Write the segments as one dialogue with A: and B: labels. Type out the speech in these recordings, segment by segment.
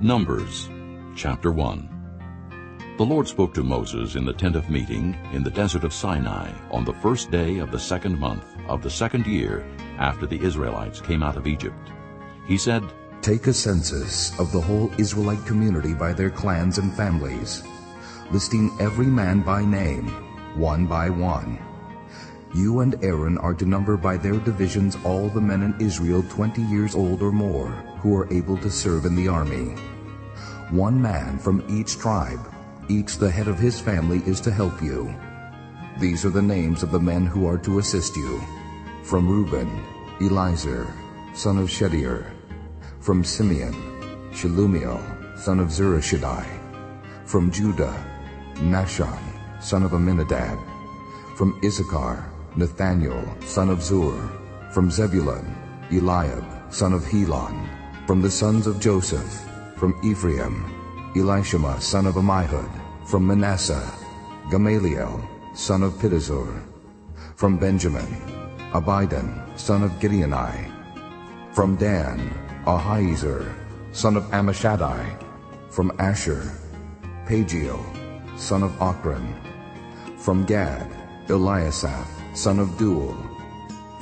A: Numbers chapter 1 The Lord spoke to Moses in the tent of meeting in the desert of Sinai on the first day of the second month of the second year after the Israelites came out of Egypt. He said,
B: Take a census of the whole Israelite community by their clans and families, listing every man by name, one by one. You and Aaron are to number by their divisions all the men in Israel twenty years old or more who are able to serve in the army. One man from each tribe, each the head of his family, is to help you. These are the names of the men who are to assist you. From Reuben, Elizur, son of Shedeur. From Simeon, Shelumiel, son of Zurishaddai. From Judah, Nahshon, son of Amminadab. From Issachar, Nethanel, son of Zuar. From Zebulun, Eliab, son of Helon. From the sons of Joseph, from Ephraim, Elishama, son of Ammihud. From Manasseh, Gamaliel, son of Pedahzur. From Benjamin, Abidan, son of Gideoni. From Dan, Ahiezer, son of Ammishaddai. From Asher, Pagiel, son of Ochran. From Gad, Eliasaph, son of Deuel.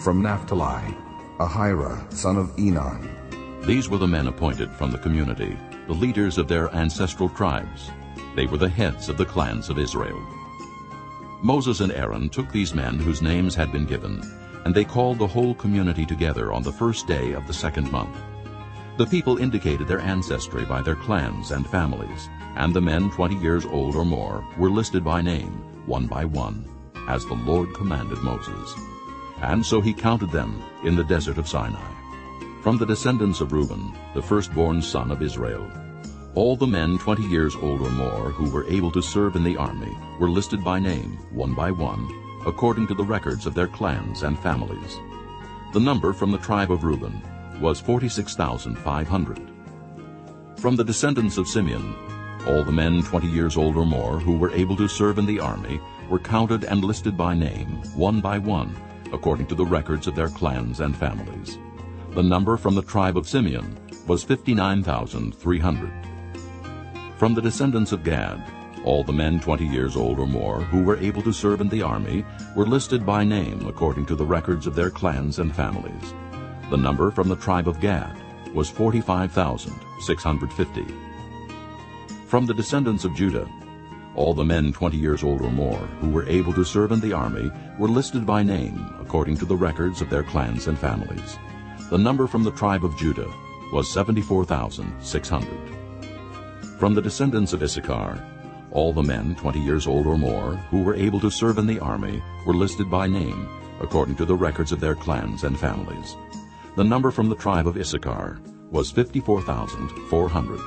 B: From Naphtali, Ahira, son of Enan.
A: These were the men appointed from the community, the leaders of their ancestral tribes. They were the heads of the clans of Israel. Moses and Aaron took these men whose names had been given, and they called the whole community together on the first day of the second month. The people indicated their ancestry by their clans and families, and the men twenty years old or more were listed by name, one by one as the Lord commanded Moses. And so he counted them in the desert of Sinai. From the descendants of Reuben, the firstborn son of Israel, all the men twenty years old or more who were able to serve in the army were listed by name, one by one, according to the records of their clans and families. The number from the tribe of Reuben was 46,500. From the descendants of Simeon, all the men twenty years old or more who were able to serve in the army were counted and listed by name, one by one, according to the records of their clans and families. The number from the tribe of Simeon was 59,300. From the descendants of Gad, all the men twenty years old or more who were able to serve in the army were listed by name according to the records of their clans and families. The number from the tribe of Gad was 45,650. From the descendants of Judah, all the men 20 years old or more who were able to serve in the army were listed by name according to the records of their clans and families. The number from the tribe of Judah was 74,600. From the descendants of Issachar, all the men 20 years old or more who were able to serve in the army were listed by name according to the records of their clans and families. The number from the tribe of Issachar was 54,400.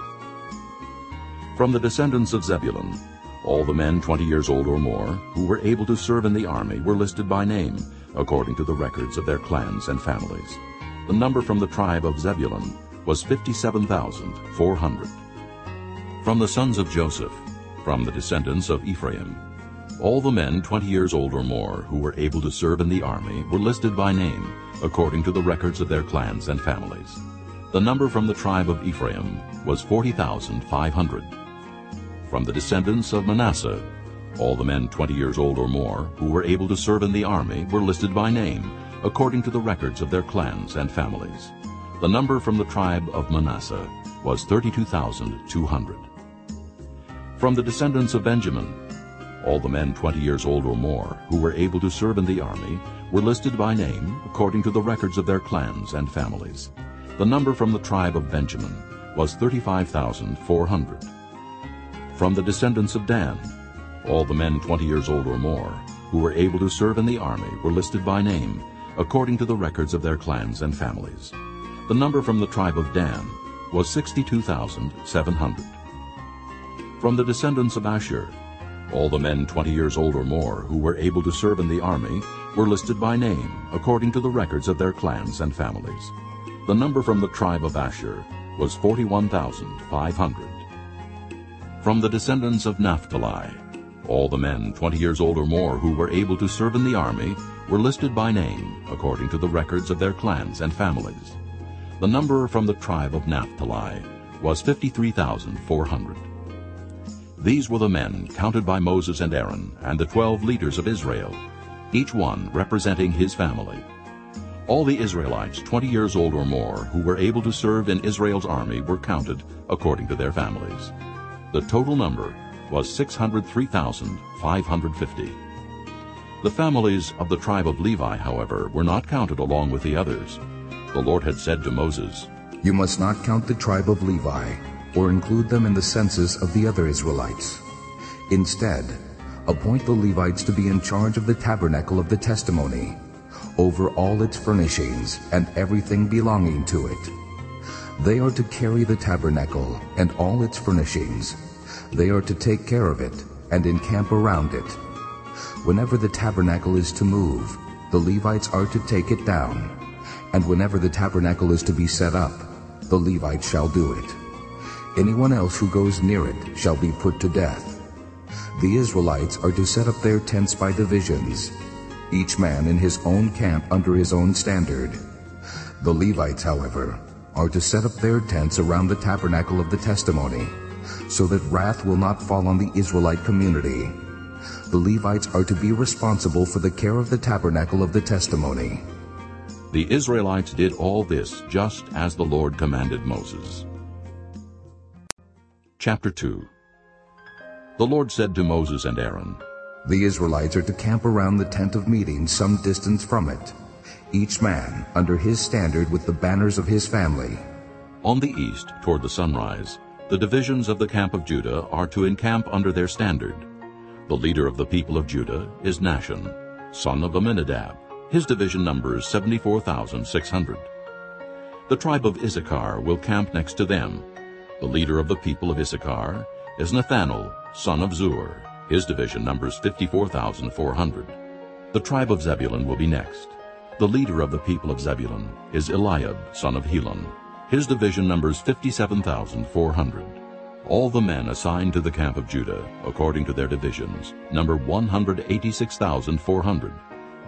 A: From the descendants of Zebulun, all the men 20 years old or more who were able to serve in the army were listed by name, according to the records of their clans and families. The number from the tribe of Zebulun was 57,400. From the sons of Joseph, from the descendants of Ephraim, all the men 20 years old or more who were able to serve in the army were listed by name, according to the records of their clans and families. The number from the tribe of Ephraim was 40,500. From the descendants of Manasseh, all the men 20 years old or more who were able to serve in the army were listed by name, according to the records of their clans and families. The number from the tribe of Manasseh was 32,200. From the descendants of Benjamin, all the men 20 years old or more who were able to serve in the army were listed by name according to the records of their clans and families. The number from the tribe of Benjamin was 35,400. From the descendants of Dan, all the men 20 years old or more who were able to serve in the army were listed by name, according to the records of their clans and families. The number from the tribe of Dan was 62,700. From the descendants of Asher, all the men 20 years old or more who were able to serve in the army were listed by name, according to the records of their clans and families. The number from the tribe of Asher was 41,500. From the descendants of Naphtali, all the men 20 years old or more who were able to serve in the army were listed by name according to the records of their clans and families. The number from the tribe of Naphtali was 53,400. These were the men counted by Moses and Aaron and the twelve leaders of Israel, each one representing his family. All the Israelites 20 years old or more who were able to serve in Israel's army were counted according to their families. The total number was 603,550. The families of the tribe of Levi, however, were not counted along with the others. The Lord had said to Moses,
B: You must not count the tribe of Levi, or include them in the census of the other Israelites. Instead, appoint the Levites to be in charge of the tabernacle of the testimony, over all its furnishings and everything belonging to it. They are to carry the tabernacle and all its furnishings. They are to take care of it and encamp around it. Whenever the tabernacle is to move, the Levites are to take it down. And whenever the tabernacle is to be set up, the Levites shall do it. Anyone else who goes near it shall be put to death. The Israelites are to set up their tents by divisions, each man in his own camp under his own standard. The Levites, however, are to set up their tents around the tabernacle of the testimony, so that wrath will not fall on the Israelite community. The Levites are to be responsible for the care of the tabernacle of the testimony.
A: The Israelites did all this just as the Lord commanded Moses. Chapter 2 The Lord said to Moses and Aaron,
B: the Israelites are to camp around the tent of meeting some distance from it, each man under his standard with the banners of his family.
A: On the east, toward the sunrise, the divisions of the camp of Judah are to encamp under their standard. The leader of the people of Judah is Nahshon, son of Amminadab. His division numbers 74,600. The tribe of Issachar will camp next to them. The leader of the people of Issachar is Nethanel, son of Zuar. His division numbers 54,400. The tribe of Zebulun will be next. The leader of the people of Zebulun is Eliab, son of Helon. His division numbers 57,400. All the men assigned to the camp of Judah, according to their divisions, number 186,400.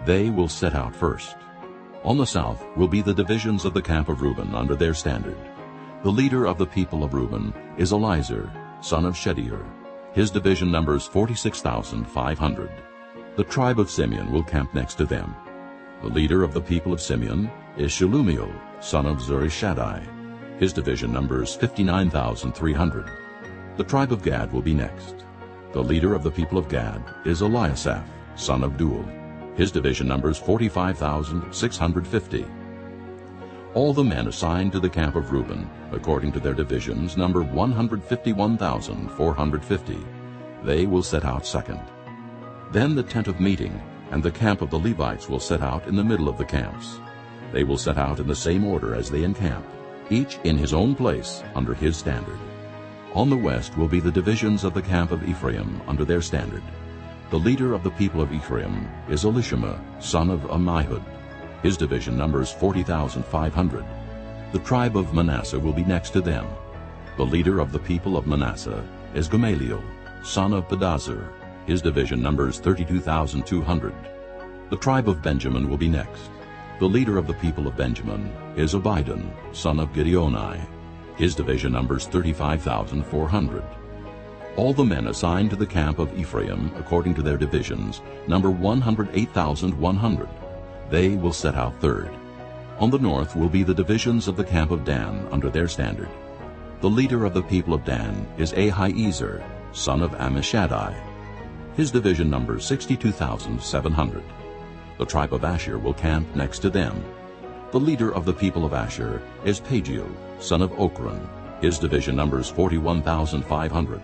A: They will set out first. On the south will be the divisions of the camp of Reuben under their standard. The leader of the people of Reuben is Elizur, son of Shedeur. His division numbers 46,500. The tribe of Simeon will camp next to them. The leader of the people of Simeon is Shelumiel, son of Zurishaddai. His division numbers 59,300. The tribe of Gad will be next. The leader of the people of Gad is Eliasaph, son of Deuel. His division numbers 45,650. All the men assigned to the camp of Reuben, according to their divisions, number 151,450. They will set out second. Then the tent of meeting and the camp of the Levites will set out in the middle of the camps. They will set out in the same order as they encamp, each in his own place under his standard. On the west will be the divisions of the camp of Ephraim under their standard. The leader of the people of Ephraim is Elishama, son of Ammihud. His division numbers 40,500. The tribe of Manasseh will be next to them. The leader of the people of Manasseh is Gamaliel, son of Pedahzur. His division numbers 32,200. The tribe of Benjamin will be next. The leader of the people of Benjamin is Abidan, son of Gideoni. His division numbers 35,400. All the men assigned to the camp of Ephraim, according to their divisions, number 108,100. They will set out third. On the north will be the divisions of the camp of Dan under their standard. The leader of the people of Dan is Ahiezer, son of Ammishaddai. His division numbers 62,700. The tribe of Asher will camp next to them. The leader of the people of Asher is Pagiel, son of Ochran. His division numbers 41,500.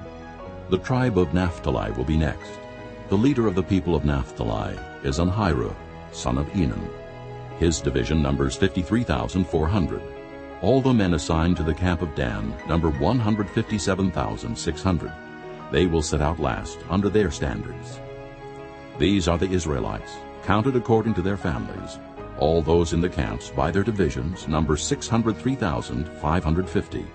A: The tribe of Naphtali will be next. The leader of the people of Naphtali is Ahira, son of Enan. His division numbers 53,400. All the men assigned to the camp of Dan number 157,600. They will set out last under their standards. These are the Israelites, counted according to their families. All those in the camps by their divisions number 603,550.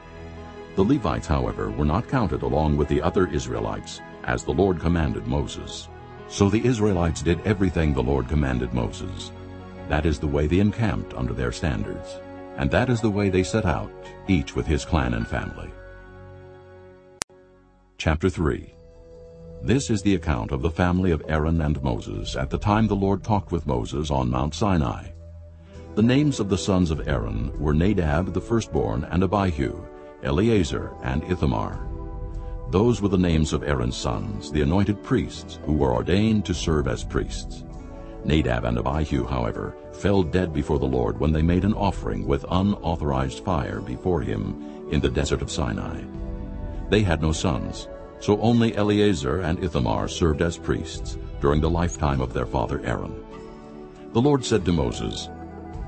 A: The Levites, however, were not counted along with the other Israelites, as the Lord commanded Moses. So the Israelites did everything the Lord commanded Moses. That is the way they encamped under their standards. And that is the way they set out, each with his clan and family. Chapter 3 This is the account of the family of Aaron and Moses at the time the Lord talked with Moses on Mount Sinai. The names of the sons of Aaron were Nadab the firstborn and Abihu, Eleazar and Ithamar. Those were the names of Aaron's sons, the anointed priests, who were ordained to serve as priests. Nadab and Abihu, however, fell dead before the Lord when they made an offering with unauthorized fire before him in the desert of Sinai. They had no sons, so only Eleazar and Ithamar served as priests during the lifetime of their father Aaron. The Lord said to Moses,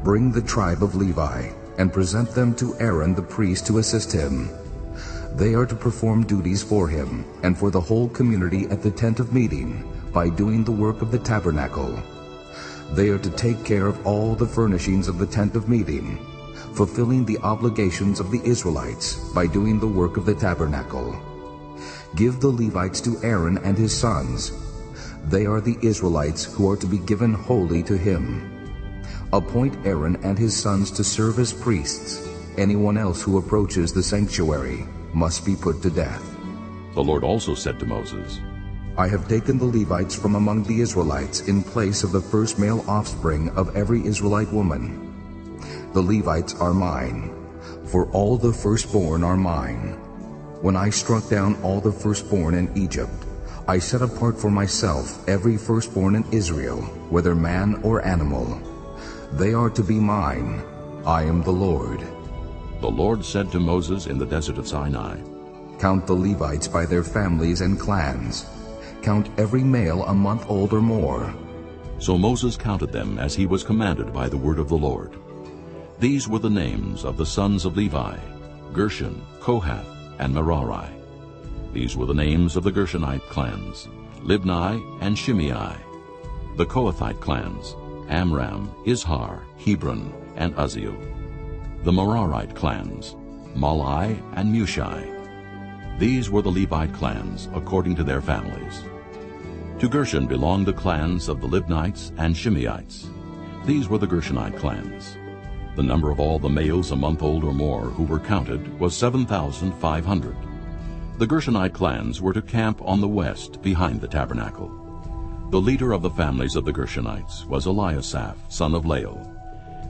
B: Bring the tribe of Levi and present them to Aaron the priest to assist him. They are to perform duties for him and for the whole community at the tent of meeting by doing the work of the tabernacle. They are to take care of all the furnishings of the tent of meeting, fulfilling the obligations of the Israelites by doing the work of the tabernacle. Give the Levites to Aaron and his sons. They are the Israelites who are to be given wholly to him. Appoint Aaron and his sons to serve as priests. Anyone else who approaches the sanctuary must be put to death.
A: The Lord also said to Moses,
B: I have taken the Levites from among the Israelites in place of the first male offspring of every Israelite woman. The Levites are mine, for all the firstborn are mine. When I struck down all the firstborn in Egypt, I set apart for myself every firstborn in Israel, whether man or animal. They are to be mine. I am the Lord.
A: The Lord said to Moses in the desert of Sinai,
B: Count the Levites by their families and clans. Count every male a month old or more.
A: So Moses counted them as he was commanded by the word of the Lord. These were the names of the sons of Levi, Gershon, Kohath, and Merari. These were the names of the Gershonite clans, Libni and Shimei. The Kohathite clans, Amram, Izhar, Hebron, and Uzziel the Merarite clans, Mahli and Mushi. These were the Levite clans, according to their families. To Gershon belonged the clans of the Libnites and Shimeites. These were the Gershonite clans. The number of all the males a month old or more who were counted was 7,500. The Gershonite clans were to camp on the west behind the tabernacle. The leader of the families of the Gershonites was Eliasaph, son of Lael.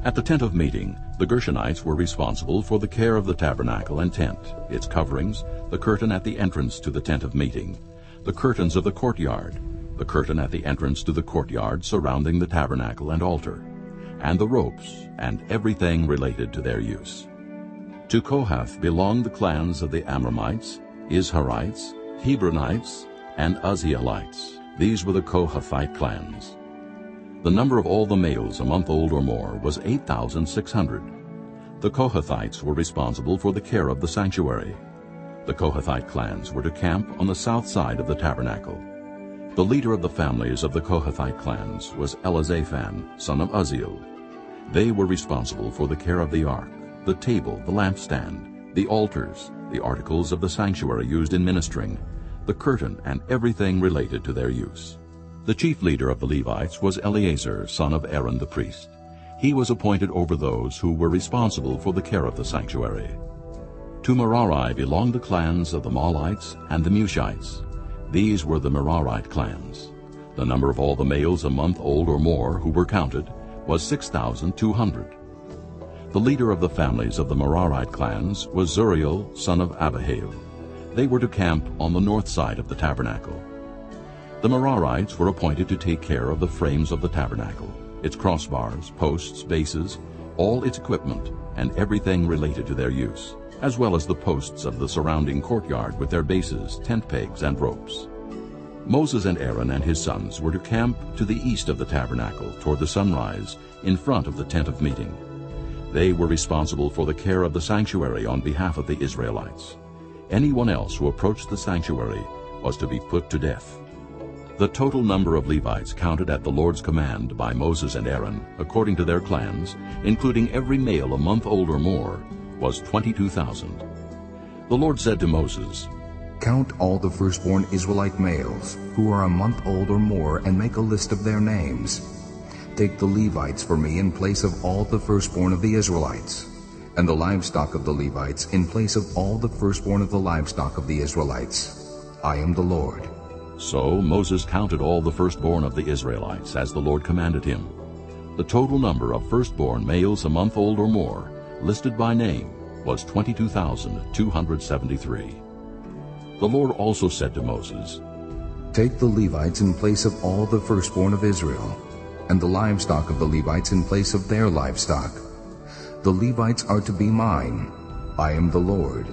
A: At the tent of meeting, the Gershonites were responsible for the care of the tabernacle and tent, its coverings, the curtain at the entrance to the tent of meeting, the curtains of the courtyard, the curtain at the entrance to the courtyard surrounding the tabernacle and altar, and the ropes, and everything related to their use. To Kohath belonged the clans of the Amramites, Izharites, Hebronites, and Uzzielites. These were the Kohathite clans. The number of all the males a month old or more was 8,600. The Kohathites were responsible for the care of the sanctuary. The Kohathite clans were to camp on the south side of the tabernacle. The leader of the families of the Kohathite clans was Elizaphan, son of Uzziel. They were responsible for the care of the ark, the table, the lampstand, the altars, the articles of the sanctuary used in ministering, the curtain, and everything related to their use. The chief leader of the Levites was Eleazar, son of Aaron the priest. He was appointed over those who were responsible for the care of the sanctuary. To Merari belonged the clans of the Mahlites and the Mushites. These were the Merarite clans. The number of all the males a month old or more who were counted was 6,200. The leader of the families of the Merarite clans was Zuriel, son of Abihail. They were to camp on the north side of the tabernacle. The Merarites were appointed to take care of the frames of the tabernacle, its crossbars, posts, bases, all its equipment, and everything related to their use, as well as the posts of the surrounding courtyard with their bases, tent pegs, and ropes. Moses and Aaron and his sons were to camp to the east of the tabernacle toward the sunrise, in front of the tent of meeting. They were responsible for the care of the sanctuary on behalf of the Israelites. Anyone else who approached the sanctuary was to be put to death. The total number of Levites counted at the Lord's command by Moses and Aaron, according to their clans, including every male a month old or more, was 22,000. The Lord said to Moses,
B: Count all the firstborn Israelite males who are a month old or more and make a list of their names. Take the Levites for me in place of all the firstborn of the Israelites, and the livestock of the Levites in place of all the firstborn of the livestock of the Israelites. I am the Lord.
A: So Moses counted all the firstborn of the Israelites, as the Lord commanded him. The total number of firstborn males a month old or more, listed by name, was 22,273. The Lord also said to Moses,
B: Take the Levites in place of all the firstborn of Israel, and the livestock of the Levites in place of their livestock. The Levites are to be mine. I am the Lord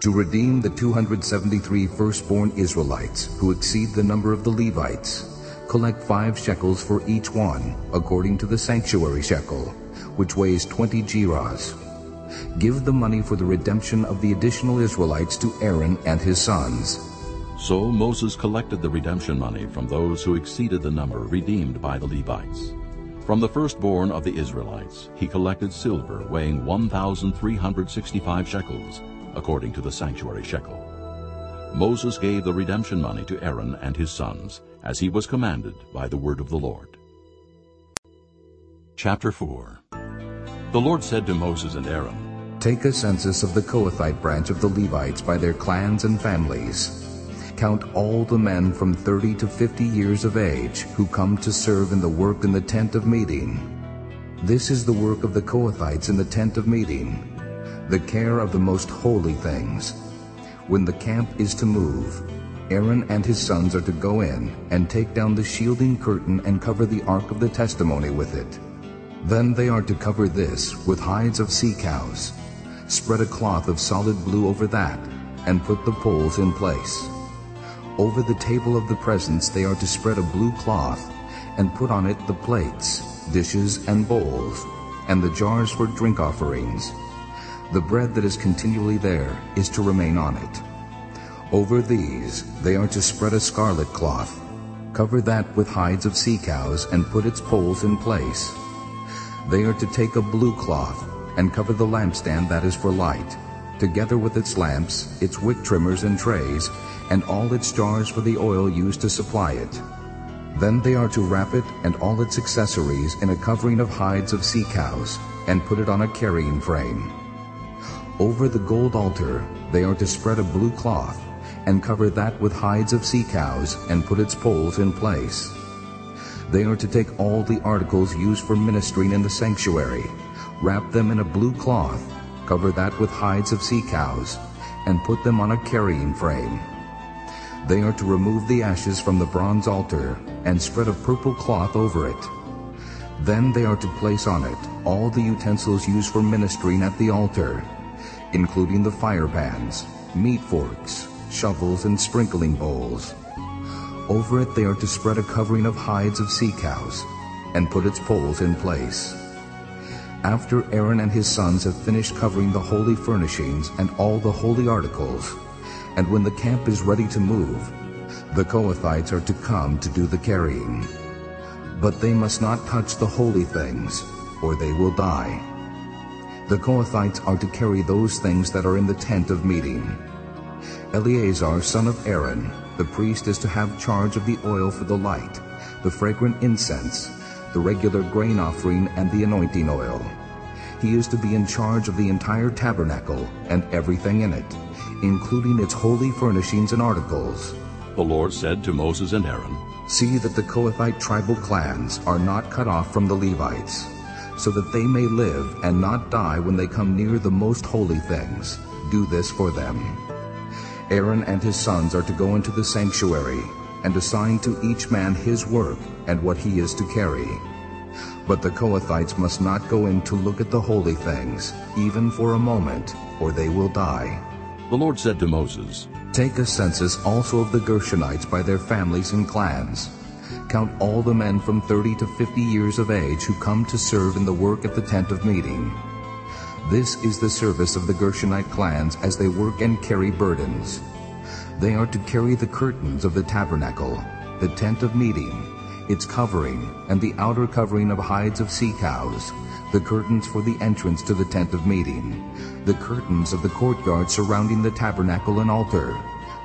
B: to redeem the 273 firstborn Israelites who exceed the number of the Levites. Collect five shekels for each one, according to the sanctuary shekel, which weighs 20 gerahs. Give the money for the redemption of the additional Israelites to Aaron and his sons.
A: So Moses collected the redemption money from those who exceeded the number redeemed by the Levites. From the firstborn of the Israelites he collected silver weighing 1,365 shekels, according to the sanctuary shekel. Moses gave the redemption money to Aaron and his sons, as he was commanded by the word of the Lord. Chapter 4 The Lord said to Moses and Aaron,
B: Take a census of the Kohathite branch of the Levites by their clans and families. Count all the men from 30 to 50 years of age who come to serve in the work in the tent of meeting. This is the work of the Kohathites in the tent of meeting, the care of the most holy things. When the camp is to move, Aaron and his sons are to go in and take down the shielding curtain and cover the ark of the testimony with it. Then they are to cover this with hides of sea cows. Spread a cloth of solid blue over that and put the poles in place. Over the table of the presence they are to spread a blue cloth and put on it the plates, dishes, and bowls, and the jars for drink offerings, the bread that is continually there is to remain on it. Over these they are to spread a scarlet cloth, cover that with hides of sea cows, and put its poles in place. They are to take a blue cloth and cover the lampstand that is for light, together with its lamps, its wick trimmers and trays, and all its jars for the oil used to supply it. Then they are to wrap it and all its accessories in a covering of hides of sea cows, and put it on a carrying frame. Over the gold altar they are to spread a blue cloth and cover that with hides of sea cows and put its poles in place. They are to take all the articles used for ministering in the sanctuary, wrap them in a blue cloth, cover that with hides of sea cows, and put them on a carrying frame. They are to remove the ashes from the bronze altar and spread a purple cloth over it. Then they are to place on it all the utensils used for ministering at the altar, including the fire pans, meat forks, shovels, and sprinkling bowls. Over it they are to spread a covering of hides of sea cows and put its poles in place. After Aaron and his sons have finished covering the holy furnishings and all the holy articles, and when the camp is ready to move, the Kohathites are to come to do the carrying. But they must not touch the holy things, or they will die. The Kohathites are to carry those things that are in the tent of meeting. Eleazar, son of Aaron, the priest is to have charge of the oil for the light, the fragrant incense, the regular grain offering, and the anointing oil. He is to be in charge of the entire tabernacle and everything in it, including its holy furnishings and articles.
A: The Lord said to Moses and Aaron,
B: See that the Kohathite tribal clans are not cut off from the Levites so that they may live and not die when they come near the most holy things. Do this for them. Aaron and his sons are to go into the sanctuary and assign to each man his work and what he is to carry. But the Kohathites must not go in to look at the holy things, even for a moment, or they will die.
A: The Lord said to Moses,
B: Take a census also of the Gershonites by their families and clans, count all the men from 30 to 50 years of age who come to serve in the work at the tent of meeting. This is the service of the Gershonite clans as they work and carry burdens. They are to carry the curtains of the tabernacle, the tent of meeting, its covering, and the outer covering of hides of sea cows, the curtains for the entrance to the tent of meeting, the curtains of the courtyard surrounding the tabernacle and altar,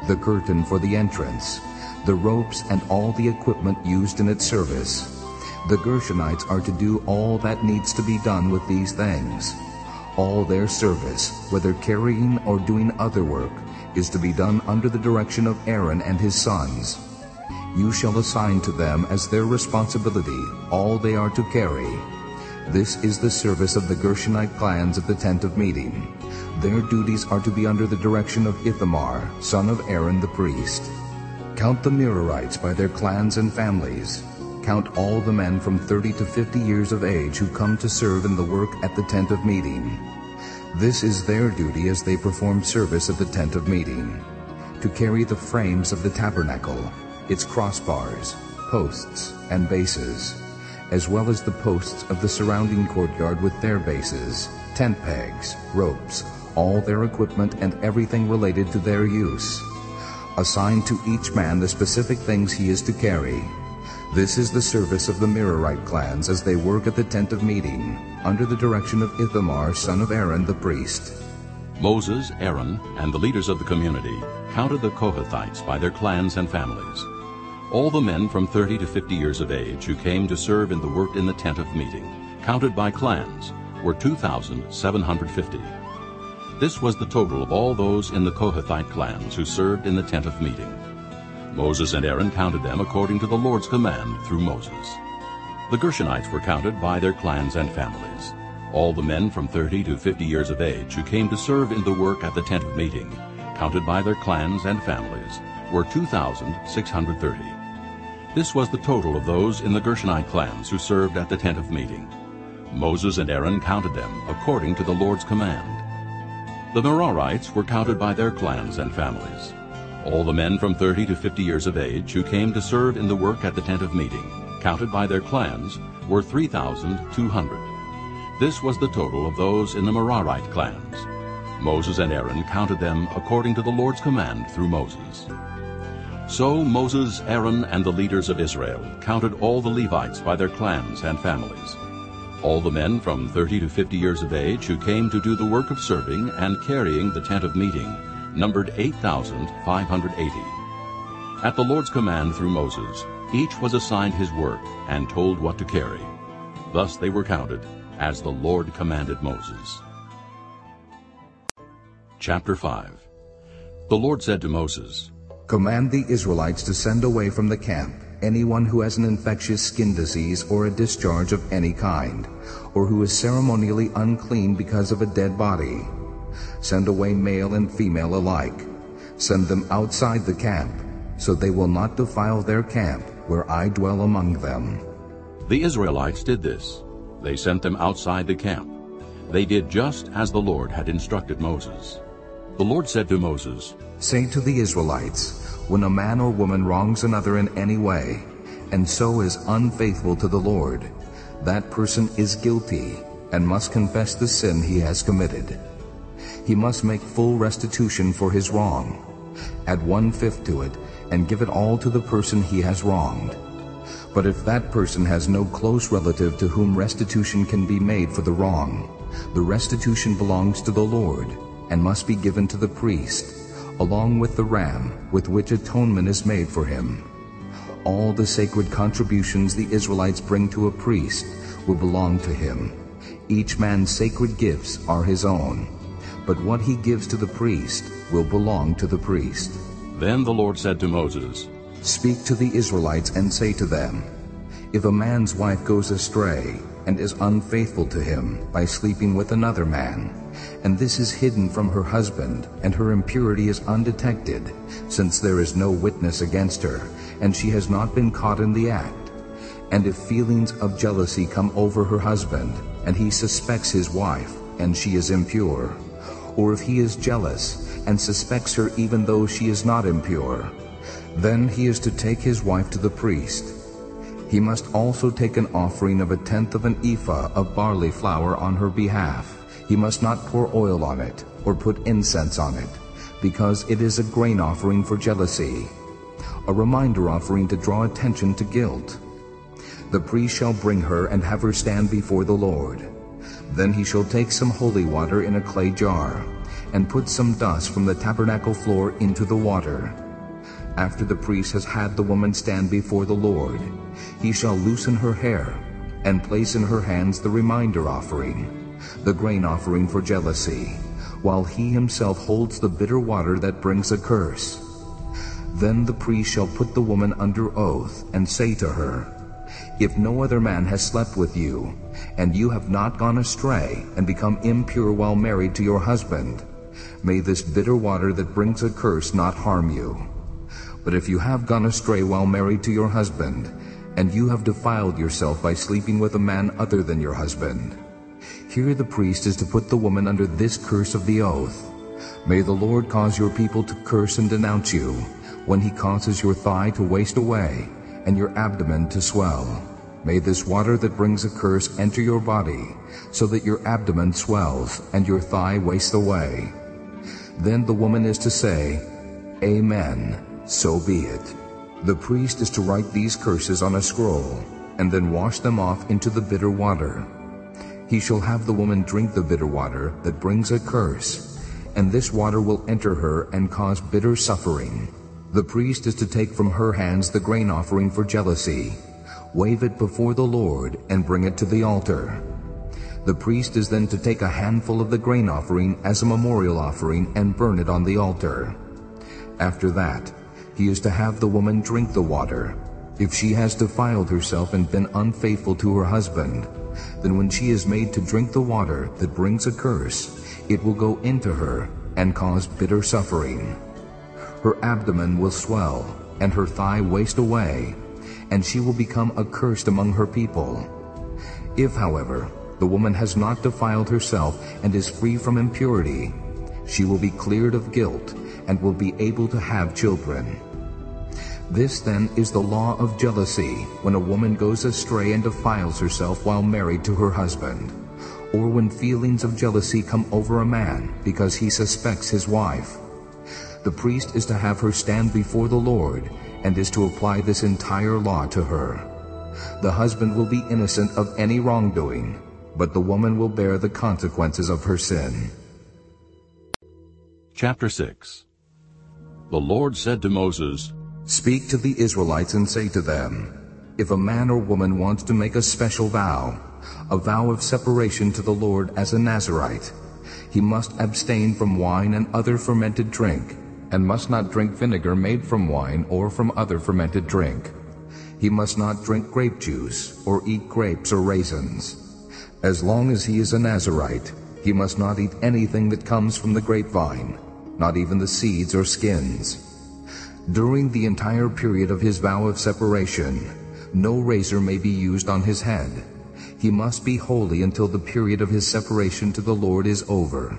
B: the curtain for the entrance, the ropes and all the equipment used in its service. The Gershonites are to do all that needs to be done with these things. All their service, whether carrying or doing other work, is to be done under the direction of Aaron and his sons. You shall assign to them as their responsibility all they are to carry. This is the service of the Gershonite clans at the tent of meeting. Their duties are to be under the direction of Ithamar, son of Aaron the priest. Count the Merarites by their clans and families. Count all the men from 30 to 50 years of age who come to serve in the work at the tent of meeting. This is their duty as they perform service at the tent of meeting, to carry the frames of the tabernacle, its crossbars, posts, and bases, as well as the posts of the surrounding courtyard with their bases, tent pegs, ropes, all their equipment and everything related to their use. Assign to each man the specific things he is to carry. This is the service of the Merarite clans as they work at the tent of meeting, under the direction of Ithamar, son of Aaron the priest.
A: Moses, Aaron, and the leaders of the community counted the Kohathites by their clans and families. All the men from 30 to 50 years of age who came to serve in the work in the tent of meeting, counted by clans, were 2,750. This was the total of all those in the Kohathite clans who served in the tent of meeting. Moses and Aaron counted them according to the Lord's command through Moses. The Gershonites were counted by their clans and families. All the men from 30 to 50 years of age who came to serve in the work at the tent of meeting, counted by their clans and families, were 2,630. This was the total of those in the Gershonite clans who served at the tent of meeting. Moses and Aaron counted them according to the Lord's command. The Merarites were counted by their clans and families. All the men from 30 to 50 years of age who came to serve in the work at the tent of meeting, counted by their clans, were 3,200. This was the total of those in the Merarite clans. Moses and Aaron counted them according to the Lord's command through Moses. So Moses, Aaron, and the leaders of Israel counted all the Levites by their clans and families. All the men from 30 to 50 years of age who came to do the work of serving and carrying the tent of meeting numbered 8,580. At the Lord's command through Moses, each was assigned his work and told what to carry. Thus they were counted, as the Lord commanded Moses. Chapter 5 The Lord said to Moses,
B: Command the Israelites to send away from the camp anyone who has an infectious skin disease or a discharge of any kind, or who is ceremonially unclean because of a dead body. Send away male and female alike. Send them outside the camp, so they will not defile their camp where I dwell among them.
A: The Israelites did this. They sent them outside the camp. They did just as the Lord had instructed Moses. The Lord said to Moses,
B: Say to the Israelites, when a man or woman wrongs another in any way, and so is unfaithful to the Lord, that person is guilty and must confess the sin he has committed. He must make full restitution for his wrong, add one-fifth to it, and give it all to the person he has wronged. But if that person has no close relative to whom restitution can be made for the wrong, the restitution belongs to the Lord and must be given to the priest, along with the ram with which atonement is made for him. All the sacred contributions the Israelites bring to a priest will belong to him. Each man's sacred gifts are his own, but what he gives to the priest will belong to the priest.
A: Then the Lord said to Moses,
B: Speak to the Israelites and say to them, If a man's wife goes astray and is unfaithful to him by sleeping with another man, and this is hidden from her husband, and her impurity is undetected, since there is no witness against her, and she has not been caught in the act. And if feelings of jealousy come over her husband, and he suspects his wife, and she is impure, or if he is jealous, and suspects her even though she is not impure, then he is to take his wife to the priest. He must also take an offering of a tenth of an ephah of barley flour on her behalf, he must not pour oil on it or put incense on it, because it is a grain offering for jealousy, a reminder offering to draw attention to guilt. The priest shall bring her and have her stand before the Lord. Then he shall take some holy water in a clay jar, and put some dust from the tabernacle floor into the water. After the priest has had the woman stand before the Lord, he shall loosen her hair, and place in her hands the reminder offering, the grain offering for jealousy, while he himself holds the bitter water that brings a curse. Then the priest shall put the woman under oath, and say to her, If no other man has slept with you, and you have not gone astray, and become impure while married to your husband, may this bitter water that brings a curse not harm you. But if you have gone astray while married to your husband, and you have defiled yourself by sleeping with a man other than your husband, here the priest is to put the woman under this curse of the oath. May the Lord cause your people to curse and denounce you, when he causes your thigh to waste away and your abdomen to swell. May this water that brings a curse enter your body, so that your abdomen swells and your thigh wastes away. Then the woman is to say, Amen, so be it. The priest is to write these curses on a scroll, and then wash them off into the bitter water. He shall have the woman drink the bitter water that brings a curse, and this water will enter her and cause bitter suffering. The priest is to take from her hands the grain offering for jealousy, wave it before the Lord, and bring it to the altar. The priest is then to take a handful of the grain offering as a memorial offering and burn it on the altar. After that, he is to have the woman drink the water. If she has defiled herself and been unfaithful to her husband, then when she is made to drink the water that brings a curse, it will go into her and cause bitter suffering her abdomen will swell, and her thigh waste away, and she will become accursed among her people. If, however, the woman has not defiled herself and is free from impurity, she will be cleared of guilt and will be able to have children. This then is the law of jealousy when a woman goes astray and defiles herself while married to her husband, or when feelings of jealousy come over a man because he suspects his wife the priest is to have her stand before the Lord and is to apply this entire law to her. The husband will be innocent of any wrongdoing, but the woman will bear the consequences of her sin.
A: Chapter 6 The Lord said to Moses,
B: Speak to the Israelites and say to them, If a man or woman wants to make a special vow, a vow of separation to the Lord as a Nazarite, he must abstain from wine and other fermented drink, and must not drink vinegar made from wine or from other fermented drink. He must not drink grape juice or eat grapes or raisins. As long as he is a Nazarite, he must not eat anything that comes from the grapevine, not even the seeds or skins. During the entire period of his vow of separation, no razor may be used on his head. He must be holy until the period of his separation to the Lord is over.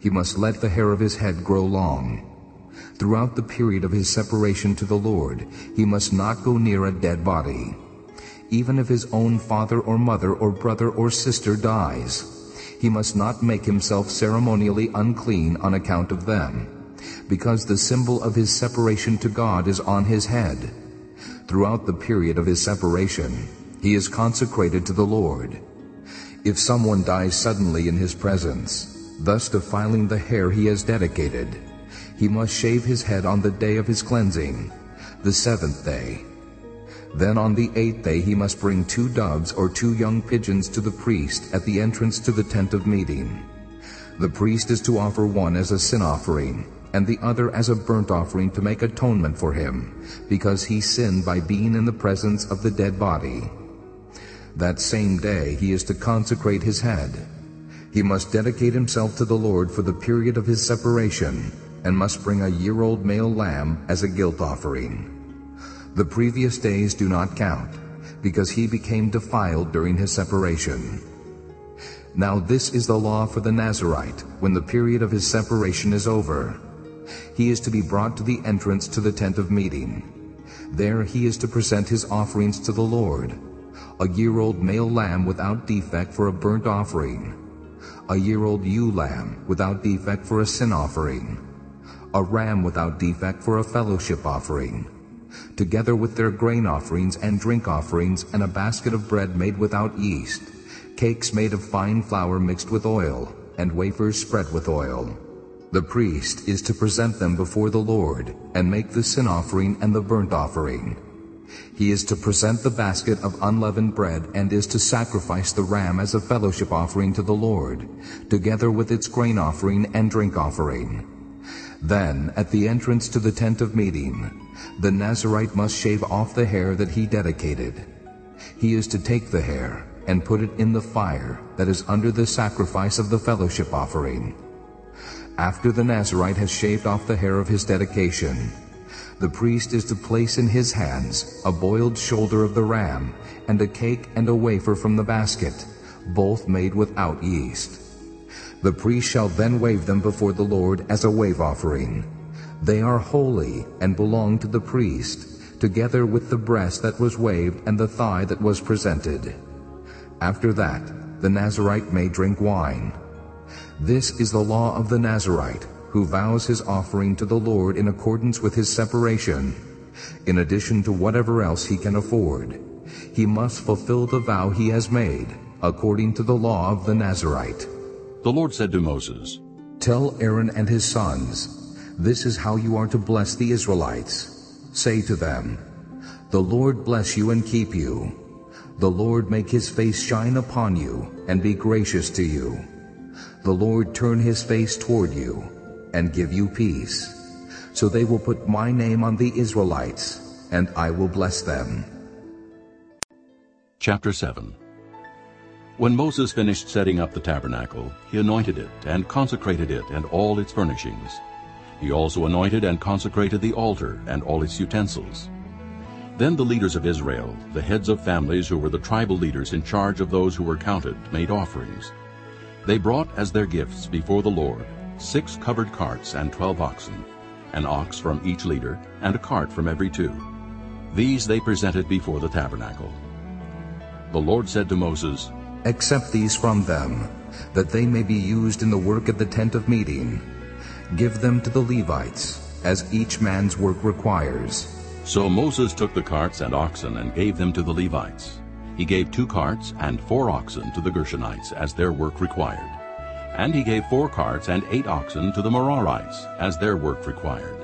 B: He must let the hair of his head grow long. Throughout the period of his separation to the Lord, he must not go near a dead body. Even if his own father or mother or brother or sister dies, he must not make himself ceremonially unclean on account of them, because the symbol of his separation to God is on his head. Throughout the period of his separation, he is consecrated to the Lord. If someone dies suddenly in his presence, thus defiling the hair he has dedicated, he must shave his head on the day of his cleansing, the seventh day. Then on the eighth day he must bring two doves or two young pigeons to the priest at the entrance to the tent of meeting. The priest is to offer one as a sin offering, and the other as a burnt offering to make atonement for him, because he sinned by being in the presence of the dead body. That same day he is to consecrate his head. He must dedicate himself to the Lord for the period of his separation, and must bring a year-old male lamb as a guilt offering. The previous days do not count, because he became defiled during his separation. Now this is the law for the Nazarite when the period of his separation is over. He is to be brought to the entrance to the tent of meeting. There he is to present his offerings to the Lord, a year-old male lamb without defect for a burnt offering, a year-old ewe lamb without defect for a sin offering, a ram without defect for a fellowship offering, together with their grain offerings and drink offerings and a basket of bread made without yeast, cakes made of fine flour mixed with oil, and wafers spread with oil. The priest is to present them before the Lord and make the sin offering and the burnt offering. He is to present the basket of unleavened bread and is to sacrifice the ram as a fellowship offering to the Lord, together with its grain offering and drink offering. Then, at the entrance to the tent of meeting, the Nazarite must shave off the hair that he dedicated. He is to take the hair and put it in the fire that is under the sacrifice of the fellowship offering. After the Nazarite has shaved off the hair of his dedication, the priest is to place in his hands a boiled shoulder of the ram and a cake and a wafer from the basket, both made without yeast. The priest shall then wave them before the Lord as a wave offering. They are holy and belong to the priest, together with the breast that was waved and the thigh that was presented. After that, the Nazarite may drink wine. This is the law of the Nazarite, who vows his offering to the Lord in accordance with his separation, in addition to whatever else he can afford. He must fulfill the vow he has made, according to the law of the Nazarite.
A: The Lord said to Moses,
B: Tell Aaron and his sons, This is how you are to bless the Israelites. Say to them, The Lord bless you and keep you. The Lord make his face shine upon you and be gracious to you. The Lord turn his face toward you and give you peace. So they will put my name on the Israelites, and I will bless them.
A: Chapter 7 when Moses finished setting up the tabernacle, he anointed it and consecrated it and all its furnishings. He also anointed and consecrated the altar and all its utensils. Then the leaders of Israel, the heads of families who were the tribal leaders in charge of those who were counted, made offerings. They brought as their gifts before the Lord six covered carts and twelve oxen, an ox from each leader, and a cart from every two. These they presented before the tabernacle. The Lord said to Moses,
B: Accept these from them, that they may be used in the work of the tent of meeting. Give them to the Levites, as each man's work requires.
A: So Moses took the carts and oxen and gave them to the Levites. He gave two carts and four oxen to the Gershonites as their work required. And he gave four carts and eight oxen to the Merarites as their work required.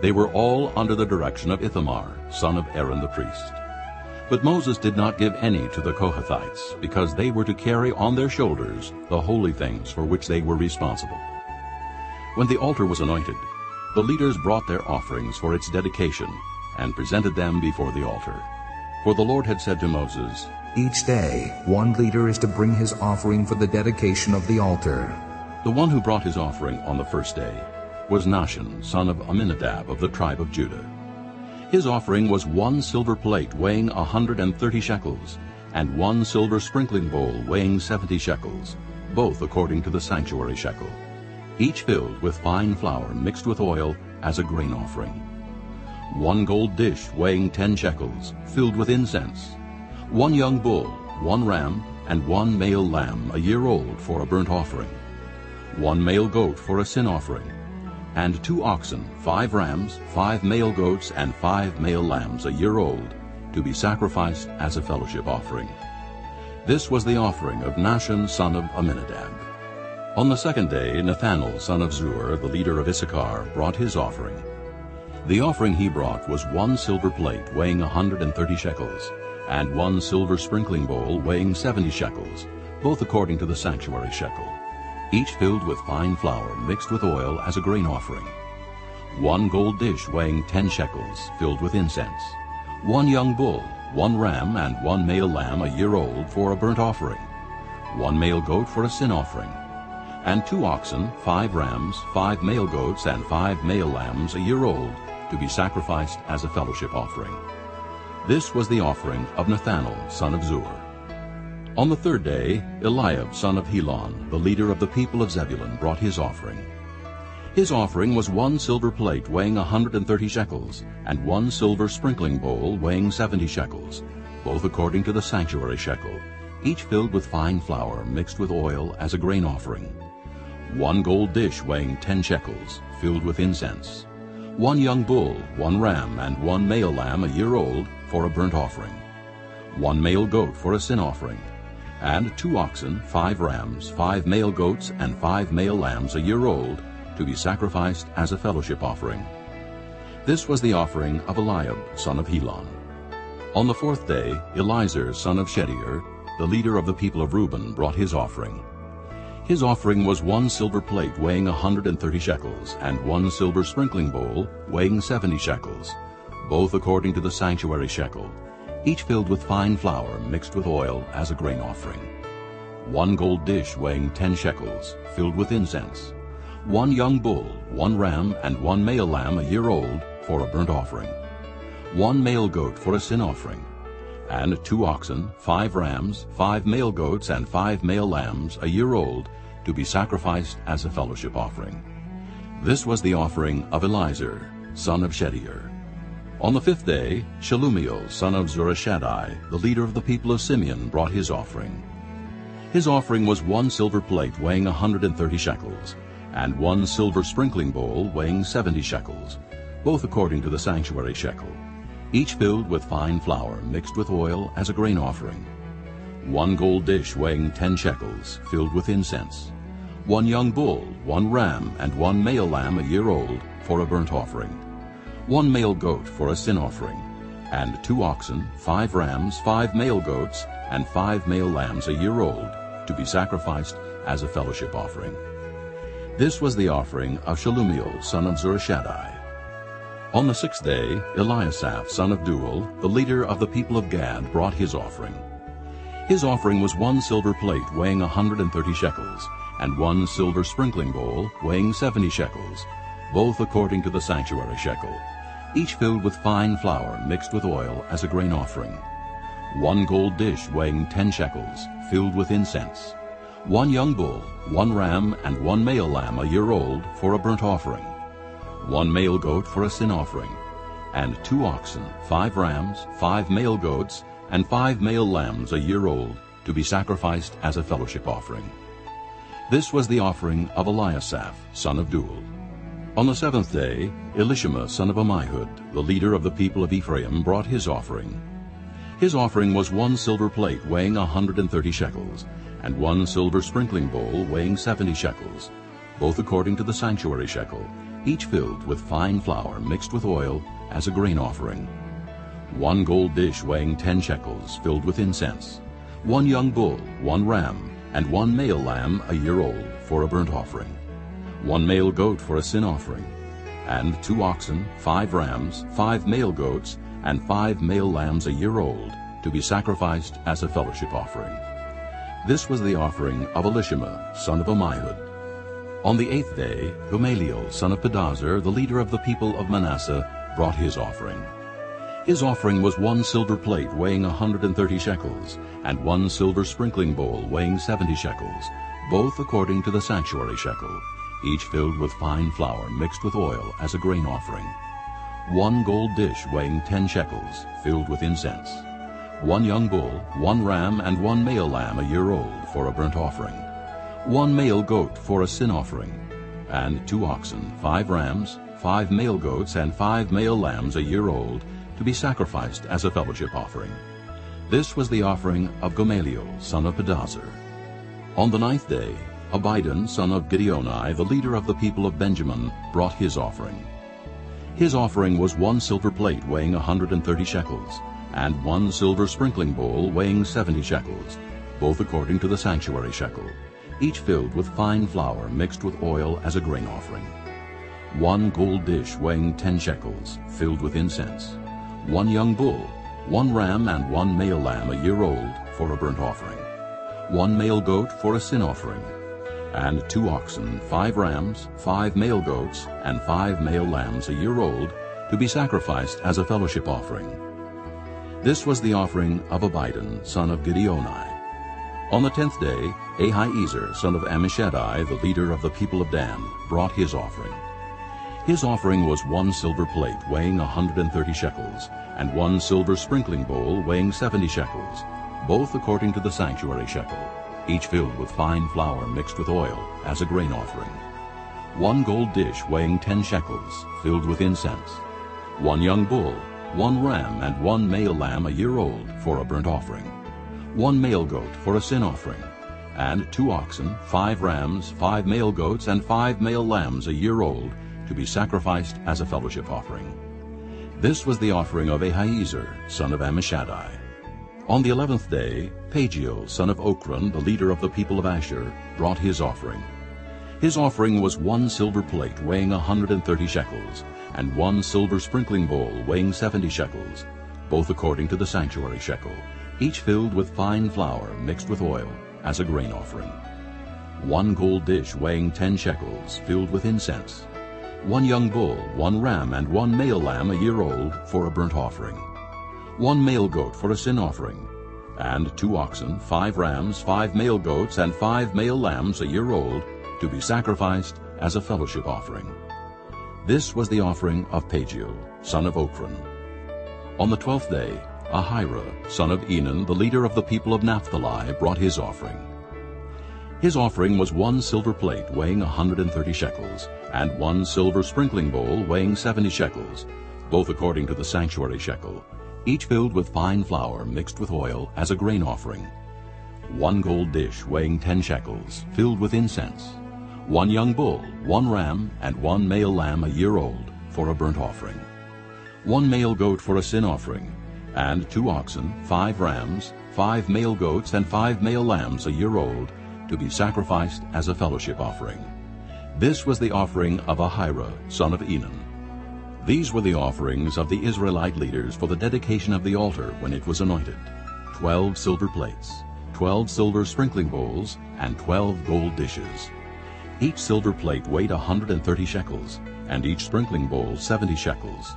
A: They were all under the direction of Ithamar, son of Aaron the priest. But Moses did not give any to the Kohathites, because they were to carry on their shoulders the holy things for which they were responsible. When the altar was anointed, the leaders brought their offerings for its dedication and presented them before the altar. For the Lord had said to Moses,
B: Each day one leader is to bring his offering for the dedication of the altar.
A: The one who brought his offering on the first day was Nahshon, son of Amminadab of the tribe of Judah. His offering was one silver plate weighing a hundred and thirty shekels, and one silver sprinkling bowl weighing seventy shekels, both according to the sanctuary shekel, each filled with fine flour mixed with oil as a grain offering. One gold dish weighing ten shekels, filled with incense, one young bull, one ram, and one male lamb a year old for a burnt offering, one male goat for a sin offering, and two oxen, five rams, five male goats, and five male lambs a year old, to be sacrificed as a fellowship offering. This was the offering of Nahshon son of Amminadab. On the second day Nethanel son of Zuar, the leader of Issachar, brought his offering. The offering he brought was one silver plate weighing a hundred and thirty shekels, and one silver sprinkling bowl weighing seventy shekels, both according to the sanctuary shekel each filled with fine flour mixed with oil as a grain offering. One gold dish weighing ten shekels, filled with incense. One young bull, one ram, and one male lamb a year old for a burnt offering. One male goat for a sin offering. And two oxen, five rams, five male goats, and five male lambs a year old, to be sacrificed as a fellowship offering. This was the offering of Nethanel, son of Zuar. On the third day, Eliab son of Helon, the leader of the people of Zebulun, brought his offering. His offering was one silver plate weighing a hundred and thirty shekels, and one silver sprinkling bowl weighing seventy shekels, both according to the sanctuary shekel, each filled with fine flour mixed with oil as a grain offering. One gold dish weighing ten shekels, filled with incense. One young bull, one ram, and one male lamb a year old for a burnt offering. One male goat for a sin offering and two oxen, five rams, five male goats, and five male lambs a year old, to be sacrificed as a fellowship offering. This was the offering of Eliab, son of Helon. On the fourth day, Elizur, son of Shedeur, the leader of the people of Reuben, brought his offering. His offering was one silver plate weighing a 130 shekels, and one silver sprinkling bowl weighing 70 shekels, both according to the sanctuary shekel, each filled with fine flour mixed with oil as a grain offering. One gold dish weighing 10 shekels, filled with incense. One young bull, one ram, and one male lamb a year old for a burnt offering. One male goat for a sin offering, and two oxen, five rams, five male goats, and five male lambs a year old to be sacrificed as a fellowship offering. This was the offering of Elizur, son of Shedeur. On the fifth day, Shelumiel, son of Zurishaddai, the leader of the people of Simeon, brought his offering. His offering was one silver plate weighing a 130 shekels, and one silver sprinkling bowl weighing 70 shekels, both according to the sanctuary shekel, each filled with fine flour mixed with oil as a grain offering. One gold dish weighing 10 shekels, filled with incense, one young bull, one ram, and one male lamb a year old for a burnt offering, one male goat for a sin offering, and two oxen, five rams, five male goats, and five male lambs a year old to be sacrificed as a fellowship offering. This was the offering of Shelumiel, son of Zurishaddai. On the sixth day, Eliasaph, son of Deuel, the leader of the people of Gad, brought his offering. His offering was one silver plate weighing a 130 shekels, and one silver sprinkling bowl weighing 70 shekels, both according to the sanctuary shekel, each filled with fine flour mixed with oil as a grain offering. One gold dish weighing 10 shekels, filled with incense. One young bull, one ram, and one male lamb a year old for a burnt offering. One male goat for a sin offering. And two oxen, five rams, five male goats, and five male lambs a year old to be sacrificed as a fellowship offering. This was the offering of Eliasaph, son of Deuel. On the seventh day, Elishama, son of Ammihud, the leader of the people of Ephraim, brought his offering. His offering was one silver plate weighing a 130 shekels, and one silver sprinkling bowl weighing 70 shekels, both according to the sanctuary shekel, each filled with fine flour mixed with oil as a grain offering. One gold dish weighing 10 shekels, filled with incense. One young bull, one ram, and one male lamb a year old for a burnt offering, one male goat for a sin offering, and two oxen, five rams, five male goats, and five male lambs a year old to be sacrificed as a fellowship offering. This was the offering of Elishama, son of Ammihud. On the eighth day, Gamaliel, son of Pedahzur, the leader of the people of Manasseh, brought his offering. His offering was one silver plate weighing a 130 shekels, and one silver sprinkling bowl weighing 70 shekels, both according to the sanctuary shekel, each filled with fine flour mixed with oil as a grain offering. One gold dish weighing 10 shekels, filled with incense. One young bull, one ram, and one male lamb a year old for a burnt offering. One male goat for a sin offering, and two oxen, five rams, five male goats, and five male lambs a year old, to be sacrificed as a fellowship offering. This was the offering of Gamaliel, son of Pedahzur. On the ninth day, Abidan, son of Gideoni, the leader of the people of Benjamin, brought his offering. His offering was one silver plate weighing a 130 shekels, and one silver sprinkling bowl weighing 70 shekels, both according to the sanctuary shekel, each filled with fine flour mixed with oil as a grain offering. One gold dish weighing 10 shekels, filled with incense one young bull, one ram and one male lamb a year old for a burnt offering, one male goat for a sin offering, and two oxen, five rams, five male goats, and five male lambs a year old to be sacrificed as a fellowship offering. This was the offering of Abidan, son of Gideoni. On the tenth day, Ahiezer, son of Ammishaddai, the leader of the people of Dan, brought his offering. His offering was one silver plate weighing a 130 shekels, and one silver sprinkling bowl weighing 70 shekels, both according to the sanctuary shekel, each filled with fine flour mixed with oil, as a grain offering. One gold dish weighing 10 shekels, filled with incense. One young bull, one ram, and one male lamb a year old for a burnt offering. One male goat for a sin offering, and two oxen, five rams, five male goats, and five male lambs a year old to be sacrificed as a fellowship offering. This was the offering of Ahiezer, son of Ammishaddai. On the eleventh day, Pagiel, son of Ochran, the leader of the people of Asher, brought his offering. His offering was one silver plate weighing a hundred and thirty shekels, and one silver sprinkling bowl weighing seventy shekels, both according to the sanctuary shekel, each filled with fine flour mixed with oil, as a grain offering. One gold dish weighing ten shekels, filled with incense. One young bull, one ram, and one male lamb a year old for a burnt offering. One male goat for a sin offering, and two oxen, five rams, five male goats, and five male lambs a year old to be sacrificed as a fellowship offering. This was the offering of Pagiel, son of Ochran. On the twelfth day, Ahira, son of Enan, the leader of the people of Naphtali, brought his offering. His offering was one silver plate weighing a hundred and thirty shekels, and one silver sprinkling bowl weighing seventy shekels, both according to the sanctuary shekel, each filled with fine flour mixed with oil as a grain offering. One gold dish weighing ten shekels, filled with incense, one young bull, one ram, and one male lamb a year old for a burnt offering, one male goat for a sin offering, and two oxen, five rams, five male goats, and five male lambs a year old to be sacrificed as a fellowship offering. This was the offering of Ahira, son of Enan. These were the offerings of the Israelite leaders for the dedication of the altar when it was anointed. Twelve silver plates, twelve silver sprinkling bowls, and twelve gold dishes. Each silver plate weighed hundred and thirty shekels, and each sprinkling bowl seventy shekels.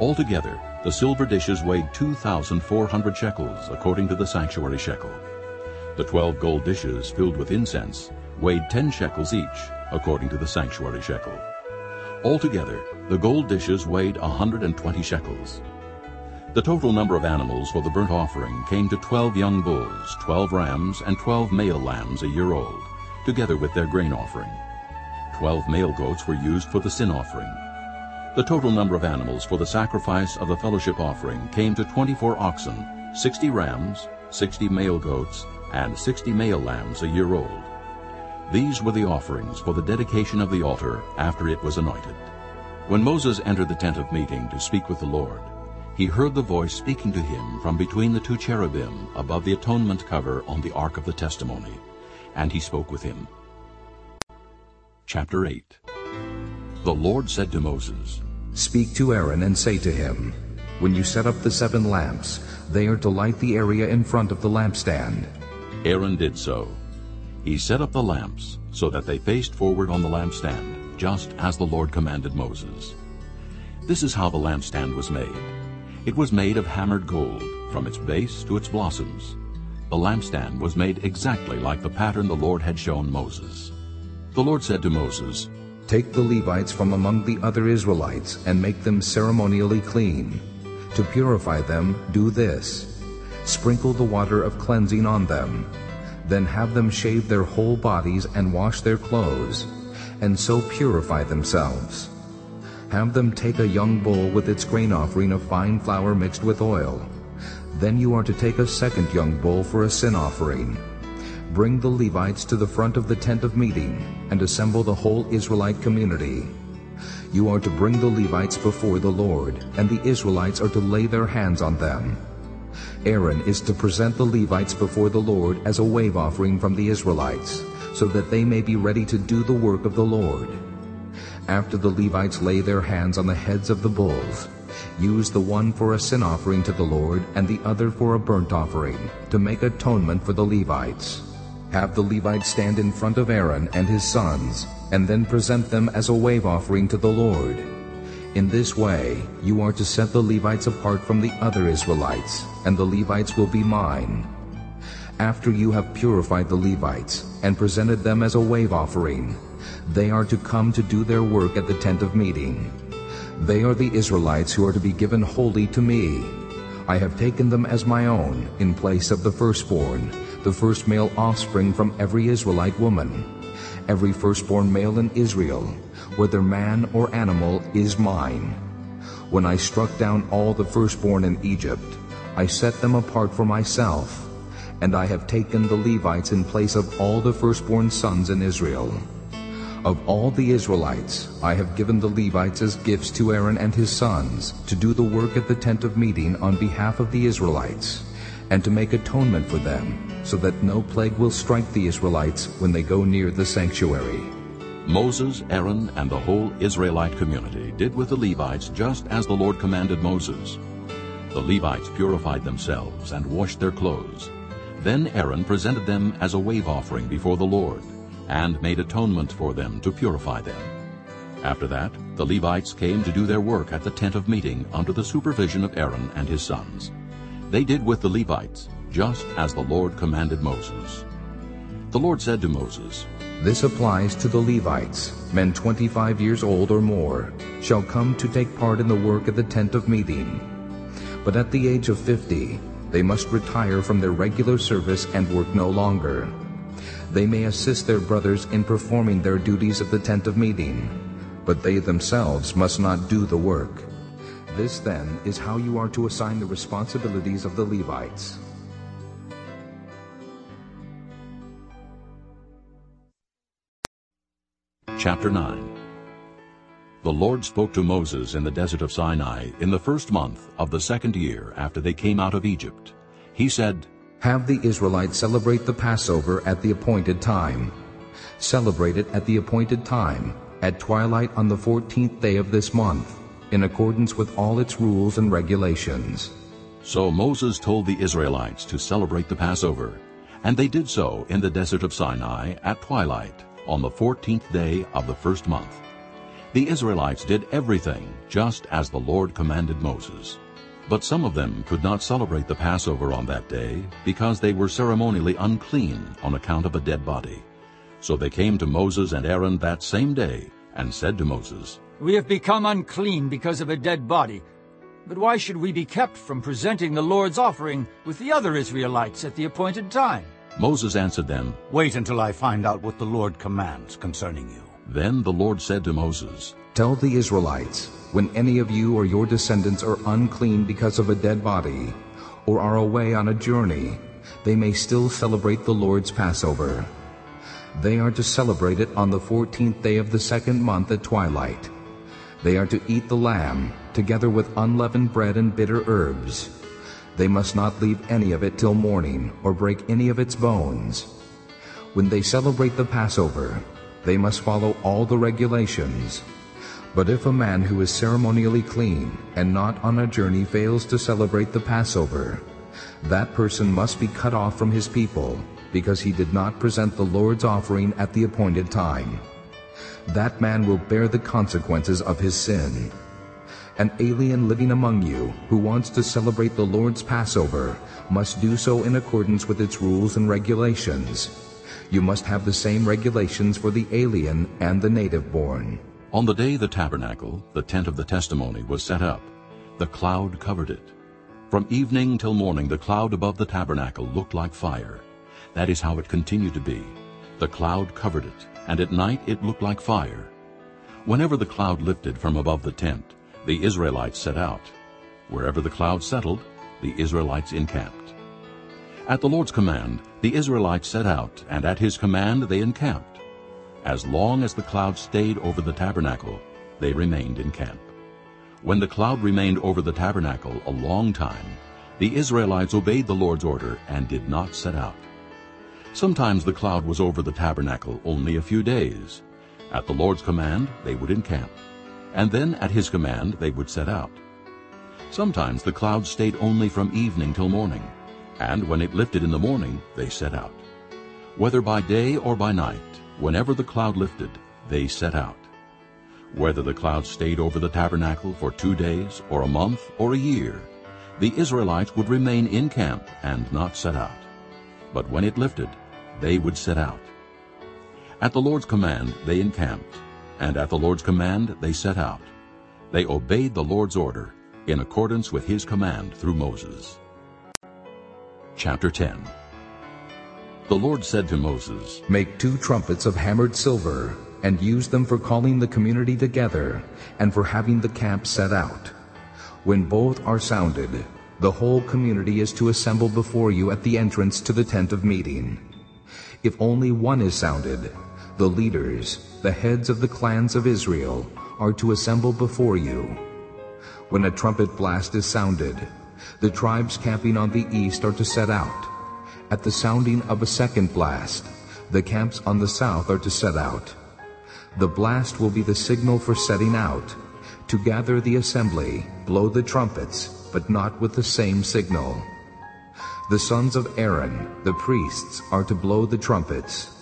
A: Altogether, the silver dishes weighed two thousand four hundred shekels, according to the sanctuary shekel. The twelve gold dishes filled with incense weighed ten shekels each, according to the sanctuary shekel. Altogether, the gold dishes weighed hundred and twenty shekels. The total number of animals for the burnt offering came to twelve young bulls, twelve rams, and twelve male lambs a year old, together with their grain offering. Twelve male goats were used for the sin offering. The total number of animals for the sacrifice of the fellowship offering came to twenty-four oxen, sixty rams, sixty male goats, and sixty male lambs a year old. These were the offerings for the dedication of the altar after it was anointed. When Moses entered the tent of meeting to speak with the Lord, he heard the voice speaking to him from between the two cherubim above the atonement cover on the ark of the testimony, and he spoke with him. Chapter 8 The Lord said to Moses,
B: Speak to Aaron and say to him, When you set up the seven lamps, they are to light the area in front of the lampstand.
A: Aaron did so. He set up the lamps so that they faced forward on the lampstand, just as the Lord commanded Moses. This is how the lampstand was made. It was made of hammered gold, from its base to its blossoms. The lampstand was made exactly like the pattern the Lord had shown Moses. The Lord said to Moses,
B: Take the Levites from among the other Israelites and make them ceremonially clean. To purify them, do this. Sprinkle the water of cleansing on them. Then have them shave their whole bodies and wash their clothes, and so purify themselves. Have them take a young bull with its grain offering of fine flour mixed with oil. Then you are to take a second young bull for a sin offering. Bring the Levites to the front of the tent of meeting, and assemble the whole Israelite community. You are to bring the Levites before the Lord, and the Israelites are to lay their hands on them. Aaron is to present the Levites before the Lord as a wave offering from the Israelites, so that they may be ready to do the work of the Lord. After the Levites lay their hands on the heads of the bulls, use the one for a sin offering to the Lord and the other for a burnt offering, to make atonement for the Levites. Have the Levites stand in front of Aaron and his sons, and then present them as a wave offering to the Lord. In this way you are to set the Levites apart from the other Israelites, and the Levites will be mine. After you have purified the Levites and presented them as a wave offering, they are to come to do their work at the tent of meeting. They are the Israelites who are to be given wholly to me. I have taken them as my own in place of the firstborn, the first male offspring from every Israelite woman. Every firstborn male in Israel, whether man or animal, is mine. When I struck down all the firstborn in Egypt, I set them apart for myself, and I have taken the Levites in place of all the firstborn sons in Israel. Of all the Israelites, I have given the Levites as gifts to Aaron and his sons to do the work at the tent of meeting on behalf of the Israelites, and to make atonement for them, so that no plague will strike the Israelites when they go near the sanctuary.
A: Moses, Aaron, and the whole Israelite community did with the Levites just as the Lord commanded Moses. The Levites purified themselves and washed their clothes. Then Aaron presented them as a wave offering before the Lord and made atonement for them to purify them. After that, the Levites came to do their work at the tent of meeting under the supervision of Aaron and his sons. They did with the Levites just as the Lord commanded Moses. The Lord said to Moses,
B: This applies to the Levites. Men 25 years old or more shall come to take part in the work of the tent of meeting. But at the age of 50, they must retire from their regular service and work no longer they may assist their brothers in performing their duties of the tent of meeting, but they themselves must not do the work. This then is how you are to assign the responsibilities of the Levites.
A: Chapter 9 The Lord spoke to Moses in the desert of Sinai in the first month of the second year after they came out of Egypt. He said,
B: have the Israelites celebrate the Passover at the appointed time. Celebrate it at the appointed time, at twilight on the fourteenth day of this month, in accordance with all its rules and regulations.
A: So Moses told the Israelites to celebrate the Passover, and they did so in the desert of Sinai at twilight on the fourteenth day of the first month. The Israelites did everything just as the Lord commanded Moses. But some of them could not celebrate the Passover on that day because they were ceremonially unclean on account of a dead body. So they came to Moses and Aaron that same day and said to Moses,
C: We have become unclean because of a dead body. But why should we be kept from presenting the Lord's offering with the other Israelites at the appointed time?
A: Moses answered them,
D: Wait until I find out what the Lord commands concerning you.
A: Then the Lord said to Moses,
B: Tell the Israelites, when any of you or your descendants are unclean because of a dead body, or are away on a journey, they may still celebrate the Lord's Passover. They are to celebrate it on the fourteenth day of the second month at twilight. They are to eat the lamb, together with unleavened bread and bitter herbs. They must not leave any of it till morning, or break any of its bones. When they celebrate the Passover, they must follow all the regulations, but if a man who is ceremonially clean and not on a journey fails to celebrate the Passover, that person must be cut off from his people because he did not present the Lord's offering at the appointed time. That man will bear the consequences of his sin. An alien living among you who wants to celebrate the Lord's Passover must do so in accordance with its rules and regulations. You must have the same regulations for the alien and the native born.
A: On the day the tabernacle, the tent of the testimony, was set up, the cloud covered it. From evening till morning the cloud above the tabernacle looked like fire. That is how it continued to be. The cloud covered it, and at night it looked like fire. Whenever the cloud lifted from above the tent, the Israelites set out. Wherever the cloud settled, the Israelites encamped. At the Lord's command, the Israelites set out, and at his command they encamped. As long as the cloud stayed over the tabernacle, they remained in camp. When the cloud remained over the tabernacle a long time, the Israelites obeyed the Lord's order and did not set out. Sometimes the cloud was over the tabernacle only a few days. At the Lord's command, they would encamp, and then at his command they would set out. Sometimes the cloud stayed only from evening till morning, and when it lifted in the morning, they set out. Whether by day or by night, Whenever the cloud lifted, they set out. Whether the cloud stayed over the tabernacle for two days, or a month, or a year, the Israelites would remain in camp and not set out. But when it lifted, they would set out. At the Lord's command they encamped, and at the Lord's command they set out. They obeyed the Lord's order in accordance with his command through Moses. Chapter 10 the Lord said to Moses,
B: Make two trumpets of hammered silver, and use them for calling the community together, and for having the camp set out. When both are sounded, the whole community is to assemble before you at the entrance to the tent of meeting. If only one is sounded, The leaders, the heads of the clans of Israel, are to assemble before you. When a trumpet blast is sounded, the tribes camping on the east are to set out. At the sounding of a second blast, the camps on the south are to set out. The blast will be the signal for setting out. To gather the assembly, blow the trumpets, but not with the same signal. The sons of Aaron, the priests, are to blow the trumpets.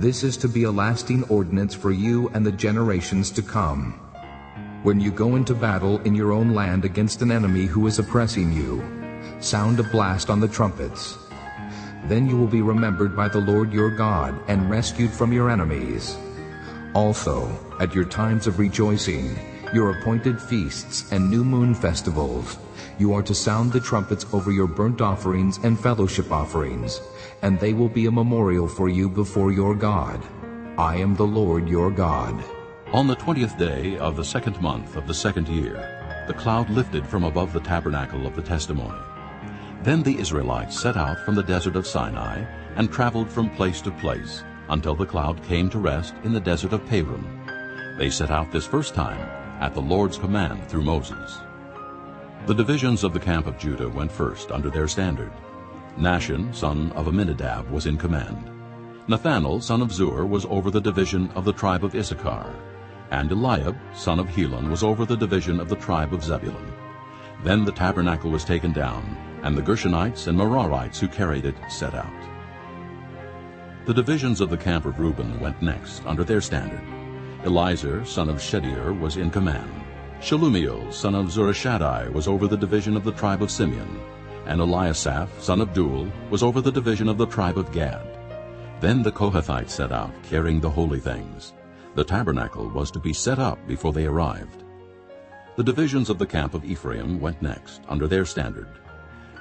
B: This is to be a lasting ordinance for you and the generations to come. When you go into battle in your own land against an enemy who is oppressing you, sound a blast on the trumpets. Then you will be remembered by the Lord your God and rescued from your enemies. Also, at your times of rejoicing, your appointed feasts and new moon festivals, you are to sound the trumpets over your burnt offerings and fellowship offerings, and they will be a memorial for you before your God. I am the Lord your God.
A: On the twentieth day of the second month of the second year, the cloud lifted from above the tabernacle of the testimony. Then the Israelites set out from the desert of Sinai and traveled from place to place until the cloud came to rest in the desert of Paran. They set out this first time at the Lord's command through Moses. The divisions of the camp of Judah went first under their standard. Nahshon, son of Amminadab, was in command. Nethanel, son of Zuar, was over the division of the tribe of Issachar. And Eliab, son of Helon, was over the division of the tribe of Zebulun. Then the tabernacle was taken down, and the Gershonites and Merarites who carried it set out. The divisions of the camp of Reuben went next under their standard. Elizur, son of Shedeur, was in command. Shelumiel, son of Zurishaddai, was over the division of the tribe of Simeon, and Eliasaph, son of Deuel, was over the division of the tribe of Gad. Then the Kohathites set out, carrying the holy things. The tabernacle was to be set up before they arrived. The divisions of the camp of Ephraim went next, under their standard.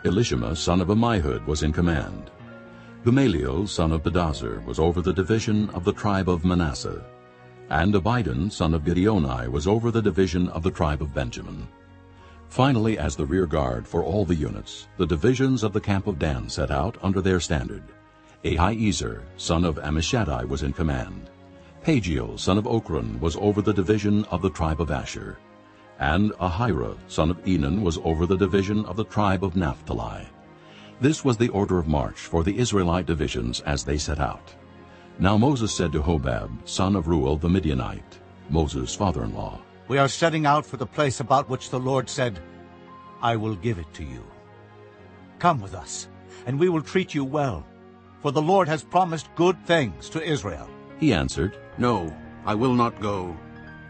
A: Elishama, son of Ammihud, was in command. Gamaliel, son of Pedahzur, was over the division of the tribe of Manasseh. And Abidan, son of Gideoni, was over the division of the tribe of Benjamin. Finally, as the rear guard for all the units, the divisions of the camp of Dan set out under their standard. Ahiezer, son of Ammishaddai, was in command. Pagiel, son of Ochran, was over the division of the tribe of Asher. And Ahira, son of Enan, was over the division of the tribe of Naphtali. This was the order of march for the Israelite divisions as they set out. Now Moses said to Hobab, son of Reuel the Midianite, Moses' father-in-law,
D: We are setting out for the place about which the Lord said, I will give it to you. Come with us, and we will treat you well, for the Lord has promised good things to Israel.
A: He answered,
E: No, I will not go.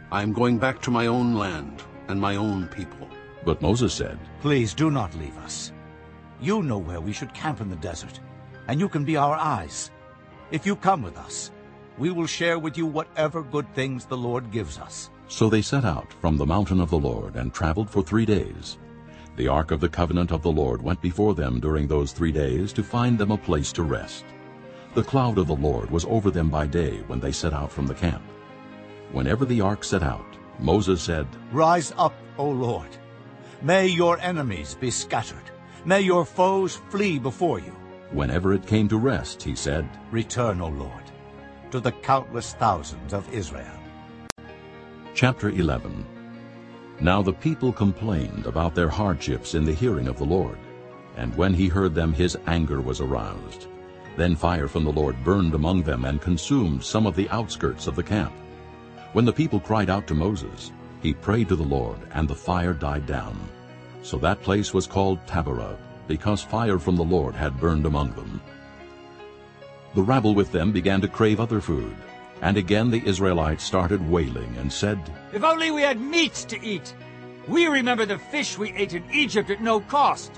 E: I am going back to my own land and my own people.
A: But Moses said,
D: Please do not leave us. You know where we should camp in the desert, and you can be our eyes. If you come with us, we will share with you whatever good things the Lord gives us.
A: So they set out from the mountain of the Lord and traveled for three days. The ark of the covenant of the Lord went before them during those three days to find them a place to rest. The cloud of the Lord was over them by day when they set out from the camp. Whenever the ark set out, Moses said,
D: Rise up, O Lord. May your enemies be scattered. May your foes flee before you.
A: Whenever it came to rest, he said,
D: Return, O Lord, to the countless thousands of Israel.
A: Chapter 11 Now the people complained about their hardships in the hearing of the Lord. And when he heard them, his anger was aroused. Then fire from the Lord burned among them and consumed some of the outskirts of the camp. When the people cried out to Moses, he prayed to the Lord, and the fire died down. So that place was called Taberah, because fire from the Lord had burned among them. The rabble with them began to crave other food. And again the Israelites started wailing and said,
C: If only we had meat to eat! We remember the fish we ate in Egypt at no cost.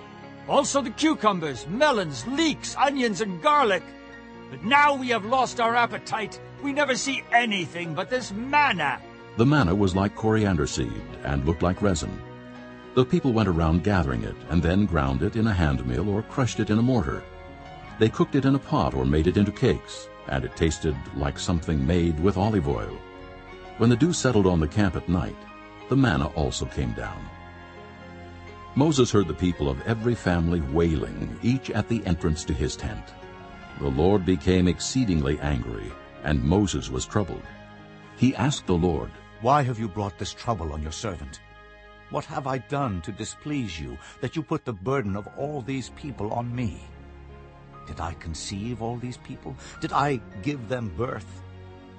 C: Also the cucumbers, melons, leeks, onions, and garlic. But now we have lost our appetite. We never see anything but this manna.
A: The manna was like coriander seed and looked like resin. The people went around gathering it and then ground it in a hand mill or crushed it in a mortar. They cooked it in a pot or made it into cakes, and it tasted like something made with olive oil. When the dew settled on the camp at night, the manna also came down. Moses heard the people of every family wailing, each at the entrance to his tent. The Lord became exceedingly angry, and Moses was troubled. He asked the Lord,
D: Why have you brought this trouble on your servant? What have I done to displease you, that you put the burden of all these people on me? Did I conceive all these people? Did I give them birth?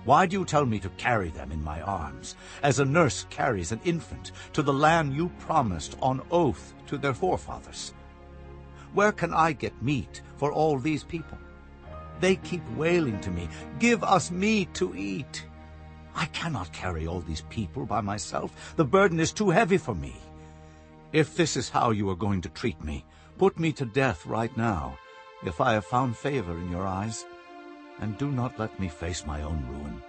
D: Why do you tell me to carry them in my arms, as a nurse carries an infant, to the land you promised on oath to their forefathers? Where can I get meat for all these people? They keep wailing to me, Give us meat to eat. I cannot carry all these people by myself. The burden is too heavy for me. If this is how you are going to treat me, put me to death right now, if I have found favor in your eyes, and do not let me face my own ruin.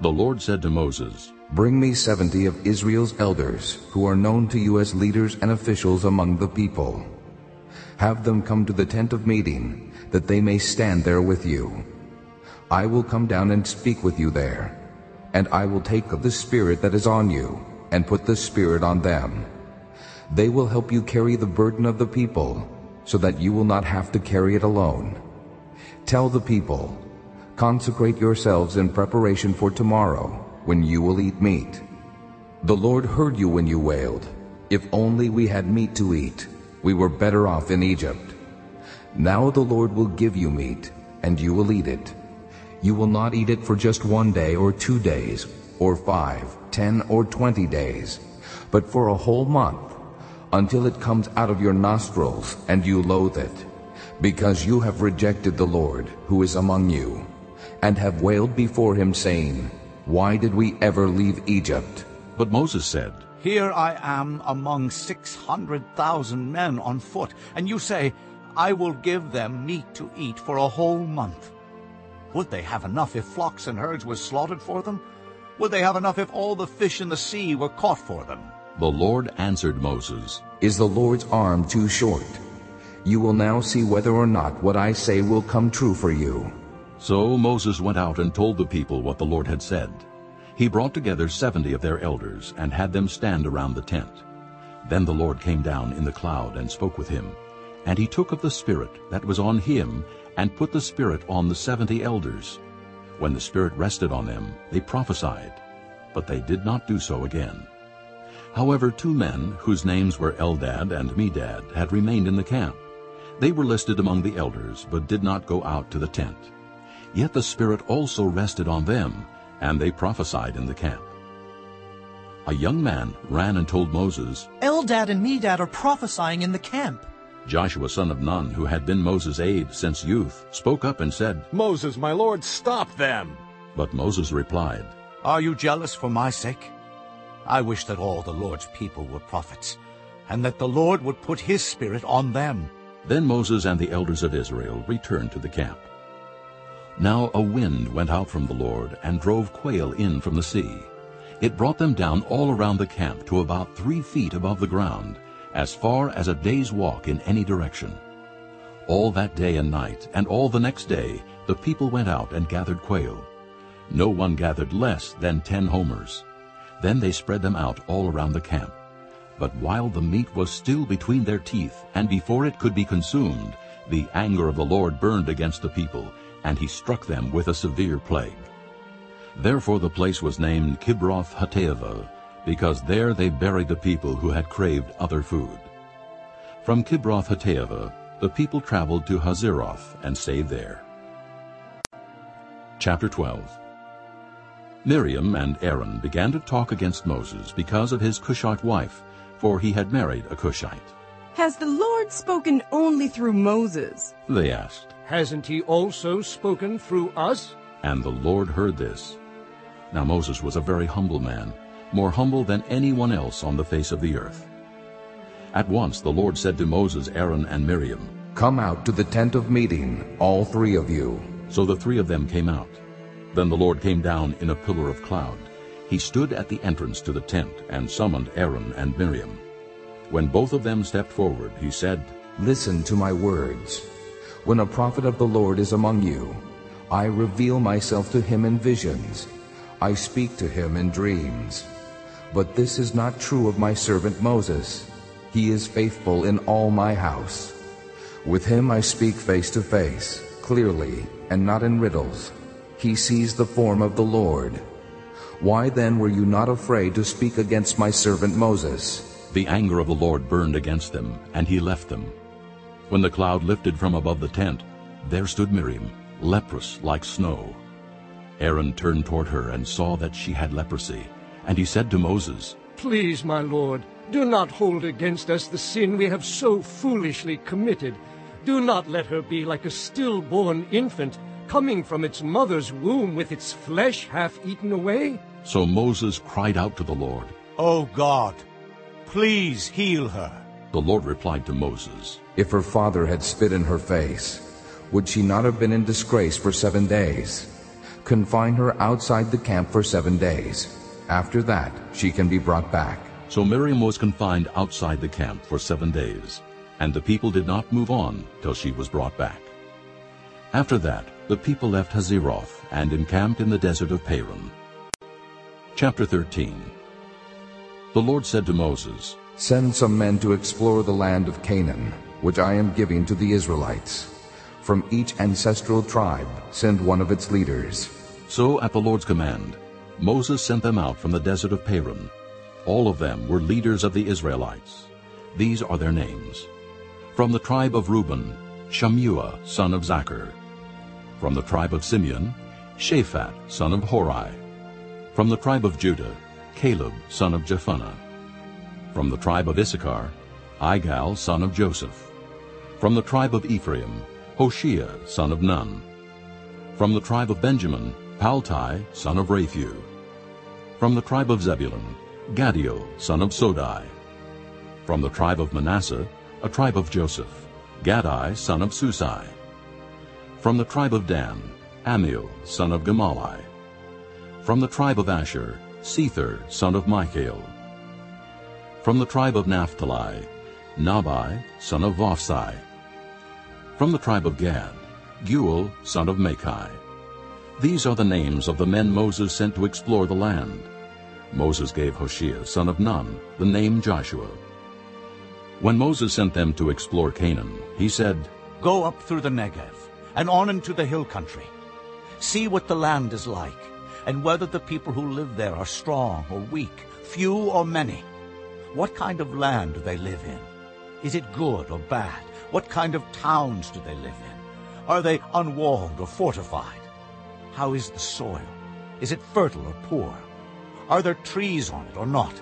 A: The Lord said to Moses,
B: Bring me seventy of Israel's elders, who are known to you as leaders and officials among the people. Have them come to the tent of meeting, that they may stand there with you. I will come down and speak with you there and I will take of the Spirit that is on you, and put the Spirit on them. They will help you carry the burden of the people, so that you will not have to carry it alone. Tell the people, Consecrate yourselves in preparation for tomorrow, when you will eat meat. The Lord heard you when you wailed, If only we had meat to eat, we were better off in Egypt. Now the Lord will give you meat, and you will eat it. You will not eat it for just one day or two days, or five, ten, or twenty days, but for a whole month, until it comes out of your nostrils and you loathe it, because you have rejected the Lord who is among you, and have wailed before him, saying, Why did we ever leave Egypt?
A: But Moses said,
D: Here I am among six hundred thousand men on foot, and you say, I will give them meat to eat for a whole month. Would they have enough if flocks and herds were slaughtered for them? Would they have enough if all the fish in the sea were caught for them?
A: The Lord answered Moses,
B: Is the Lord's arm too short? You will now see whether or not what I say will come true for you.
A: So Moses went out and told the people what the Lord had said. He brought together seventy of their elders and had them stand around the tent. Then the Lord came down in the cloud and spoke with him. And he took of the Spirit that was on him and put the Spirit on the seventy elders. When the Spirit rested on them, they prophesied, but they did not do so again. However, two men, whose names were Eldad and Medad, had remained in the camp. They were listed among the elders, but did not go out to the tent. Yet the Spirit also rested on them, and they prophesied in the camp. A young man ran and told Moses,
F: Eldad and Medad are prophesying in the camp.
A: Joshua son of Nun, who had been Moses' aide since youth, spoke up and said,
G: Moses, my lord, stop them!
A: But Moses replied,
D: Are you jealous for my sake? I wish that all the Lord's people were prophets, and that the Lord would put his spirit on them.
A: Then Moses and the elders of Israel returned to the camp. Now a wind went out from the Lord and drove quail in from the sea. It brought them down all around the camp to about three feet above the ground, as far as a day's walk in any direction. All that day and night, and all the next day, the people went out and gathered quail. No one gathered less than ten homers. Then they spread them out all around the camp. But while the meat was still between their teeth, and before it could be consumed, the anger of the Lord burned against the people, and he struck them with a severe plague. Therefore the place was named Kibroth Hattaavah, because there they buried the people who had craved other food. From Kibroth Hattaavah the people traveled to Hazeroth and stayed there. Chapter 12 Miriam and Aaron began to talk against Moses because of his Cushite wife, for he had married a Cushite.
H: Has the Lord spoken only through Moses?
A: They asked.
G: Hasn't he also spoken through us?
A: And the Lord heard this. Now Moses was a very humble man, more humble than anyone else on the face of the earth. At once the Lord said to Moses, Aaron, and Miriam,
B: Come out to the tent of meeting, all three of you.
A: So the three of them came out. Then the Lord came down in a pillar of cloud. He stood at the entrance to the tent and summoned Aaron and Miriam. When both of them stepped forward, he said,
B: Listen to my words. When a prophet of the Lord is among you, I reveal myself to him in visions. I speak to him in dreams. But this is not true of my servant Moses. He is faithful in all my house. With him I speak face to face, clearly, and not in riddles. He sees the form of the Lord. Why then were you not afraid to speak against my servant Moses?
A: The anger of the Lord burned against them, and he left them. When the cloud lifted from above the tent, there stood Miriam, leprous like snow. Aaron turned toward her and saw that she had leprosy. And he said to Moses,
G: Please, my lord, do not hold against us the sin we have so foolishly committed. Do not let her be like a stillborn infant, coming from its mother's womb with its flesh half eaten away.
A: So Moses cried out to the Lord.
D: O God, please heal her.
A: The Lord replied to Moses,
B: If her father had spit in her face, would she not have been in disgrace for seven days? Confine her outside the camp for seven days. After that, she can be brought back.
A: So Miriam was confined outside the camp for seven days, and the people did not move on till she was brought back. After that, the people left Hazeroth and encamped in the desert of Paran. Chapter 13 The Lord said to Moses,
B: Send some men to explore the land of Canaan, which I am giving to the Israelites. From each ancestral tribe send one of its leaders.
A: So at the Lord's command, Moses sent them out from the desert of Paran. All of them were leaders of the Israelites. These are their names. From the tribe of Reuben, Shammua, son of Zaccur. From the tribe of Simeon, Shaphat, son of Hori. From the tribe of Judah, Caleb, son of Jephunneh. From the tribe of Issachar, Igal, son of Joseph. From the tribe of Ephraim, Hoshea, son of Nun. From the tribe of Benjamin, Paltai, son of Raphu. From the tribe of Zebulun, Gaddiel, son of Sodai. From the tribe of Manasseh, a tribe of Joseph, Gadi, son of Susai. From the tribe of Dan, Ammiel, son of Gemalli. From the tribe of Asher, Sethur, son of Michael. From the tribe of Naphtali, Nabai, son of Vophsi. From the tribe of Gad, Geuel, son of Maki. These are the names of the men Moses sent to explore the land. Moses gave Hoshea, son of Nun, the name Joshua. When Moses sent them to explore Canaan, he said,
D: Go up through the Negev and on into the hill country. See what the land is like, and whether the people who live there are strong or weak, few or many. What kind of land do they live in? Is it good or bad? What kind of towns do they live in? Are they unwalled or fortified? How is the soil? Is it fertile or poor? Are there trees on it or not?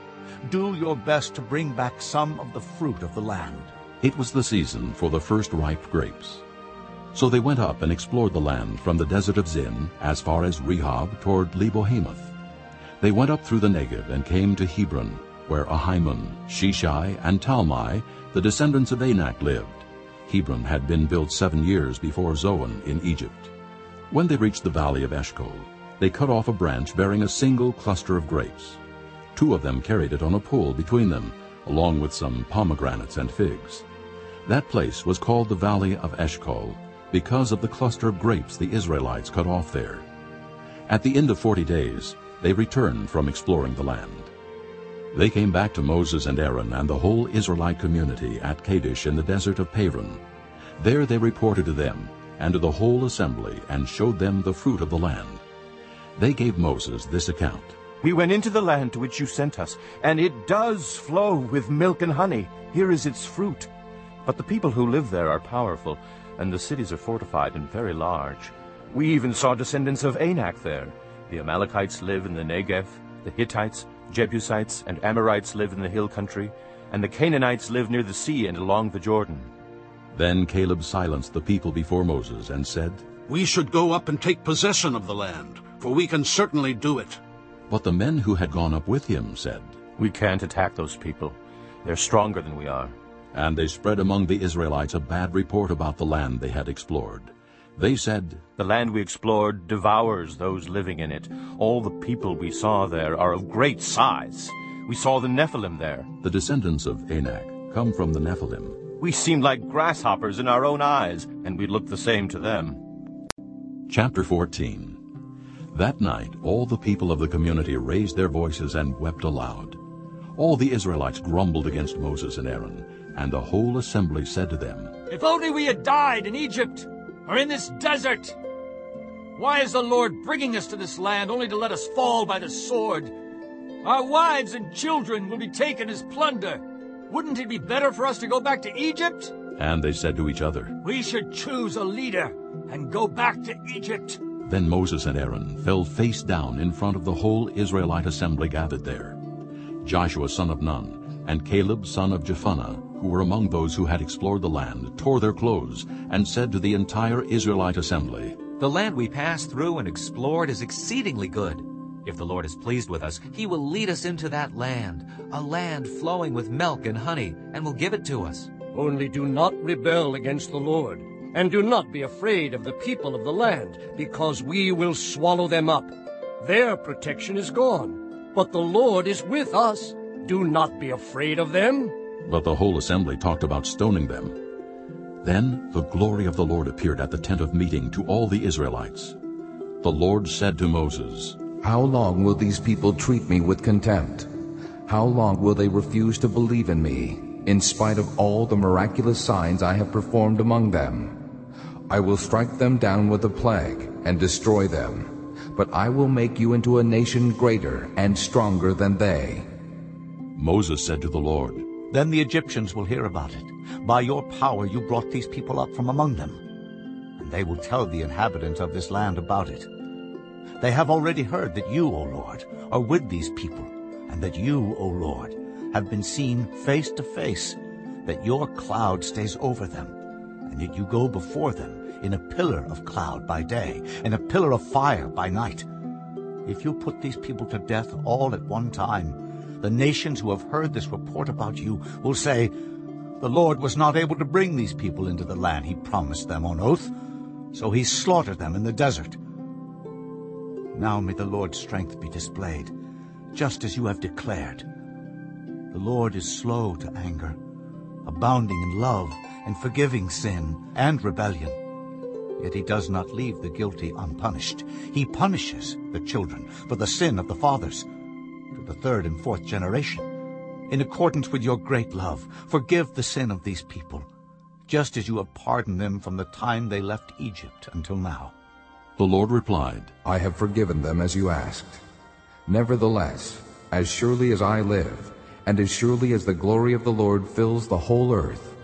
D: Do your best to bring back some of the fruit of the land.
A: It was the season for the first ripe grapes. So they went up and explored the land from the desert of Zin as far as Rehob toward Lebo-Hamath. They went up through the Negev and came to Hebron, where Ahiman, Sheshai, and Talmai, the descendants of Anak, lived. Hebron had been built seven years before Zoan in Egypt. When they reached the valley of Eshcol, they cut off a branch bearing a single cluster of grapes. Two of them carried it on a pole between them, along with some pomegranates and figs. That place was called the Valley of Eshcol because of the cluster of grapes the Israelites cut off there. At the end of forty days, they returned from exploring the land. They came back to Moses and Aaron and the whole Israelite community at Kadesh in the desert of Paran. There they reported to them and to the whole assembly and showed them the fruit of the land. They gave Moses this account.
I: We went into the land to which you sent us, and it does flow with milk and honey. Here is its fruit. But the people who live there are powerful, and the cities are fortified and very large. We even saw descendants of Anak there. The Amalekites live in the Negev, the Hittites, Jebusites, and Amorites live in the hill country, and the Canaanites live near the sea and along the Jordan.
A: Then Caleb silenced the people before Moses and said,
E: We should go up and take possession of the land, for we can certainly do it.
A: But the men who had gone up with him said,
I: We can't attack those people. They're stronger than we are.
A: And they spread among the Israelites a bad report about the land they had explored. They said,
I: The land we explored devours those living in it. All the people we saw there are of great size. We saw the Nephilim there.
A: The descendants of Anak come from the Nephilim.
I: We seemed like grasshoppers in our own eyes, and we looked the same to them.
A: Chapter 14 That night all the people of the community raised their voices and wept aloud. All the Israelites grumbled against Moses and Aaron, and the whole assembly said to them,
C: If only we had died in Egypt or in this desert! Why is the Lord bringing us to this land only to let us fall by the sword? Our wives and children will be taken as plunder. Wouldn't it be better for us to go back to Egypt?
A: And they said to each other,
C: We should choose a leader and go back to Egypt.
A: Then Moses and Aaron fell face down in front of the whole Israelite assembly gathered there. Joshua son of Nun and Caleb son of Jephunneh, who were among those who had explored the land, tore their clothes and said to the entire Israelite assembly,
J: The land we passed through and explored is exceedingly good. If the Lord is pleased with us, he will lead us into that land, a land flowing with milk and honey, and will give it to us.
G: Only do not rebel against the Lord, and do not be afraid of the people of the land, because we will swallow them up. Their protection is gone, but the Lord is with us. Do not be afraid of them.
A: But the whole assembly talked about stoning them. Then the glory of the Lord appeared at the tent of meeting to all the Israelites. The Lord said to Moses,
B: How long will these people treat me with contempt? How long will they refuse to believe in me, in spite of all the miraculous signs I have performed among them? I will strike them down with a plague and destroy them, but I will make you into a nation greater and stronger than they.
A: Moses said to the Lord,
D: Then the Egyptians will hear about it. By your power you brought these people up from among them. And they will tell the inhabitants of this land about it. They have already heard that you, O Lord, are with these people, and that you, O Lord, have been seen face to face, that your cloud stays over them, and that you go before them in a pillar of cloud by day, and a pillar of fire by night. If you put these people to death all at one time, the nations who have heard this report about you will say, The Lord was not able to bring these people into the land he promised them on oath, so he slaughtered them in the desert. Now may the Lord's strength be displayed, just as you have declared. The Lord is slow to anger, abounding in love and forgiving sin and rebellion. Yet he does not leave the guilty unpunished. He punishes the children for the sin of the fathers, the third and fourth generation. In accordance with your great love, forgive the sin of these people, just as you have pardoned them from the time they left Egypt until now.
A: The Lord replied,
B: I have forgiven them as you asked. Nevertheless, as surely as I live, and as surely as the glory of the Lord fills the whole earth,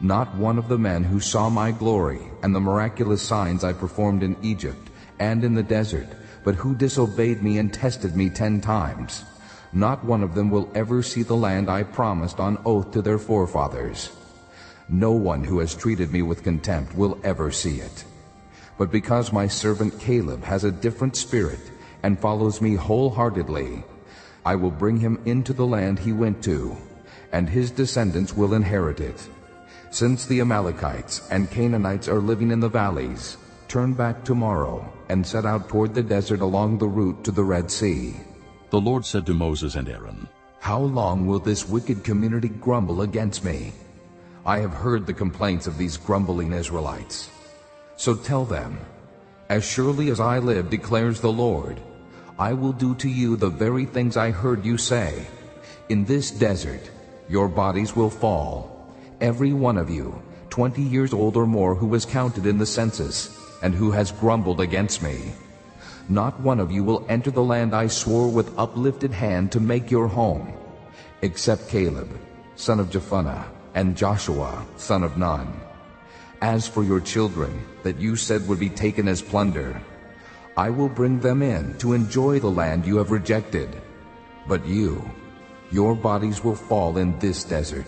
B: not one of the men who saw my glory and the miraculous signs I performed in Egypt and in the desert, but who disobeyed me and tested me ten times, not one of them will ever see the land I promised on oath to their forefathers. No one who has treated me with contempt will ever see it. But because my servant Caleb has a different spirit and follows me wholeheartedly, I will bring him into the land he went to, and his descendants will inherit it. Since the Amalekites and Canaanites are living in the valleys, turn back tomorrow and set out toward the desert along the route to the Red Sea.
A: The Lord said to Moses and Aaron,
B: How long will this wicked community grumble against me? I have heard the complaints of these grumbling Israelites. So tell them, As surely as I live, declares the Lord, I will do to you the very things I heard you say. In this desert your bodies will fall, every one of you, twenty years old or more who was counted in the census, and who has grumbled against me. Not one of you will enter the land I swore with uplifted hand to make your home, except Caleb, son of Jephunneh, and Joshua, son of Nun. As for your children, that you said would be taken as plunder, I will bring them in to enjoy the land you have rejected. But you, your bodies will fall in this desert.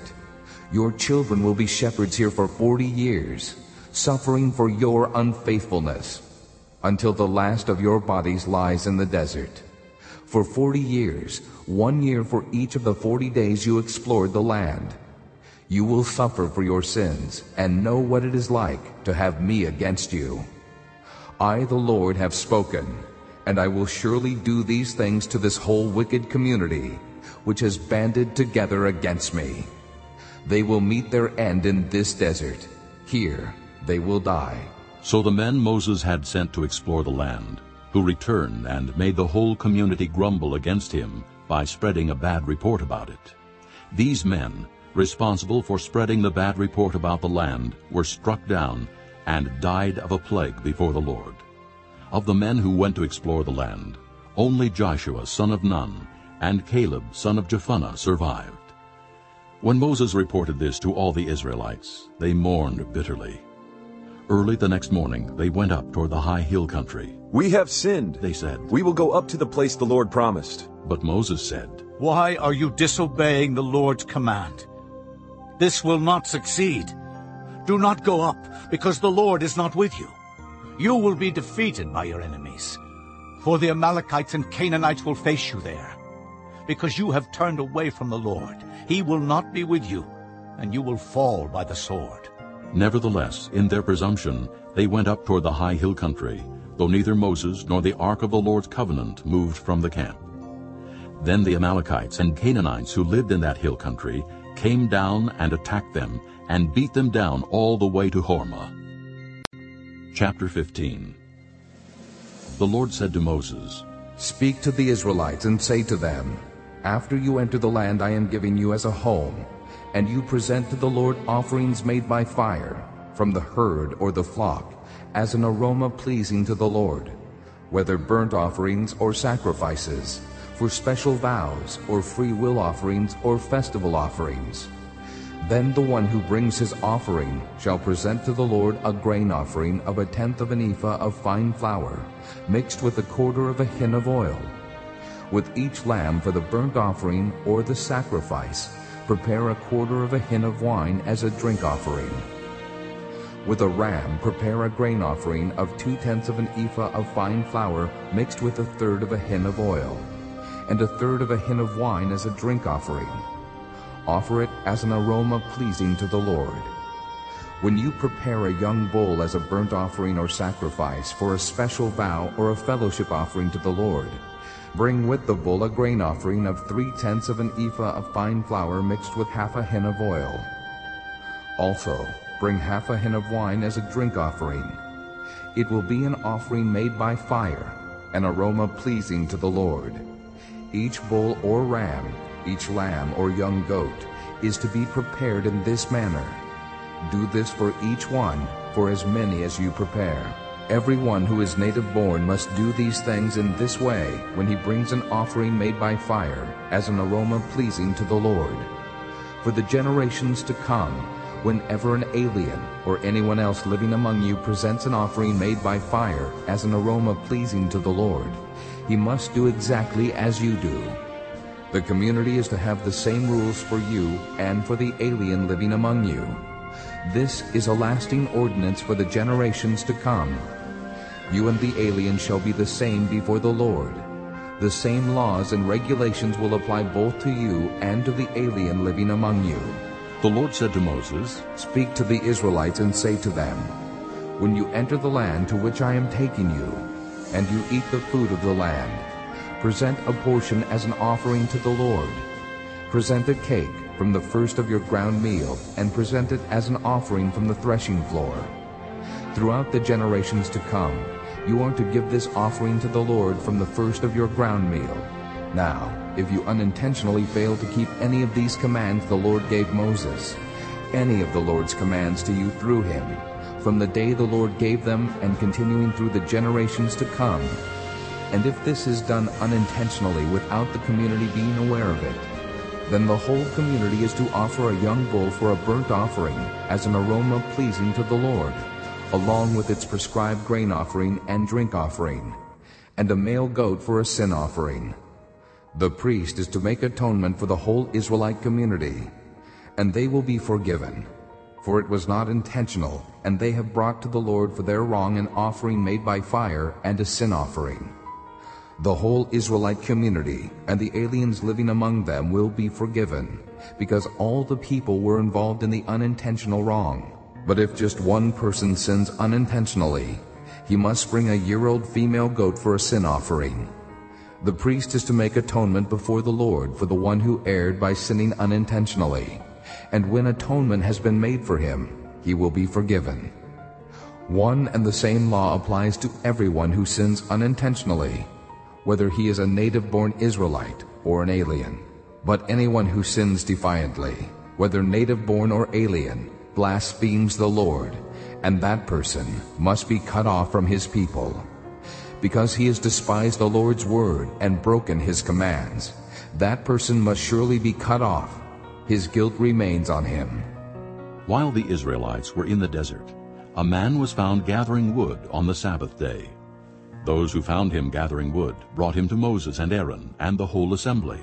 B: Your children will be shepherds here for forty years, suffering for your unfaithfulness, until the last of your bodies lies in the desert. For forty years, one year for each of the forty days you explored the land. You will suffer for your sins and know what it is like to have me against you. I, the Lord, have spoken, and I will surely do these things to this whole wicked community, which has banded together against me. They will meet their end in this desert. Here they will die.
A: So the men Moses had sent to explore the land, who returned and made the whole community grumble against him by spreading a bad report about it. These men, responsible for spreading the bad report about the land, were struck down and died of a plague before the Lord. Of the men who went to explore the land, only Joshua son of Nun and Caleb son of Jephunneh survived. When Moses reported this to all the Israelites, they mourned bitterly. Early the next morning they went up toward the high hill country.
K: We have sinned,
A: they said.
K: We will go up to the place the Lord promised.
A: But Moses said,
D: Why are you disobeying the Lord's command? This will not succeed. Do not go up, because the Lord is not with you. You will be defeated by your enemies. For the Amalekites and Canaanites will face you there. Because you have turned away from the Lord, he will not be with you, and you will fall by the sword.
A: Nevertheless, in their presumption, they went up toward the high hill country, though neither Moses nor the ark of the Lord's covenant moved from the camp. Then the Amalekites and Canaanites who lived in that hill country came down and attacked them, and beat them down all the way to Hormah. Chapter 15 The Lord said to Moses,
B: Speak to the Israelites and say to them, After you enter the land I am giving you as a home, and you present to the Lord offerings made by fire, from the herd or the flock, as an aroma pleasing to the Lord, whether burnt offerings or sacrifices, for special vows or free will offerings or festival offerings. Then the one who brings his offering shall present to the Lord a grain offering of a tenth of an ephah of fine flour, mixed with a quarter of a hin of oil. With each lamb for the burnt offering or the sacrifice, prepare a quarter of a hin of wine as a drink offering. With a ram prepare a grain offering of two-tenths of an ephah of fine flour mixed with a third of a hin of oil, and a third of a hin of wine as a drink offering. Offer it as an aroma pleasing to the Lord. When you prepare a young bull as a burnt offering or sacrifice for a special vow or a fellowship offering to the Lord, Bring with the bull a grain offering of three-tenths of an ephah of fine flour mixed with half a hin of oil. Also, bring half a hin of wine as a drink offering. It will be an offering made by fire, an aroma pleasing to the Lord. Each bull or ram, each lamb or young goat, is to be prepared in this manner. Do this for each one, for as many as you prepare. Everyone who is native born must do these things in this way when he brings an offering made by fire as an aroma pleasing to the Lord. For the generations to come, whenever an alien or anyone else living among you presents an offering made by fire as an aroma pleasing to the Lord, he must do exactly as you do. The community is to have the same rules for you and for the alien living among you. This is a lasting ordinance for the generations to come. You and the alien shall be the same before the Lord. The same laws and regulations will apply both to you and to the alien living among you.
A: The Lord said to Moses,
B: Speak to the Israelites and say to them, When you enter the land to which I am taking you, and you eat the food of the land, present a portion as an offering to the Lord. Present a cake from the first of your ground meal, and present it as an offering from the threshing floor. Throughout the generations to come, you are to give this offering to the Lord from the first of your ground meal. Now, if you unintentionally fail to keep any of these commands the Lord gave Moses, any of the Lord's commands to you through him, from the day the Lord gave them and continuing through the generations to come, and if this is done unintentionally without the community being aware of it, then the whole community is to offer a young bull for a burnt offering as an aroma pleasing to the Lord, along with its prescribed grain offering and drink offering, and a male goat for a sin offering. The priest is to make atonement for the whole Israelite community, and they will be forgiven. For it was not intentional, and they have brought to the Lord for their wrong an offering made by fire and a sin offering. The whole Israelite community and the aliens living among them will be forgiven, because all the people were involved in the unintentional wrong. But if just one person sins unintentionally, he must bring a year-old female goat for a sin offering. The priest is to make atonement before the Lord for the one who erred by sinning unintentionally, and when atonement has been made for him, he will be forgiven. One and the same law applies to everyone who sins unintentionally, whether he is a native-born Israelite or an alien. But anyone who sins defiantly, whether native-born or alien, blasphemes the Lord, and that person must be cut off from his people. because he has despised the Lord's word and broken his commands. That person must surely be cut off. His guilt remains on him.
A: While the Israelites were in the desert, a man was found gathering wood on the Sabbath day. Those who found him gathering wood brought him to Moses and Aaron and the whole assembly,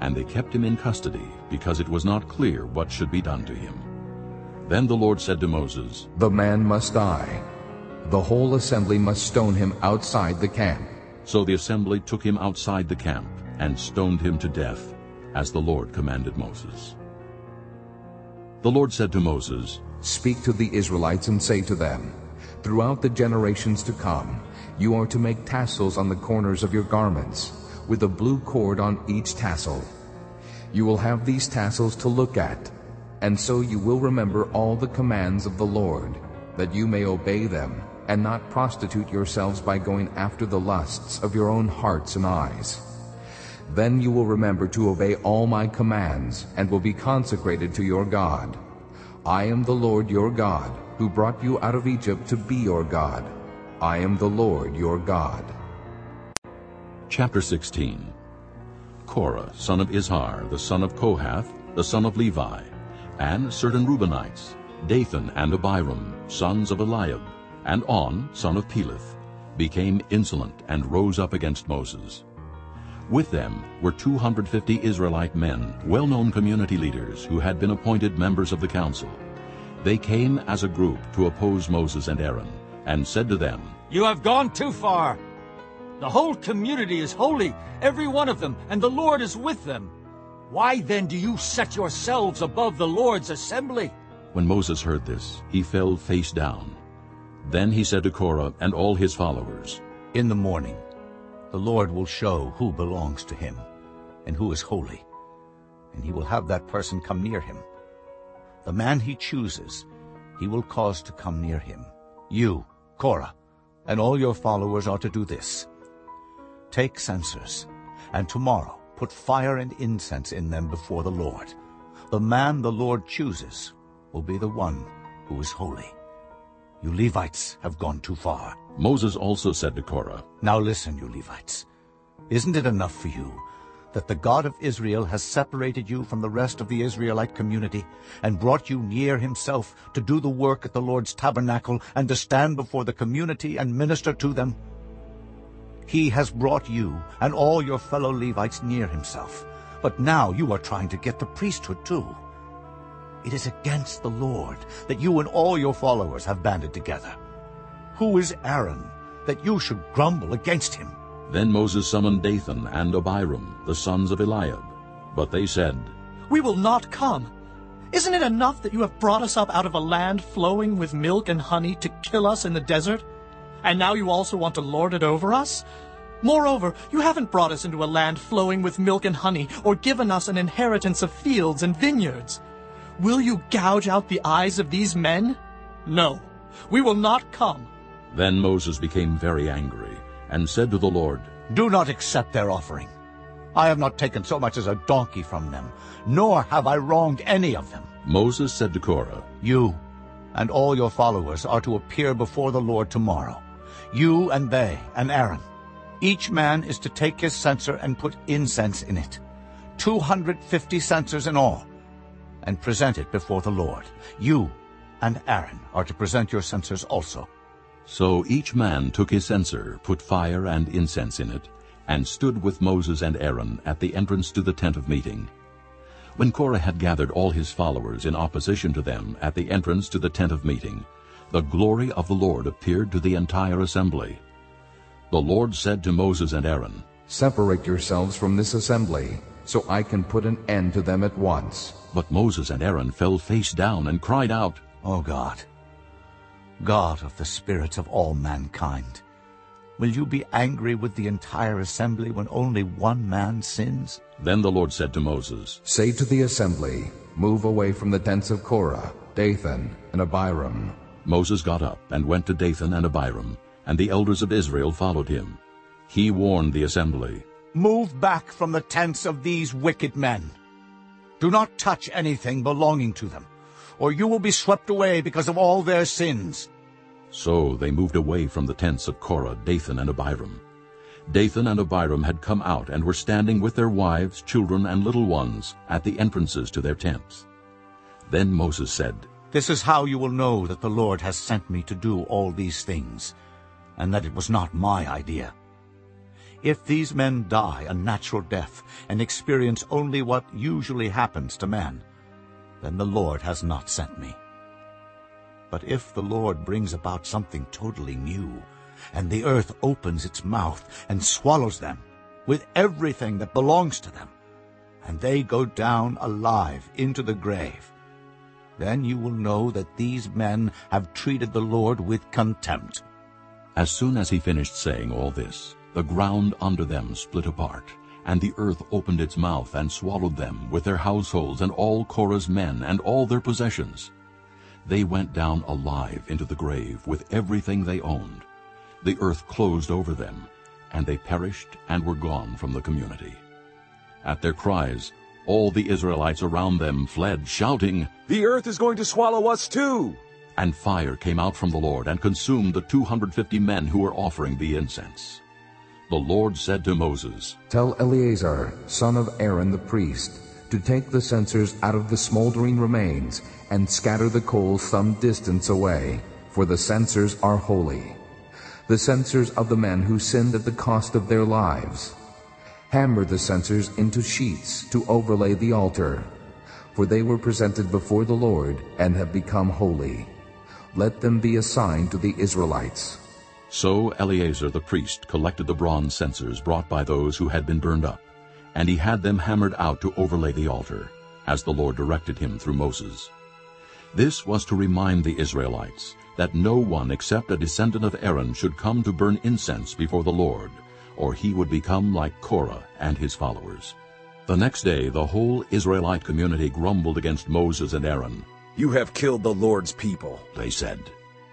A: and they kept him in custody because it was not clear what should be done to him. Then the Lord said to Moses,
B: The man must die. The whole assembly must stone him outside the camp.
A: So the assembly took him outside the camp and stoned him to death, as the Lord commanded Moses. The Lord said to Moses,
B: Speak to the Israelites and say to them, Throughout the generations to come, you are to make tassels on the corners of your garments, with a blue cord on each tassel. You will have these tassels to look at, and so you will remember all the commands of the Lord, that you may obey them, and not prostitute yourselves by going after the lusts of your own hearts and eyes. Then you will remember to obey all my commands, and will be consecrated to your God. I am the Lord your God, who brought you out of Egypt to be your God. I am the Lord your God.
A: Chapter 16 Korah, son of Izhar, the son of Kohath, the son of Levi, and certain Reubenites, Dathan and Abiram, sons of Eliab, and On, son of Peleth, became insolent and rose up against Moses. With them were 250 Israelite men, well-known community leaders who had been appointed members of the council. They came as a group to oppose Moses and Aaron, and said to them,
C: You have gone too far. The whole community is holy, every one of them, and the Lord is with them. Why then do you set yourselves above the Lord's assembly?
A: When Moses heard this, he fell face down. Then he said to Korah and all his followers,
D: In the morning the Lord will show who belongs to him and who is holy, and he will have that person come near him. The man he chooses he will cause to come near him. You, Korah, and all your followers are to do this. Take censers, and tomorrow put fire and incense in them before the Lord. The man the Lord chooses will be the one who is holy. You Levites have gone too far.
A: Moses also said to Korah,
D: Now listen, you Levites. Isn't it enough for you that the God of Israel has separated you from the rest of the Israelite community and brought you near himself to do the work at the Lord's tabernacle and to stand before the community and minister to them? He has brought you and all your fellow Levites near himself, but now you are trying to get the priesthood too. It is against the Lord that you and all your followers have banded together. Who is Aaron, that you should grumble against him?
A: Then Moses summoned Dathan and Abiram, the sons of Eliab. But they said,
F: We will not come. Isn't it enough that you have brought us up out of a land flowing with milk and honey to kill us in the desert? And now you also want to lord it over us? Moreover, you haven't brought us into a land flowing with milk and honey, or given us an inheritance of fields and vineyards. Will you gouge out the eyes of these men? No, we will not come.
A: Then Moses became very angry, and said to the Lord,
D: Do not accept their offering. I have not taken so much as a donkey from them, nor have I wronged any of them.
A: Moses said to Korah,
D: You and all your followers are to appear before the Lord tomorrow, you and they and Aaron. Each man is to take his censer and put incense in it, 250 censers in all, and present it before the Lord. You and Aaron are to present your censers also.
A: So each man took his censer, put fire and incense in it, and stood with Moses and Aaron at the entrance to the tent of meeting. When Korah had gathered all his followers in opposition to them at the entrance to the tent of meeting, the glory of the Lord appeared to the entire assembly. The Lord said to Moses and Aaron,
B: Separate yourselves from this assembly, so I can put an end to them at once.
A: But Moses and Aaron fell face down and cried out,
D: O God, God of the spirits of all mankind, will you be angry with the entire assembly when only one man sins?
A: Then the Lord said to Moses,
B: Say to the assembly, Move away from the tents of Korah, Dathan, and Abiram.
A: Moses got up and went to Dathan and Abiram, and the elders of Israel followed him. He warned the assembly,
D: Move back from the tents of these wicked men. Do not touch anything belonging to them, or you will be swept away because of all their sins.
A: So they moved away from the tents of Korah, Dathan, and Abiram. Dathan and Abiram had come out and were standing with their wives, children, and little ones at the entrances to their tents. Then Moses said,
D: This is how you will know that the Lord has sent me to do all these things, and that it was not my idea. If these men die a natural death and experience only what usually happens to men, then the Lord has not sent me. But if the Lord brings about something totally new, and the earth opens its mouth and swallows them with everything that belongs to them, and they go down alive into the grave, then you will know that these men have treated the Lord with contempt.
A: As soon as he finished saying all this, the ground under them split apart, and the earth opened its mouth and swallowed them with their households and all Korah's men and all their possessions. They went down alive into the grave with everything they owned. The earth closed over them, and they perished and were gone from the community. At their cries, all the Israelites around them fled, shouting,
K: The earth is going to swallow us too!
A: And fire came out from the Lord and consumed the 250 men who were offering the incense. The Lord said to Moses,
B: Tell Eleazar, son of Aaron the priest, to take the censers out of the smoldering remains and scatter the coals some distance away, for the censers are holy. The censers of the men who sinned at the cost of their lives. Hammer the censers into sheets to overlay the altar, for they were presented before the Lord and have become holy. Let them be a sign to the Israelites.
A: So Eleazar the priest collected the bronze censers brought by those who had been burned up, and he had them hammered out to overlay the altar, as the Lord directed him through Moses. This was to remind the Israelites that no one except a descendant of Aaron should come to burn incense before the Lord, or he would become like Korah and his followers. The next day the whole Israelite community grumbled against Moses and Aaron.
K: You have killed the Lord's people,
A: they said.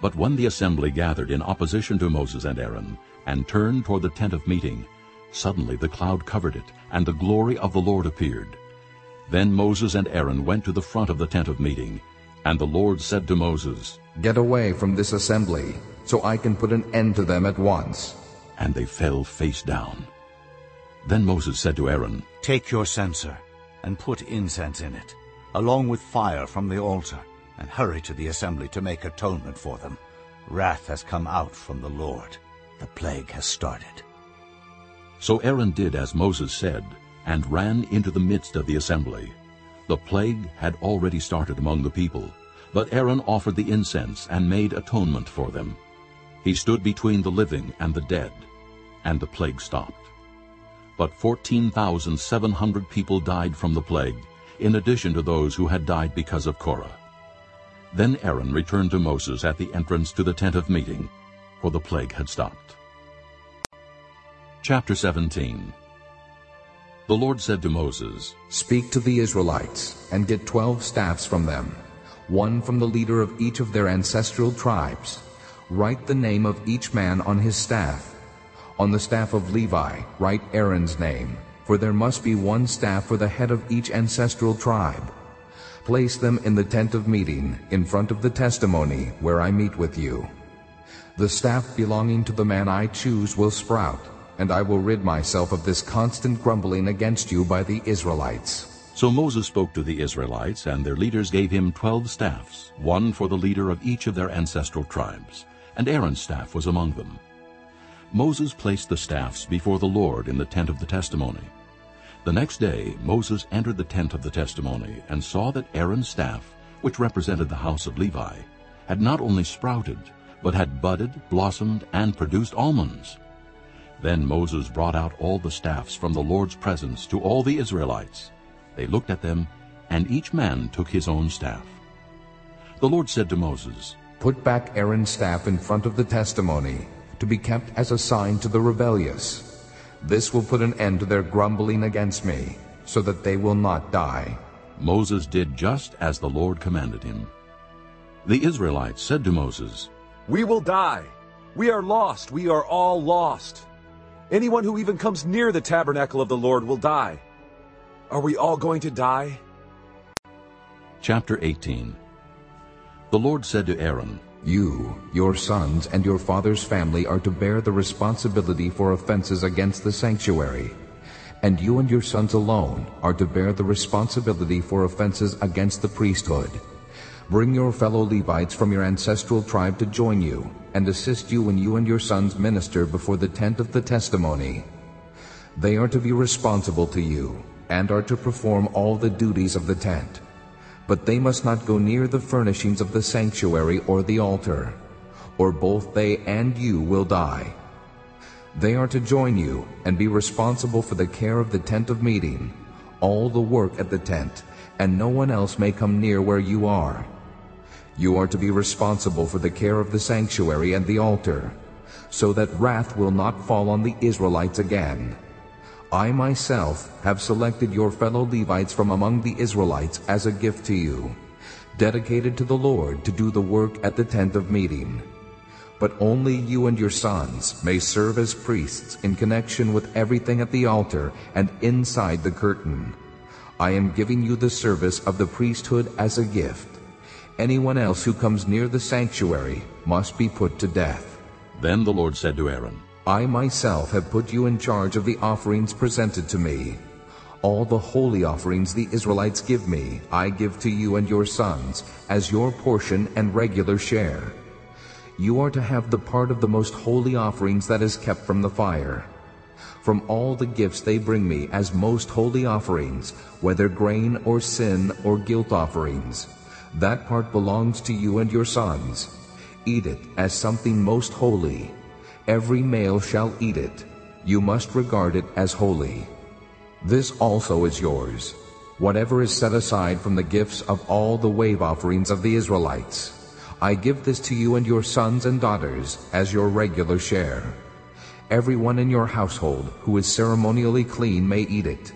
A: But when the assembly gathered in opposition to Moses and Aaron, and turned toward the tent of meeting, suddenly the cloud covered it, and the glory of the Lord appeared. Then Moses and Aaron went to the front of the tent of meeting, and the Lord said to Moses,
B: Get away from this assembly, so I can put an end to them at once.
A: And they fell face down. Then Moses said to Aaron,
D: Take your censer and put incense in it, along with fire from the altar, and hurry to the assembly to make atonement for them. Wrath has come out from the Lord. The plague has started.
A: So Aaron did as Moses said, and ran into the midst of the assembly. The plague had already started among the people, but Aaron offered the incense and made atonement for them. He stood between the living and the dead, and the plague stopped. But 14,700 people died from the plague, in addition to those who had died because of Korah. Then Aaron returned to Moses at the entrance to the tent of meeting, for the plague had stopped. Chapter 17 The Lord said to Moses,
B: Speak to the Israelites, and get twelve staffs from them, one from the leader of each of their ancestral tribes. Write the name of each man on his staff. On the staff of Levi, write Aaron's name, for there must be one staff for the head of each ancestral tribe. Place them in the tent of meeting, in front of the testimony, where I meet with you. The staff belonging to the man I choose will sprout, and I will rid myself of this constant grumbling against you by the Israelites.
A: So Moses spoke to the Israelites, and their leaders gave him twelve staffs, one for the leader of each of their ancestral tribes, and Aaron's staff was among them. Moses placed the staffs before the Lord in the tent of the testimony. The next day Moses entered the tent of the testimony and saw that Aaron's staff, which represented the house of Levi, had not only sprouted, but had budded, blossomed, and produced almonds. Then Moses brought out all the staffs from the Lord's presence to all the Israelites. They looked at them, and each man took his own staff. The Lord said to Moses,
B: Put back Aaron's staff in front of the testimony, to be kept as a sign to the rebellious. This will put an end to their grumbling against me, so that they will not die.
A: Moses did just as the Lord commanded him. The Israelites said to Moses,
K: We will die. We are lost. We are all lost. Anyone who even comes near the tabernacle of the Lord will die. Are we all going to die?
A: Chapter 18 The Lord said to Aaron,
B: You, your sons, and your father's family are to bear the responsibility for offenses against the sanctuary, and you and your sons alone are to bear the responsibility for offenses against the priesthood. Bring your fellow Levites from your ancestral tribe to join you, and assist you when you and your sons minister before the tent of the testimony. They are to be responsible to you, and are to perform all the duties of the tent. But they must not go near the furnishings of the sanctuary or the altar, or both they and you will die. They are to join you and be responsible for the care of the tent of meeting, all the work at the tent, and no one else may come near where you are. You are to be responsible for the care of the sanctuary and the altar, so that wrath will not fall on the Israelites again. I myself have selected your fellow Levites from among the Israelites as a gift to you, dedicated to the Lord to do the work at the tent of meeting. But only you and your sons may serve as priests in connection with everything at the altar and inside the curtain. I am giving you the service of the priesthood as a gift. Anyone else who comes near the sanctuary must be put to death.
A: Then the Lord said to Aaron,
B: I myself have put you in charge of the offerings presented to me. All the holy offerings the Israelites give me, I give to you and your sons, as your portion and regular share. You are to have the part of the most holy offerings that is kept from the fire. From all the gifts they bring me as most holy offerings, whether grain or sin or guilt offerings, that part belongs to you and your sons. Eat it as something most holy. Every male shall eat it. You must regard it as holy. This also is yours, whatever is set aside from the gifts of all the wave offerings of the Israelites. I give this to you and your sons and daughters as your regular share. Everyone in your household who is ceremonially clean may eat it.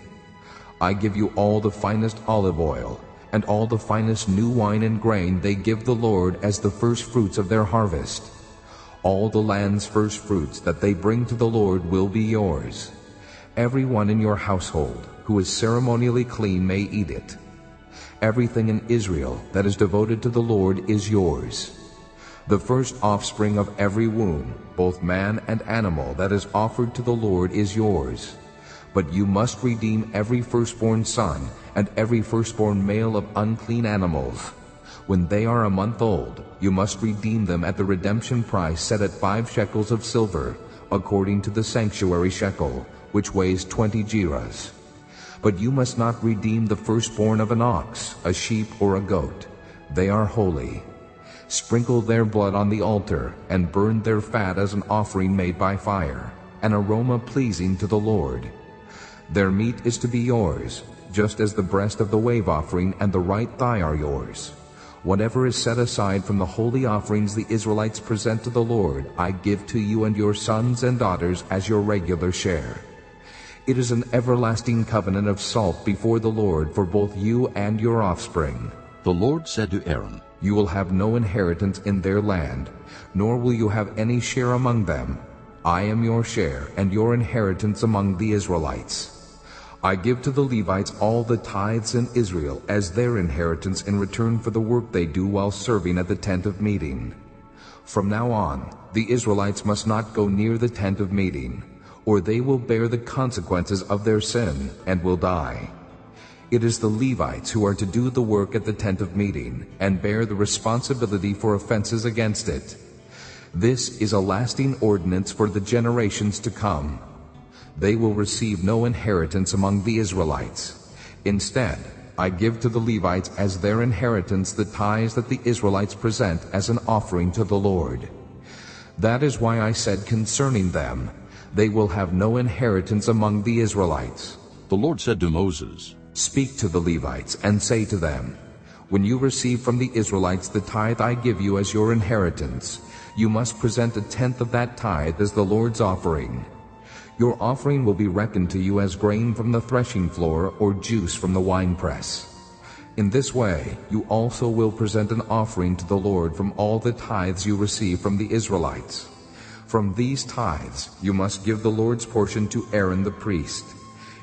B: I give you all the finest olive oil, and all the finest new wine and grain they give the Lord as the first fruits of their harvest. All the land's first fruits that they bring to the Lord will be yours. Every one in your household who is ceremonially clean may eat it. Everything in Israel that is devoted to the Lord is yours. The first offspring of every womb, both man and animal, that is offered to the Lord is yours. But you must redeem every firstborn son and every firstborn male of unclean animals. When they are a month old, you must redeem them at the redemption price set at five shekels of silver, according to the sanctuary shekel, which weighs twenty gerahs. But you must not redeem the firstborn of an ox, a sheep, or a goat. They are holy. Sprinkle their blood on the altar, and burn their fat as an offering made by fire, an aroma pleasing to the Lord. Their meat is to be yours, just as the breast of the wave offering and the right thigh are yours. Whatever is set aside from the holy offerings the Israelites present to the Lord, I give to you and your sons and daughters as your regular share. It is an everlasting covenant of salt before the Lord for both you and your offspring.
A: The Lord said to Aaron,
B: You will have no inheritance in their land, nor will you have any share among them. I am your share and your inheritance among the Israelites. I give to the Levites all the tithes in Israel as their inheritance in return for the work they do while serving at the tent of meeting. From now on, the Israelites must not go near the tent of meeting, or they will bear the consequences of their sin and will die. It is the Levites who are to do the work at the tent of meeting and bear the responsibility for offenses against it. This is a lasting ordinance for the generations to come they will receive no inheritance among the Israelites. Instead, I give to the Levites as their inheritance the tithes that the Israelites present as an offering to the Lord. That is why I said concerning them, they will have no inheritance among the Israelites.
A: The Lord said to Moses,
B: Speak to the Levites and say to them, When you receive from the Israelites the tithe I give you as your inheritance, you must present a tenth of that tithe as the Lord's offering. Your offering will be reckoned to you as grain from the threshing floor or juice from the winepress. In this way you also will present an offering to the Lord from all the tithes you receive from the Israelites. From these tithes you must give the Lord's portion to Aaron the priest.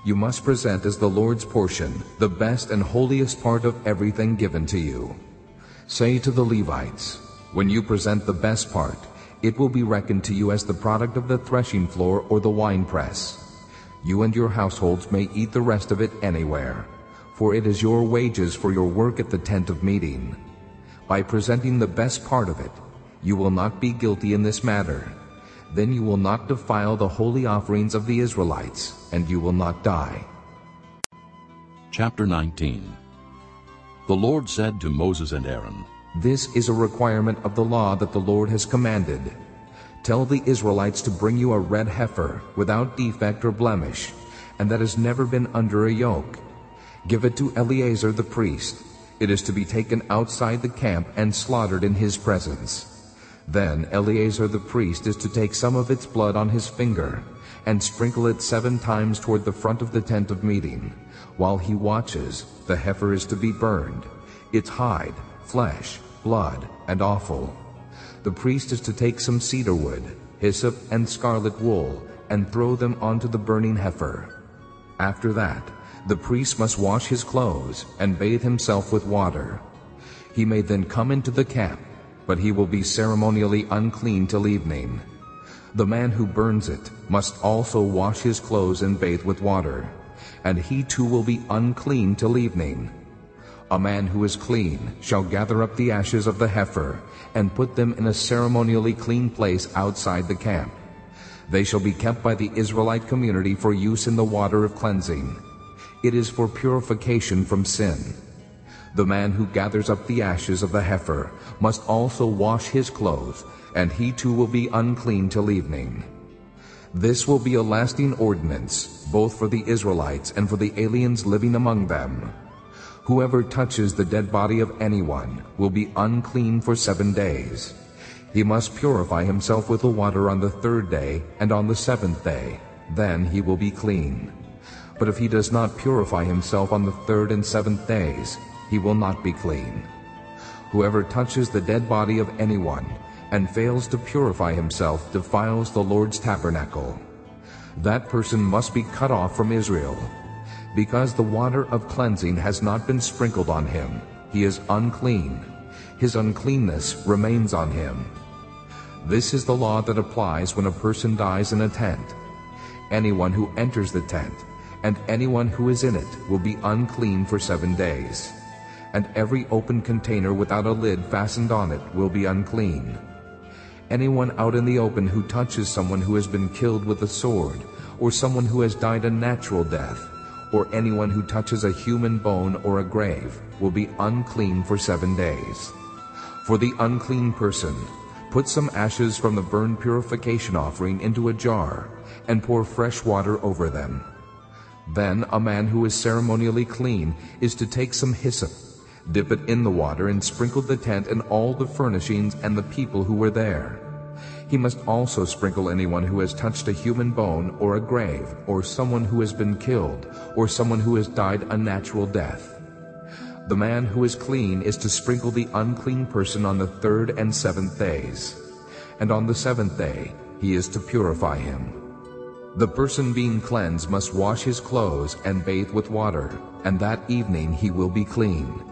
B: You must present as the Lord's portion the best and holiest part of everything given to you. Say to the Levites, When you present the best part, it will be reckoned to you as the product of the threshing floor or the winepress. You and your households may eat the rest of it anywhere, for it is your wages for your work at the tent of meeting. By presenting the best part of it, you will not be guilty in this matter. Then you will not defile the holy offerings of the Israelites, and you will not die.
A: Chapter 19 The Lord said to Moses and Aaron,
B: This is a requirement of the law that the Lord has commanded. Tell the Israelites to bring you a red heifer, without defect or blemish, and that has never been under a yoke. Give it to Eleazar the priest. It is to be taken outside the camp and slaughtered in his presence. Then Eleazar the priest is to take some of its blood on his finger and sprinkle it seven times toward the front of the tent of meeting. While he watches, the heifer is to be burned, its hide, flesh, blood, and offal. The priest is to take some cedar wood, hyssop, and scarlet wool, and throw them onto the burning heifer. After that, the priest must wash his clothes and bathe himself with water. He may then come into the camp but he will be ceremonially unclean till evening. The man who burns it must also wash his clothes and bathe with water, and he too will be unclean till evening. A man who is clean shall gather up the ashes of the heifer and put them in a ceremonially clean place outside the camp. They shall be kept by the Israelite community for use in the water of cleansing. It is for purification from sin. The man who gathers up the ashes of the heifer must also wash his clothes, and he too will be unclean till evening. This will be a lasting ordinance, both for the Israelites and for the aliens living among them. Whoever touches the dead body of anyone will be unclean for seven days. He must purify himself with the water on the third day and on the seventh day. Then he will be clean. But if he does not purify himself on the third and seventh days, he will not be clean. Whoever touches the dead body of anyone and fails to purify himself defiles the Lord's tabernacle. That person must be cut off from Israel. Because the water of cleansing has not been sprinkled on him, he is unclean. His uncleanness remains on him. This is the law that applies when a person dies in a tent. Anyone who enters the tent and anyone who is in it will be unclean for seven days and every open container without a lid fastened on it will be unclean. Anyone out in the open who touches someone who has been killed with a sword, or someone who has died a natural death, or anyone who touches a human bone or a grave will be unclean for seven days. For the unclean person, put some ashes from the burnt purification offering into a jar, and pour fresh water over them. Then a man who is ceremonially clean is to take some hyssop Dip it in the water and sprinkle the tent and all the furnishings and the people who were there. He must also sprinkle anyone who has touched a human bone or a grave or someone who has been killed or someone who has died a natural death. The man who is clean is to sprinkle the unclean person on the third and seventh days. And on the seventh day he is to purify him. The person being cleansed must wash his clothes and bathe with water, and that evening he will be clean.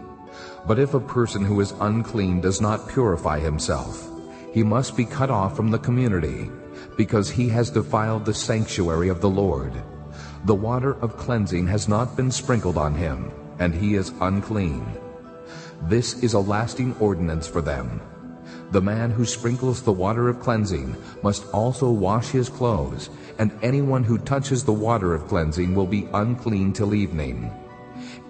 B: But if a person who is unclean does not purify himself, he must be cut off from the community, because he has defiled the sanctuary of the Lord. The water of cleansing has not been sprinkled on him, and he is unclean. This is a lasting ordinance for them. The man who sprinkles the water of cleansing must also wash his clothes, and anyone who touches the water of cleansing will be unclean till evening.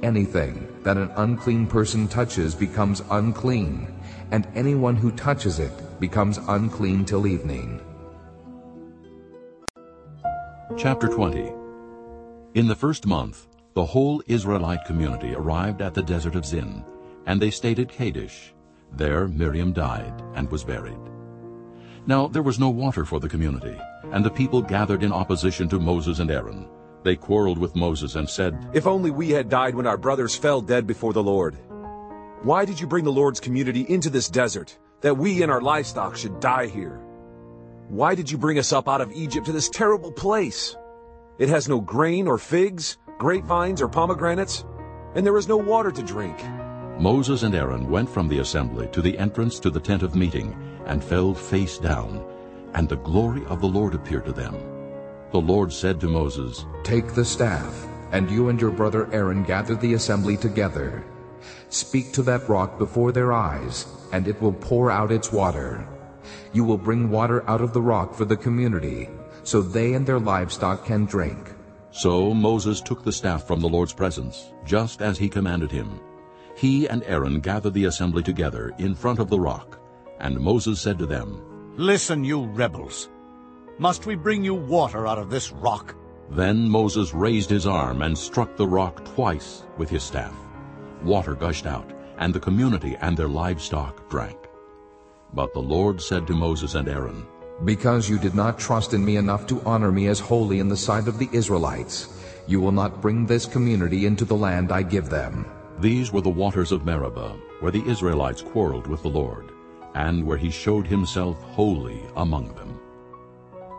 B: Anything that an unclean person touches becomes unclean, and anyone who touches it becomes unclean till evening.
A: Chapter 20 In the first month, the whole Israelite community arrived at the desert of Zin, and they stayed at Kadesh. There Miriam died and was buried. Now there was no water for the community, and the people gathered in opposition to Moses and Aaron. They quarreled with Moses and said,
K: If only we had died when our brothers fell dead before the Lord. Why did you bring the Lord's community into this desert, that we and our livestock should die here? Why did you bring us up out of Egypt to this terrible place? It has no grain or figs, grapevines or pomegranates, and there is no water to drink.
A: Moses and Aaron went from the assembly to the entrance to the tent of meeting and fell face down, and the glory of the Lord appeared to them. The Lord said to Moses,
B: Take the staff, and you and your brother Aaron gather the assembly together. Speak to that rock before their eyes, and it will pour out its water. You will bring water out of the rock for the community, so they and their livestock can drink.
A: So Moses took the staff from the Lord's presence, just as he commanded him. He and Aaron gathered the assembly together in front of the rock. And Moses said to them,
D: Listen, you rebels. Must we bring you water out of this rock?
A: Then Moses raised his arm and struck the rock twice with his staff. Water gushed out, and the community and their livestock drank. But the Lord said to Moses and Aaron,
B: Because you did not trust in me enough to honor me as holy in the sight of the Israelites, you will not bring this community into the land I give them.
A: These were the waters of Meribah, where the Israelites quarreled with the Lord, and where he showed himself holy among them.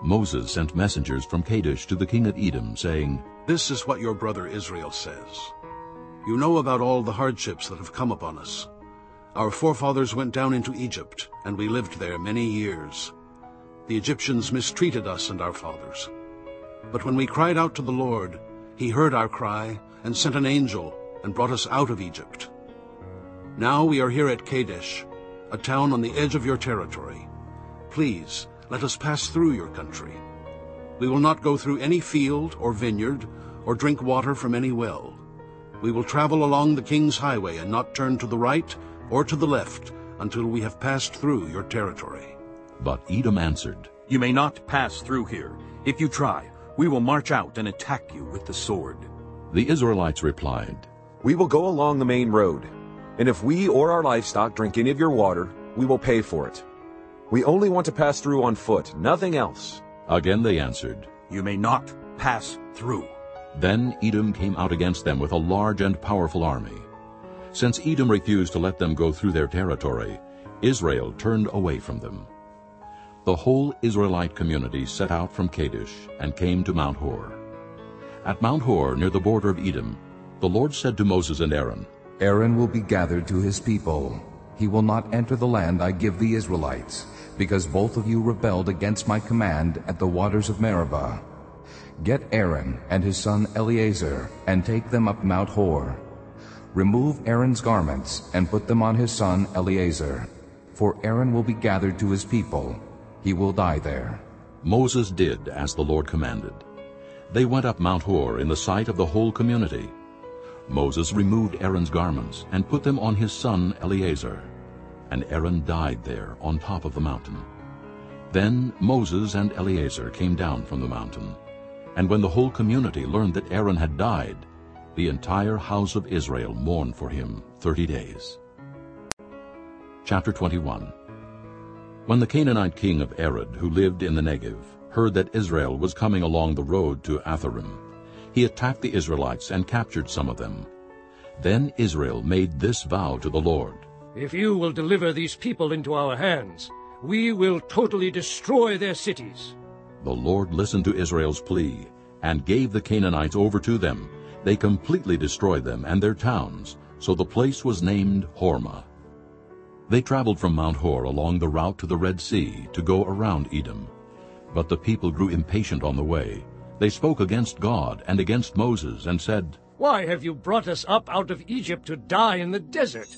A: Moses sent messengers from Kadesh to the king of Edom, saying,
E: This is what your brother Israel says. You know about all the hardships that have come upon us. Our forefathers went down into Egypt, and we lived there many years. The Egyptians mistreated us and our fathers. But when we cried out to the Lord, he heard our cry and sent an angel and brought us out of Egypt. Now we are here at Kadesh, a town on the edge of your territory. Please, let us pass through your country. We will not go through any field or vineyard or drink water from any well. We will travel along the king's highway and not turn to the right or to the left until we have passed through your territory.
A: But Edom answered,
L: You may not pass through here. If you try, we will march out and attack you with the sword.
A: The Israelites replied,
K: We will go along the main road, and if we or our livestock drink any of your water, we will pay for it. We only want to pass through on foot, nothing else.
A: Again they answered,
L: You may not pass through.
A: Then Edom came out against them with a large and powerful army. Since Edom refused to let them go through their territory, Israel turned away from them. The whole Israelite community set out from Kadesh and came to Mount Hor. At Mount Hor, near the border of Edom, the Lord said to Moses and Aaron,
B: Aaron will be gathered to his people. He will not enter the land I give the Israelites, because both of you rebelled against my command at the waters of Meribah. Get Aaron and his son Eleazar, and take them up Mount Hor. Remove Aaron's garments, and put them on his son Eleazar. For Aaron will be gathered to his people. He will die there.
A: Moses did as the Lord commanded. They went up Mount Hor in the sight of the whole community. Moses removed Aaron's garments and put them on his son Eleazar. And Aaron died there on top of the mountain. Then Moses and Eleazar came down from the mountain. And when the whole community learned that Aaron had died, the entire house of Israel mourned for him thirty days. Chapter 21 When the Canaanite king of Arad, who lived in the Negev, heard that Israel was coming along the road to Atharim, he attacked the Israelites and captured some of them. Then Israel made this vow to the Lord.
G: If you will deliver these people into our hands, we will totally destroy their cities.
A: The Lord listened to Israel's plea and gave the Canaanites over to them. They completely destroyed them and their towns, so the place was named Hormah. They traveled from Mount Hor along the route to the Red Sea to go around Edom. But the people grew impatient on the way. They spoke against God and against Moses and said,
G: Why have you brought us up out of Egypt to die in the desert?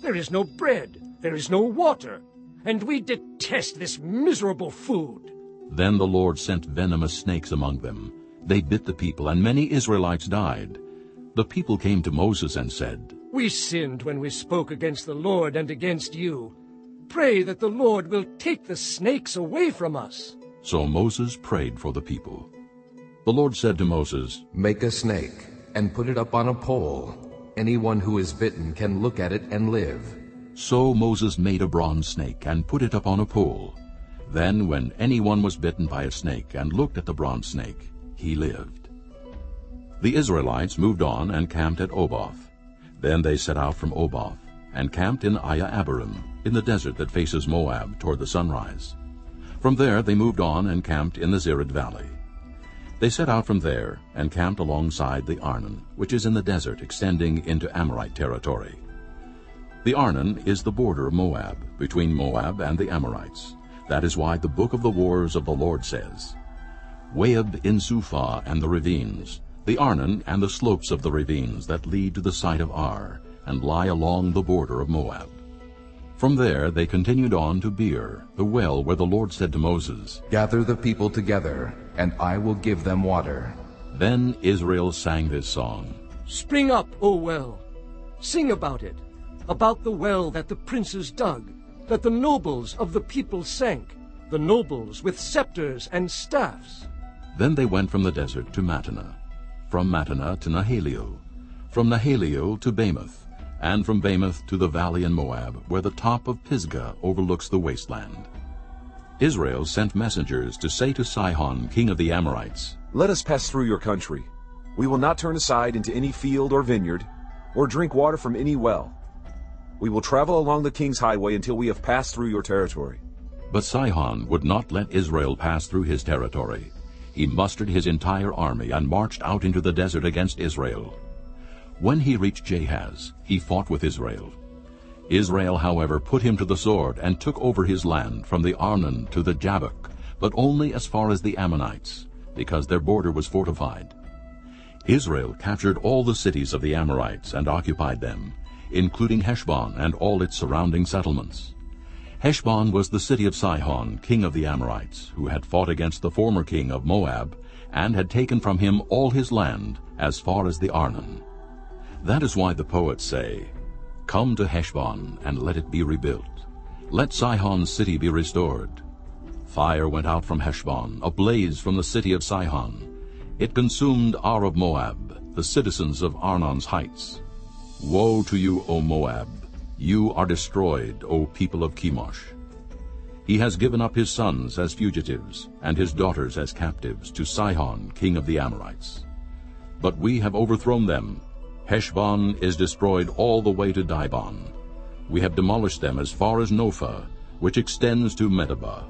G: There is no bread, there is no water, and we detest this miserable food.
A: Then the Lord sent venomous snakes among them. They bit the people, and many Israelites died. The people came to Moses and said,
G: We sinned when we spoke against the Lord and against you. Pray that the Lord will take the snakes away from us.
A: So Moses prayed for the people. The Lord said to Moses,
B: Make a snake and put it up on a pole. Anyone who is bitten can look at it and live.
A: So Moses made a bronze snake and put it up on a pole. Then when anyone was bitten by a snake and looked at the bronze snake, he lived. The Israelites moved on and camped at Oboth. Then they set out from Oboth and camped in Iye-abarim, in the desert that faces Moab toward the sunrise. From there they moved on and camped in the Zered Valley. They set out from there and camped alongside the Arnon, which is in the desert extending into Amorite territory. The Arnon is the border of Moab, between Moab and the Amorites. That is why the book of the wars of the Lord says, Waheb in Suphah and the ravines, the Arnon and the slopes of the ravines that lead to the site of Ar, and lie along the border of Moab. From there they continued on to Beer, the well where the Lord said to Moses,
B: Gather the people together, and I will give them water.
A: Then Israel sang this song,
G: Spring up, O well! Sing about it, about the well that the princes dug, that the nobles of the people sank, the nobles with scepters and staffs.
A: Then they went from the desert to Mattanah, from Mattanah to Nahaliel, from Nahaliel to Bamoth, and from Bamoth to the valley in Moab, where the top of Pisgah overlooks the wasteland. Israel sent messengers to say to Sihon, king of the Amorites,
K: Let us pass through your country. We will not turn aside into any field or vineyard, or drink water from any well. We will travel along the king's highway until we have passed through your territory.
A: But Sihon would not let Israel pass through his territory. He mustered his entire army and marched out into the desert against Israel. When he reached Jahaz, he fought with Israel. Israel, however, put him to the sword and took over his land from the Arnon to the Jabbok, but only as far as the Ammonites, because their border was fortified. Israel captured all the cities of the Amorites and occupied them, including Heshbon and all its surrounding settlements. Heshbon was the city of Sihon, king of the Amorites, who had fought against the former king of Moab, and had taken from him all his land as far as the Arnon. That is why the poets say, Come to Heshbon, and let it be rebuilt. Let Sihon's city be restored. Fire went out from Heshbon, a blaze from the city of Sihon. It consumed Ar of Moab, the citizens of Arnon's heights. Woe to you, O Moab! You are destroyed, O people of Chemosh. He has given up his sons as fugitives, and his daughters as captives, to Sihon, king of the Amorites. But we have overthrown them, Heshbon is destroyed all the way to Dibon. We have demolished them as far as Nophah, which extends to Medeba.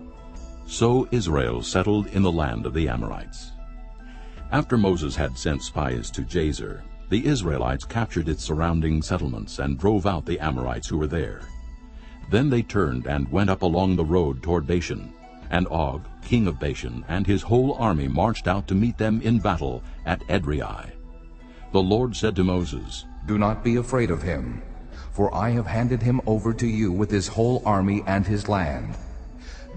A: So Israel settled in the land of the Amorites. After Moses had sent spies to Jazer, the Israelites captured its surrounding settlements and drove out the Amorites who were there. Then they turned and went up along the road toward Bashan, and Og, king of Bashan, and his whole army marched out to meet them in battle at Edrei. The Lord said to Moses,
B: Do not be afraid of him, for I have handed him over to you with his whole army and his land.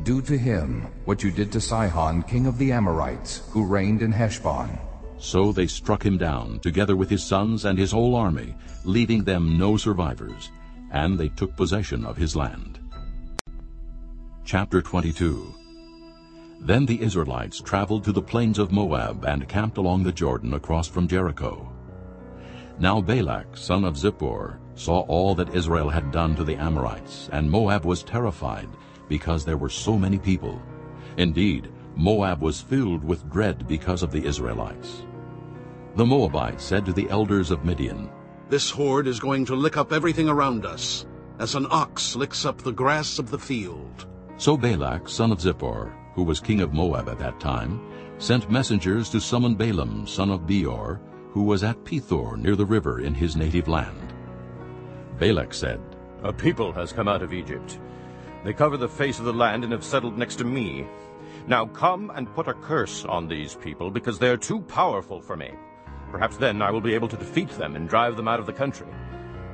B: Do to him what you did to Sihon, king of the Amorites, who reigned in Heshbon.
A: So they struck him down, together with his sons and his whole army, leaving them no survivors, and they took possession of his land. Chapter 22 Then the Israelites traveled to the plains of Moab and camped along the Jordan across from Jericho. Now Balak, son of Zippor, saw all that Israel had done to the Amorites, and Moab was terrified, because there were so many people. Indeed, Moab was filled with dread because of the Israelites. The Moabites said to the elders of Midian,
E: This horde is going to lick up everything around us, as an ox licks up the grass of the field.
A: So Balak, son of Zippor, who was king of Moab at that time, sent messengers to summon Balaam, son of Beor, who was at Pethor near the river in his native land. Balak said,
I: A people has come out of Egypt. They cover the face of the land and have settled next to me. Now come and put a curse on these people, because they are too powerful for me. Perhaps then I will be able to defeat them and drive them out of the country.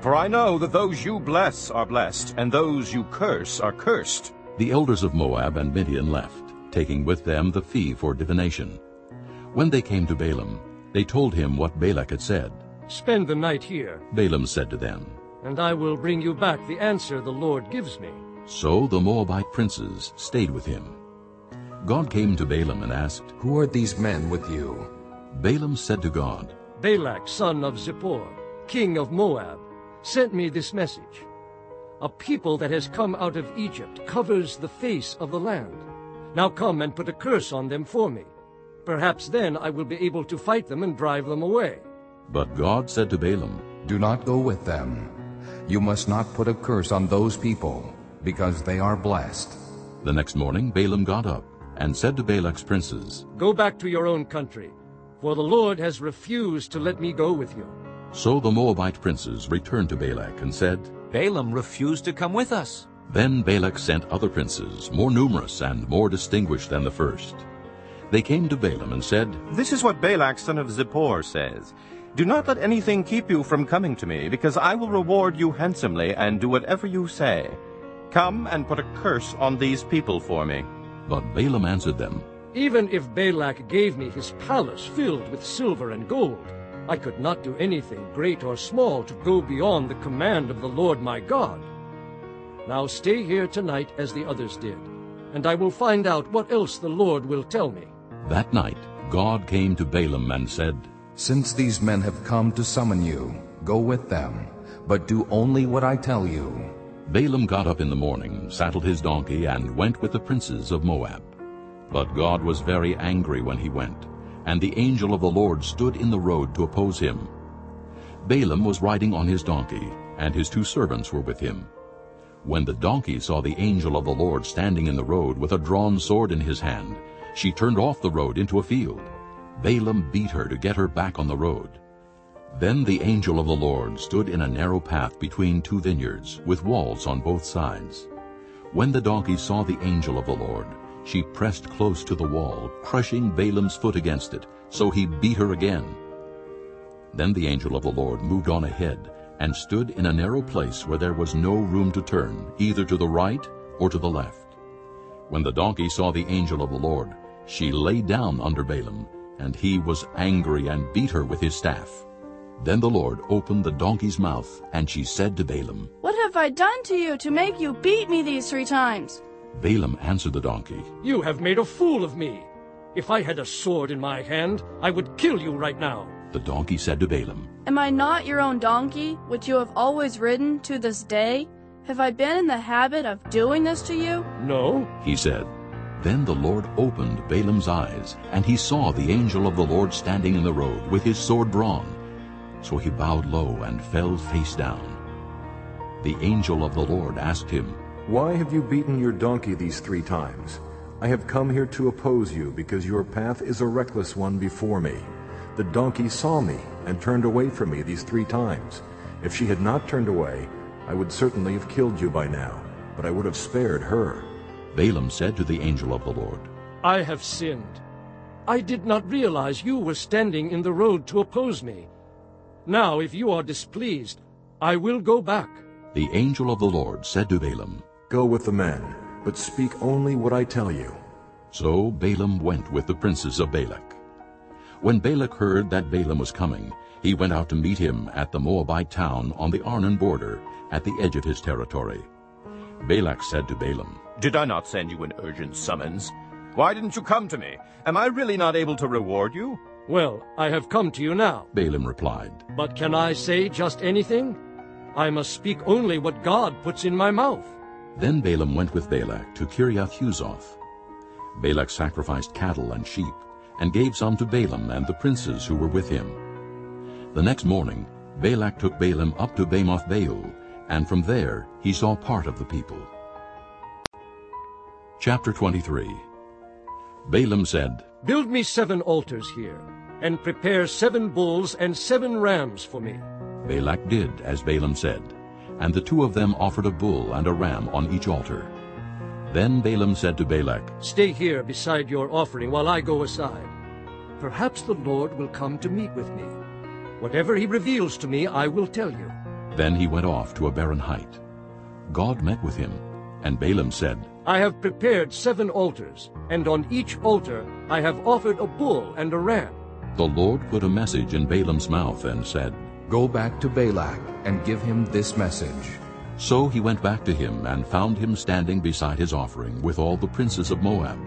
I: For I know that those you bless are blessed, and those you curse are cursed.
A: The elders of Moab and Midian left, taking with them the fee for divination. When they came to Balaam, they told him what Balak had said.
G: Spend the night here.
A: Balaam said to them,
G: And I will bring you back the answer the Lord gives me.
A: So the Moabite princes stayed with him. God came to Balaam and asked,
B: Who are these men with you?
A: Balaam said to God,
G: Balak, son of Zippor, king of Moab, sent me this message. A people that has come out of Egypt covers the face of the land. Now come and put a curse on them for me. Perhaps then I will be able to fight them and drive them away.
A: But God said to Balaam,
B: Do not go with them. You must not put a curse on those people, because they are blessed.
A: The next morning Balaam got up and said to Balak's princes,
G: Go back to your own country, for the Lord has refused to let me go with you.
A: So the Moabite princes returned to Balak and said,
J: Balaam refused to come with us.
A: Then Balak sent other princes, more numerous and more distinguished than the first. They came to Balaam and said,
I: This is what Balak son of Zippor says. Do not let anything keep you from coming to me, because I will reward you handsomely and do whatever you say. Come and put a curse on these people for me.
A: But Balaam answered them,
G: Even if Balak gave me his palace filled with silver and gold, I could not do anything great or small to go beyond the command of the Lord my God. Now stay here tonight as the others did, and I will find out what else the Lord will tell me.
A: That night God came to Balaam and said,
B: Since these men have come to summon you, go with them, but do only what I tell you.
A: Balaam got up in the morning, saddled his donkey, and went with the princes of Moab. But God was very angry when he went, and the angel of the Lord stood in the road to oppose him. Balaam was riding on his donkey, and his two servants were with him. When the donkey saw the angel of the Lord standing in the road with a drawn sword in his hand, she turned off the road into a field. Balaam beat her to get her back on the road. Then the angel of the Lord stood in a narrow path between two vineyards, with walls on both sides. When the donkey saw the angel of the Lord, she pressed close to the wall, crushing Balaam's foot against it, so he beat her again. Then the angel of the Lord moved on ahead, and stood in a narrow place where there was no room to turn, either to the right or to the left. When the donkey saw the angel of the Lord, she lay down under Balaam, and he was angry and beat her with his staff. Then the Lord opened the donkey's mouth, and she said to Balaam,
M: What have I done to you to make you beat me these three times?
A: Balaam answered the donkey,
G: You have made a fool of me. If I had a sword in my hand, I would kill you right now.
A: The donkey said to Balaam,
M: Am I not your own donkey, which you have always ridden to this day? Have I been in the habit of doing this to you?
G: No,
A: he said. Then the Lord opened Balaam's eyes, and he saw the angel of the Lord standing in the road with his sword drawn. So he bowed low and fell face down. The angel of the Lord asked him,
K: Why have you beaten your donkey these three times? I have come here to oppose you, because your path is a reckless one before me. The donkey saw me and turned away from me these three times. If she had not turned away, I would certainly have killed you by now, but I would have spared her.
A: Balaam said to the angel of the Lord,
G: I have sinned. I did not realize you were standing in the road to oppose me. Now, if you are displeased, I will go back.
A: The angel of the Lord said to Balaam,
K: Go with the men, but speak only what I tell you.
A: So Balaam went with the princes of Balak. When Balak heard that Balaam was coming, he went out to meet him at the Moabite town on the Arnon border, at the edge of his territory. Balak said to Balaam,
I: Did I not send you an urgent summons? Why didn't you come to me? Am I really not able to reward you?
G: Well, I have come to you now.
A: Balaam replied,
G: But can I say just anything? I must speak only what God puts in my mouth.
A: Then Balaam went with Balak to Kiriath-Huzoth. Balak sacrificed cattle and sheep, and gave some to Balaam and the princes who were with him. The next morning Balak took Balaam up to Bamoth Baal, and from there he saw part of the people. Chapter 23 Balaam said,
G: Build me seven altars here, and prepare seven bulls and seven rams for me.
A: Balak did as Balaam said, and the two of them offered a bull and a ram on each altar. Then Balaam said to Balak,
G: Stay here beside your offering while I go aside. Perhaps the Lord will come to meet with me. Whatever he reveals to me, I will tell you.
A: Then he went off to a barren height. God met with him, and Balaam said,
G: I have prepared seven altars, and on each altar I have offered a bull and a ram.
A: The Lord put a message in Balaam's mouth and said,
B: Go back to Balak and give him this message.
A: So he went back to him and found him standing beside his offering with all the princes of Moab.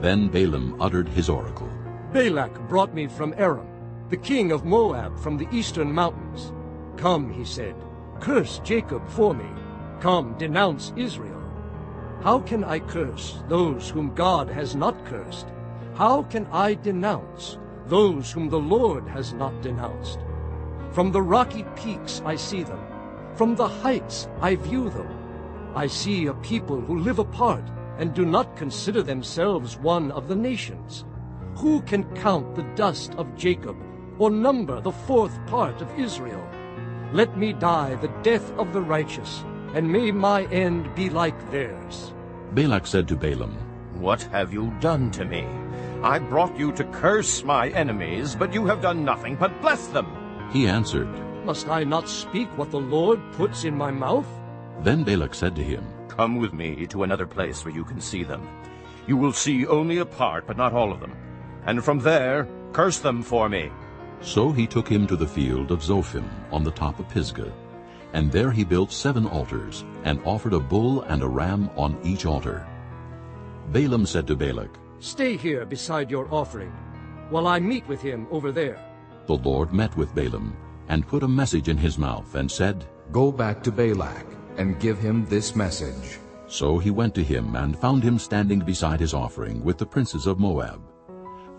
A: Then Balaam uttered his oracle.
G: Balak brought me from Aram, the king of Moab from the eastern mountains. Come, he said, curse Jacob for me. Come, denounce Israel. How can I curse those whom God has not cursed? How can I denounce those whom the Lord has not denounced? From the rocky peaks I see them. From the heights I view them. I see a people who live apart and do not consider themselves one of the nations. Who can count the dust of Jacob or number the fourth part of Israel? Let me die the death of the righteous, and may my end be like theirs.
A: Balak said to Balaam,
I: What have you done to me? I brought you to curse my enemies, but you have done nothing but bless them.
A: He answered,
G: Must I not speak what the Lord puts in my mouth?
A: Then Balak said to him,
I: Come with me to another place where you can see them. You will see only a part, but not all of them. And from there, curse them for me.
A: So he took him to the field of Zophim on the top of Pisgah. And there he built seven altars, and offered a bull and a ram on each altar. Balaam said to Balak,
G: Stay here beside your offering, while I meet with him over there.
A: The Lord met with Balaam, and put a message in his mouth, and said,
B: Go back to Balak, and give him this message.
A: So he went to him, and found him standing beside his offering with the princes of Moab.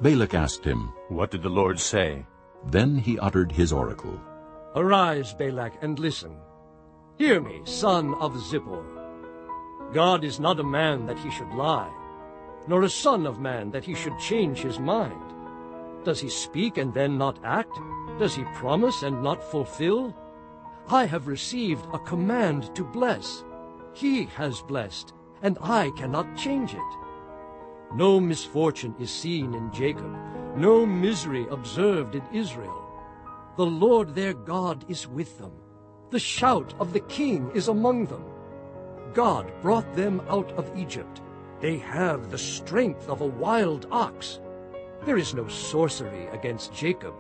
A: Balak asked him,
I: What did the Lord say?
A: Then he uttered his oracle.
G: Arise, Balak, and listen. Hear me, son of Zippor. God is not a man that he should lie, nor a son of man that he should change his mind. Does he speak and then not act? Does he promise and not fulfill? I have received a command to bless. He has blessed, and I cannot change it. No misfortune is seen in Jacob, no misery observed in Israel. The Lord their God is with them. The shout of the king is among them. God brought them out of Egypt. They have the strength of a wild ox. There is no sorcery against Jacob,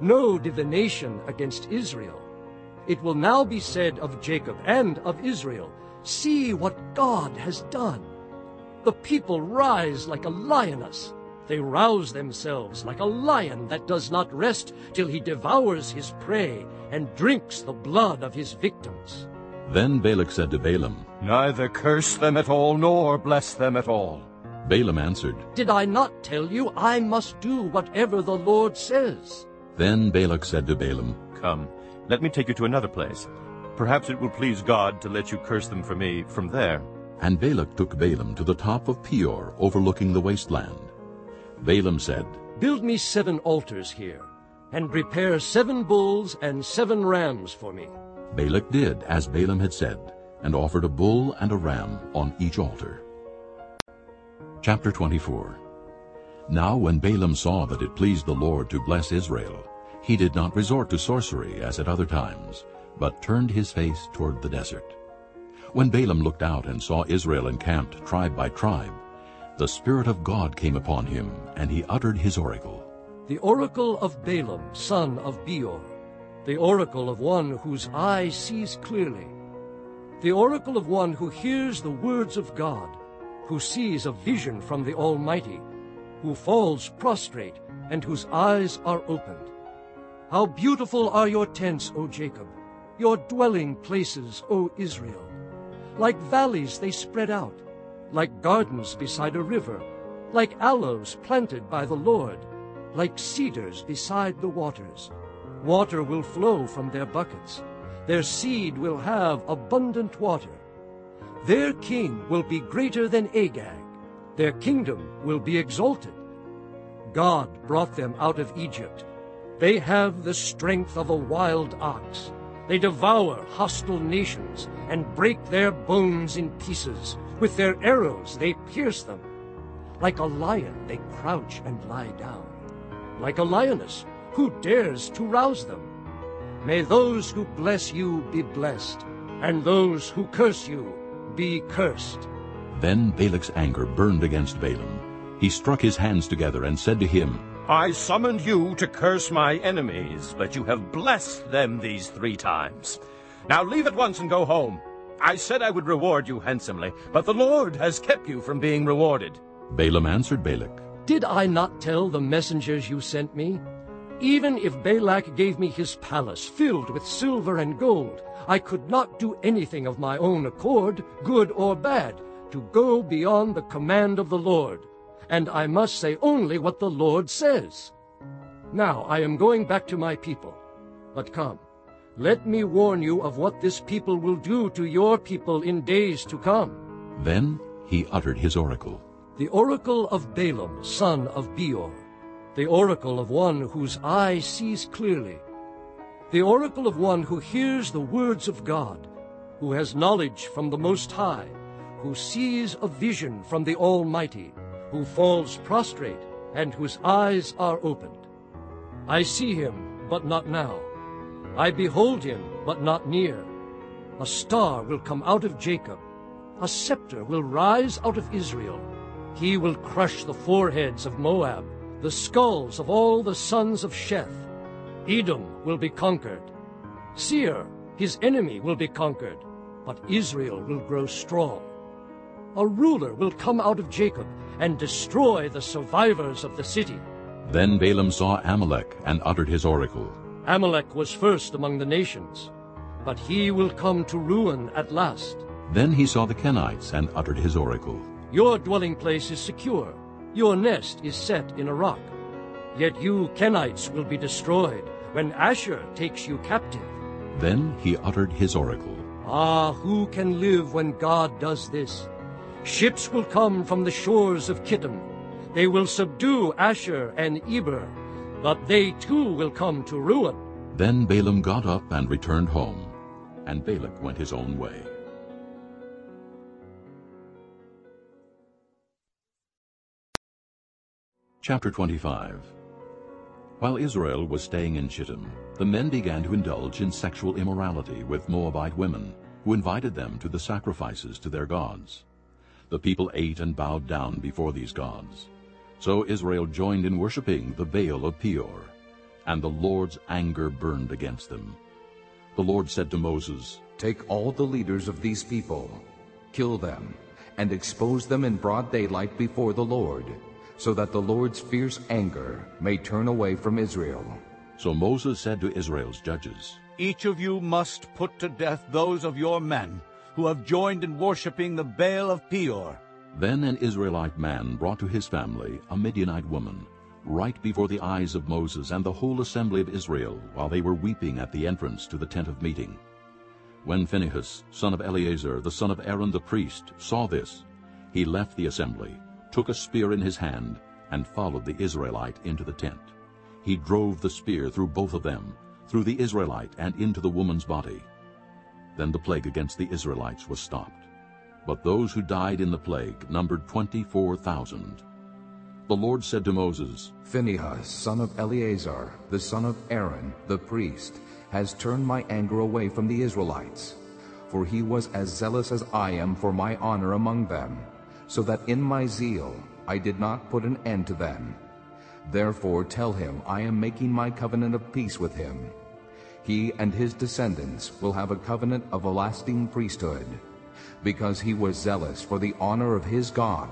G: no divination against Israel. It will now be said of Jacob and of Israel, See what God has done. The people rise like a lioness. They rouse themselves like a lion that does not rest till he devours his prey and drinks the blood of his victims.
A: Then Balak said to Balaam,
I: Neither curse them at all, nor bless them at all.
A: Balaam answered,
G: Did I not tell you I must do whatever the Lord says?
A: Then Balak said to Balaam,
I: Come, let me take you to another place. Perhaps it will please God to let you curse them for me from there.
A: And Balak took Balaam to the top of Peor, overlooking the wasteland. Balaam said,
G: Build me seven altars here, and prepare seven bulls and seven rams for me.
A: Balak did as Balaam had said, and offered a bull and a ram on each altar. Chapter 24 Now when Balaam saw that it pleased the Lord to bless Israel, he did not resort to sorcery as at other times, but turned his face toward the desert. When Balaam looked out and saw Israel encamped tribe by tribe, the Spirit of God came upon him, and he uttered his oracle.
G: The oracle of Balaam, son of Beor, the oracle of one whose eye sees clearly, the oracle of one who hears the words of God, who sees a vision from the Almighty, who falls prostrate, and whose eyes are opened. How beautiful are your tents, O Jacob, your dwelling places, O Israel! Like valleys they spread out, like gardens beside a river, like aloes planted by the Lord, like cedars beside the waters. Water will flow from their buckets. Their seed will have abundant water. Their king will be greater than Agag. Their kingdom will be exalted. God brought them out of Egypt. They have the strength of a wild ox. They devour hostile nations and break their bones in pieces. With their arrows they pierce them. Like a lion they crouch and lie down. Like a lioness, who dares to rouse them? May those who bless you be blessed, and those who curse you be cursed.
A: Then Balak's anger burned against Balaam. He struck his hands together and said to him,
I: I summoned you to curse my enemies, but you have blessed them these three times. Now leave at once and go home. I said I would reward you handsomely, but the Lord has kept you from being rewarded.
A: Balaam answered Balak,
G: Did I not tell the messengers you sent me? Even if Balak gave me his palace filled with silver and gold, I could not do anything of my own accord, good or bad, to go beyond the command of the Lord. And I must say only what the Lord says. Now I am going back to my people. But come, let me warn you of what this people will do to your people in days to come.
A: Then he uttered his oracle.
G: The oracle of Balaam, son of Beor, the oracle of one whose eye sees clearly. the oracle of one who hears the words of God, who has knowledge from the Most High, who sees a vision from the Almighty, who falls prostrate, and whose eyes are opened. I see him, but not now. I behold him, but not near. A star will come out of Jacob. A scepter will rise out of Israel. He will crush the foreheads of Moab, the skulls of all the sons of Sheth. Edom will be conquered. Seir, his enemy, will be conquered, but Israel will grow strong. A ruler will come out of Jacob and destroy the survivors of the city.
A: Then Balaam saw Amalek and uttered his oracle.
G: Amalek was first among the nations, but he will come to ruin at last.
A: Then he saw the Kenites and uttered his oracle.
G: Your dwelling place is secure. Your nest is set in a rock. Yet you Kenites will be destroyed when Ashur takes you captive.
A: Then he uttered his oracle.
G: Ah, who can live when God does this? Ships will come from the shores of Kittim. They will subdue Ashur and Eber, but they too will come to ruin.
A: Then Balaam got up and returned home, and Balak went his own way. Chapter 25 While Israel was staying in Shittim, the men began to indulge in sexual immorality with Moabite women, who invited them to the sacrifices to their gods. The people ate and bowed down before these gods. So Israel joined in worshipping the Baal of Peor, and the Lord's anger burned against them. The Lord said to Moses,
B: Take all the leaders of these people, kill them, and expose them in broad daylight before the Lord, so that the Lord's fierce anger may turn away from Israel.
A: So Moses said to Israel's judges,
D: Each of you must put to death those of your men who have joined in worshipping the Baal of Peor.
A: Then an Israelite man brought to his family a Midianite woman, right before the eyes of Moses and the whole assembly of Israel, while they were weeping at the entrance to the tent of meeting. When Phinehas, son of Eleazar, the son of Aaron the priest, saw this, he left the assembly, took a spear in his hand, and followed the Israelite into the tent. He drove the spear through both of them, through the Israelite and into the woman's body. Then the plague against the Israelites was stopped. But those who died in the plague numbered twenty-four thousand. The Lord said to Moses,
B: Phinehas, son of Eleazar, the son of Aaron, the priest, has turned my anger away from the Israelites. For he was as zealous as I am for my honor among them, so that in my zeal I did not put an end to them. Therefore tell him I am making my covenant of peace with him. He and his descendants will have a covenant of a lasting priesthood, because he was zealous for the honor of his God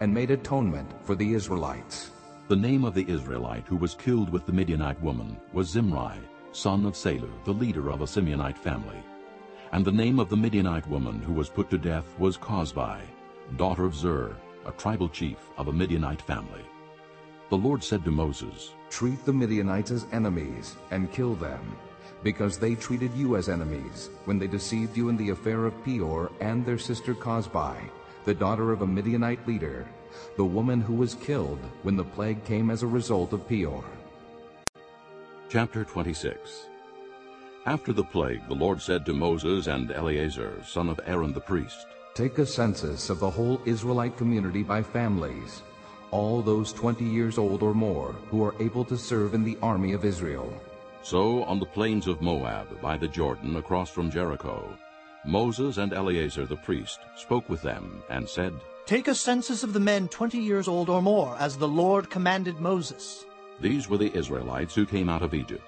B: and made atonement for the Israelites.
A: The name of the Israelite who was killed with the Midianite woman was Zimri, son of Salu, the leader of a Simeonite family. And the name of the Midianite woman who was put to death was Cozbi, daughter of Zer, a tribal chief of a Midianite family. The Lord said to Moses,
B: Treat the Midianites as enemies and kill them, because they treated you as enemies when they deceived you in the affair of Peor and their sister Cozbi, the daughter of a Midianite leader, the woman who was killed when the plague came as a result of Peor.
A: Chapter 26 After the plague, the Lord said to Moses and Eleazar, son of Aaron the priest,
B: Take a census of the whole Israelite community by families, all those twenty years old or more who are able to serve in the army of Israel.
A: So on the plains of Moab, by the Jordan, across from Jericho, Moses and Eleazar the priest spoke with them and said,
F: Take a census of the men twenty years old or more, as the Lord commanded Moses.
A: These were the Israelites who came out of Egypt.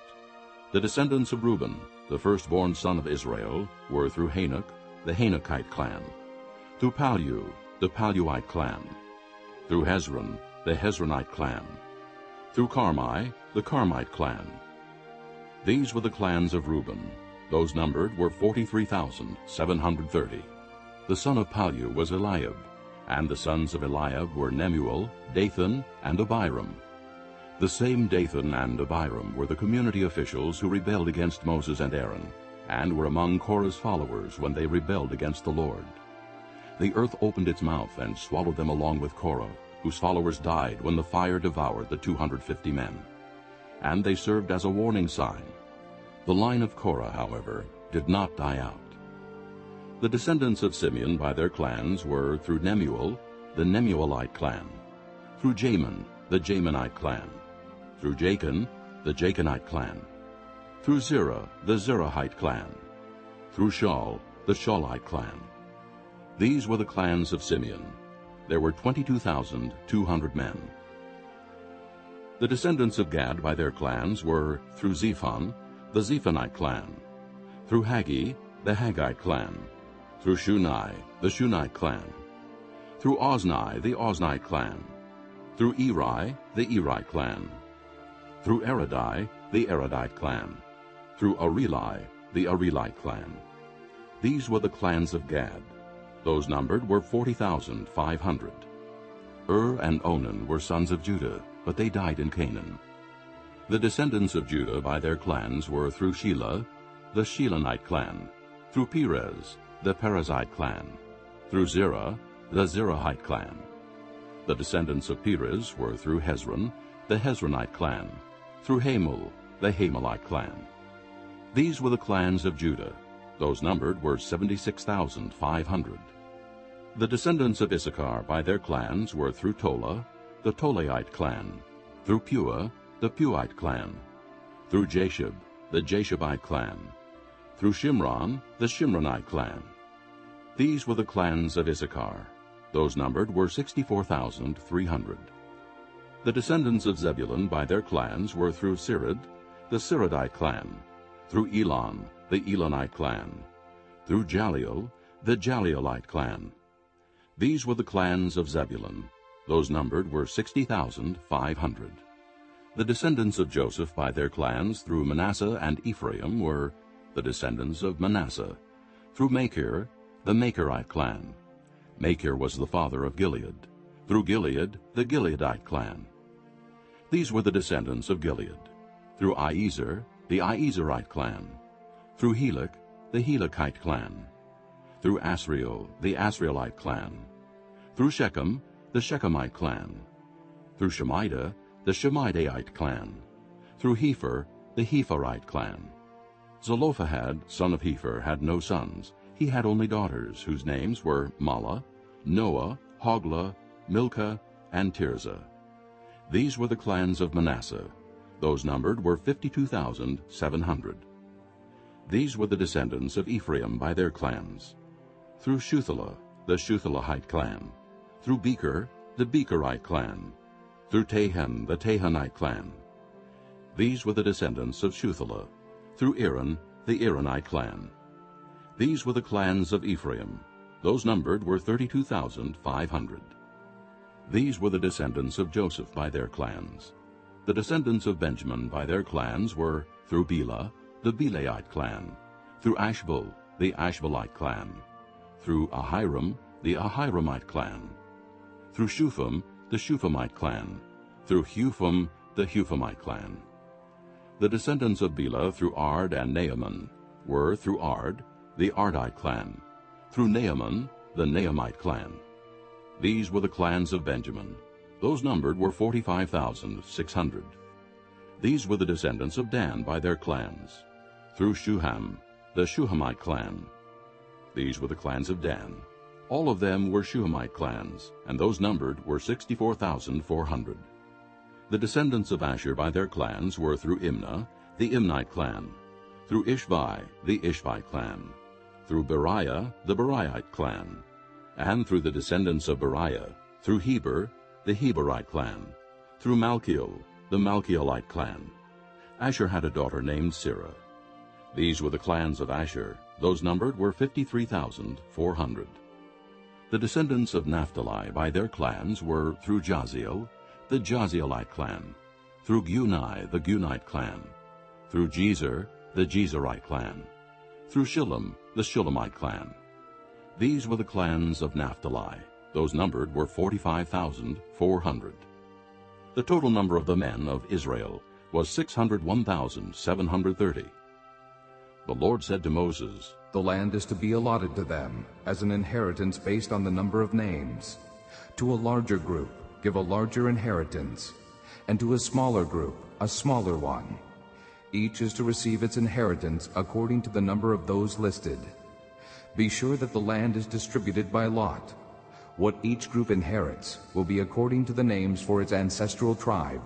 A: The descendants of Reuben, the firstborn son of Israel, were through Hanok, the Hanokite clan, through Pallu, the Palluite clan, through Hezron, the Hezronite clan, through Carmi, the Carmite clan. These were the clans of Reuben. Those numbered were 43,730. The son of Pallu was Eliab, and the sons of Eliab were Nemuel, Dathan, and Abiram. The same Dathan and Abiram were the community officials who rebelled against Moses and Aaron, and were among Korah's followers when they rebelled against the Lord. The earth opened its mouth and swallowed them along with Korah, whose followers died when the fire devoured the 250 men. And they served as a warning sign. The line of Korah, however, did not die out. The descendants of Simeon by their clans were through Nemuel, the Nemuelite clan, through Jamin, the Jaminite clan, through Jachin, the Jachinite clan, through Zerah, the Zerahite clan, through Shaul, the Shaulite clan. These were the clans of Simeon. There were 22,200 men. The descendants of Gad by their clans were through Zephon, the Zephonite clan, through Haggi, the Haggite clan, through Shuni, the Shunite clan, through Ozni, the Oznite clan, through Eri, the Erite clan, through Arodi, the Arodite clan, through Areli, the Arelite clan. These were the clans of Gad. Those numbered were 40,500. Ur and Onan were sons of Judah, but they died in Canaan. The descendants of Judah by their clans were through Shelah, the Shilonite clan, through Perez, the Perezite clan, through Zerah, the Zerahite clan. The descendants of Perez were through Hezron, the Hezronite clan, through Hamul, the Hamulite clan. These were the clans of Judah. Those numbered were 76,500. The descendants of Issachar by their clans were through Tola, the Tolaite clan, through Puah, the Puite clan, through Jashub, the Jashubite clan, through Shimron, the Shimronite clan. These were the clans of Issachar. Those numbered were 64,300. The descendants of Zebulun by their clans were through Sered, the Seredite clan, through Elon, the Elonite clan, through Jahleel, the Jahleelite clan. These were the clans of Zebulun. Those numbered were 60,500. The descendants of Joseph by their clans through Manasseh and Ephraim were the descendants of Manasseh, through Machir, the Machirite clan. Machir was the father of Gilead, through Gilead, the Gileadite clan. These were the descendants of Gilead. Through Iezer, the Iezerite clan. Through Helek, the Helekite clan. Through Asriel, the Asrielite clan. Through Shechem, the Shechemite clan. Through Shemida, the Shemidaite clan. Through Hepher, the Hepherite clan. Zelophehad, son of Hepher, had no sons. He had only daughters, whose names were Mahlah, Noah, Hoglah, Milcah, and Tirzah. These were the clans of Manasseh. Those numbered were 52,700. These were the descendants of Ephraim by their clans. Through Shuthelah, the Shuthelahite clan. Through Becher, the Becherite clan. Through Tahan, the Tahanite clan. These were the descendants of Shuthelah. Through Eran, the Eranite clan. These were the clans of Ephraim. Those numbered were 32,500. These were the descendants of Joseph by their clans. The descendants of Benjamin by their clans were through Bela, the Belaite clan, through Ashbel, the Ashbelite clan, through Ahiram, the Ahiramite clan, through Shupham, the Shuphamite clan, through Hupham, the Huphamite clan. The descendants of Bela through Ard and Naaman were through Ard, the Ardite clan, through Naaman, the Naamite clan. These were the clans of Benjamin. Those numbered were 45,600. These were the descendants of Dan by their clans. Through Shuham, the Shuhamite clan. These were the clans of Dan. All of them were Shuhamite clans, and those numbered were 64,400. The descendants of Asher by their clans were through Imnah, the Imnite clan, through Ishvi, the Ishvi clan, through Beriah, the Beriahite clan, and through the descendants of Beriah, through Heber, the Heberite clan, through Malkiel, the Malkielite clan. Asher had a daughter named Serah. These were the clans of Asher. Those numbered were 53,400. The descendants of Naphtali by their clans were through Jahzeel, the Jahzeelite clan, through Guni, the Gunite clan, through Jezer, the Jezerite clan, through Shillem, the Shillemite clan, these were the clans of Naphtali. Those numbered were 45,400. The total number of the men of Israel was 601,730. The Lord said to Moses,
B: The land is to be allotted to them as an inheritance based on the number of names. To a larger group, give a larger inheritance, and to a smaller group, a smaller one. Each is to receive its inheritance according to the number of those listed. Be sure that the land is distributed by lot. What each group inherits will be according to the names for its ancestral tribe.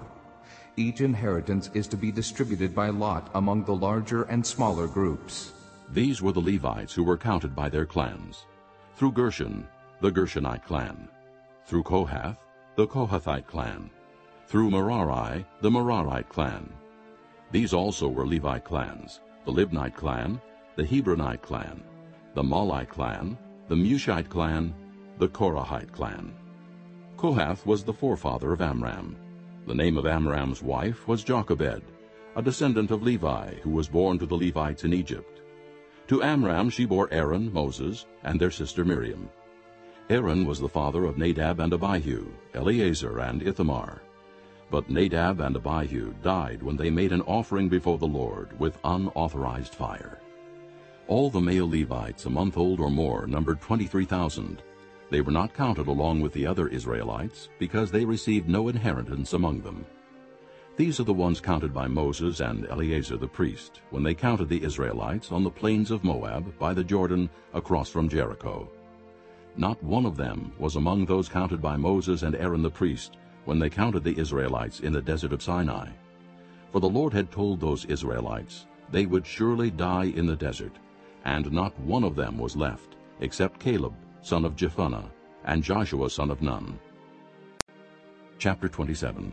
B: Each inheritance is to be distributed by lot among the larger and smaller groups.
A: These were the Levites who were counted by their clans. Through Gershon, the Gershonite clan. Through Kohath, the Kohathite clan. Through Merari, the Merarite clan. These also were Levite clans, the Libnite clan, the Hebronite clan, the Mahlite clan, the Mushite clan, the Korahite clan. Kohath was the forefather of Amram. The name of Amram's wife was Jochebed, a descendant of Levi, who was born to the Levites in Egypt. To Amram she bore Aaron, Moses, and their sister Miriam. Aaron was the father of Nadab and Abihu, Eleazar and Ithamar. But Nadab and Abihu died when they made an offering before the Lord with unauthorized fire. All the male Levites a month old or more numbered 23,000. They were not counted along with the other Israelites because they received no inheritance among them. These are the ones counted by Moses and Eleazar the priest when they counted the Israelites on the plains of Moab by the Jordan across from Jericho. Not one of them was among those counted by Moses and Aaron the priest when they counted the Israelites in the desert of Sinai. For the Lord had told those Israelites they would surely die in the desert, and not one of them was left, except Caleb, son of Jephunneh, and Joshua son of Nun. Chapter 27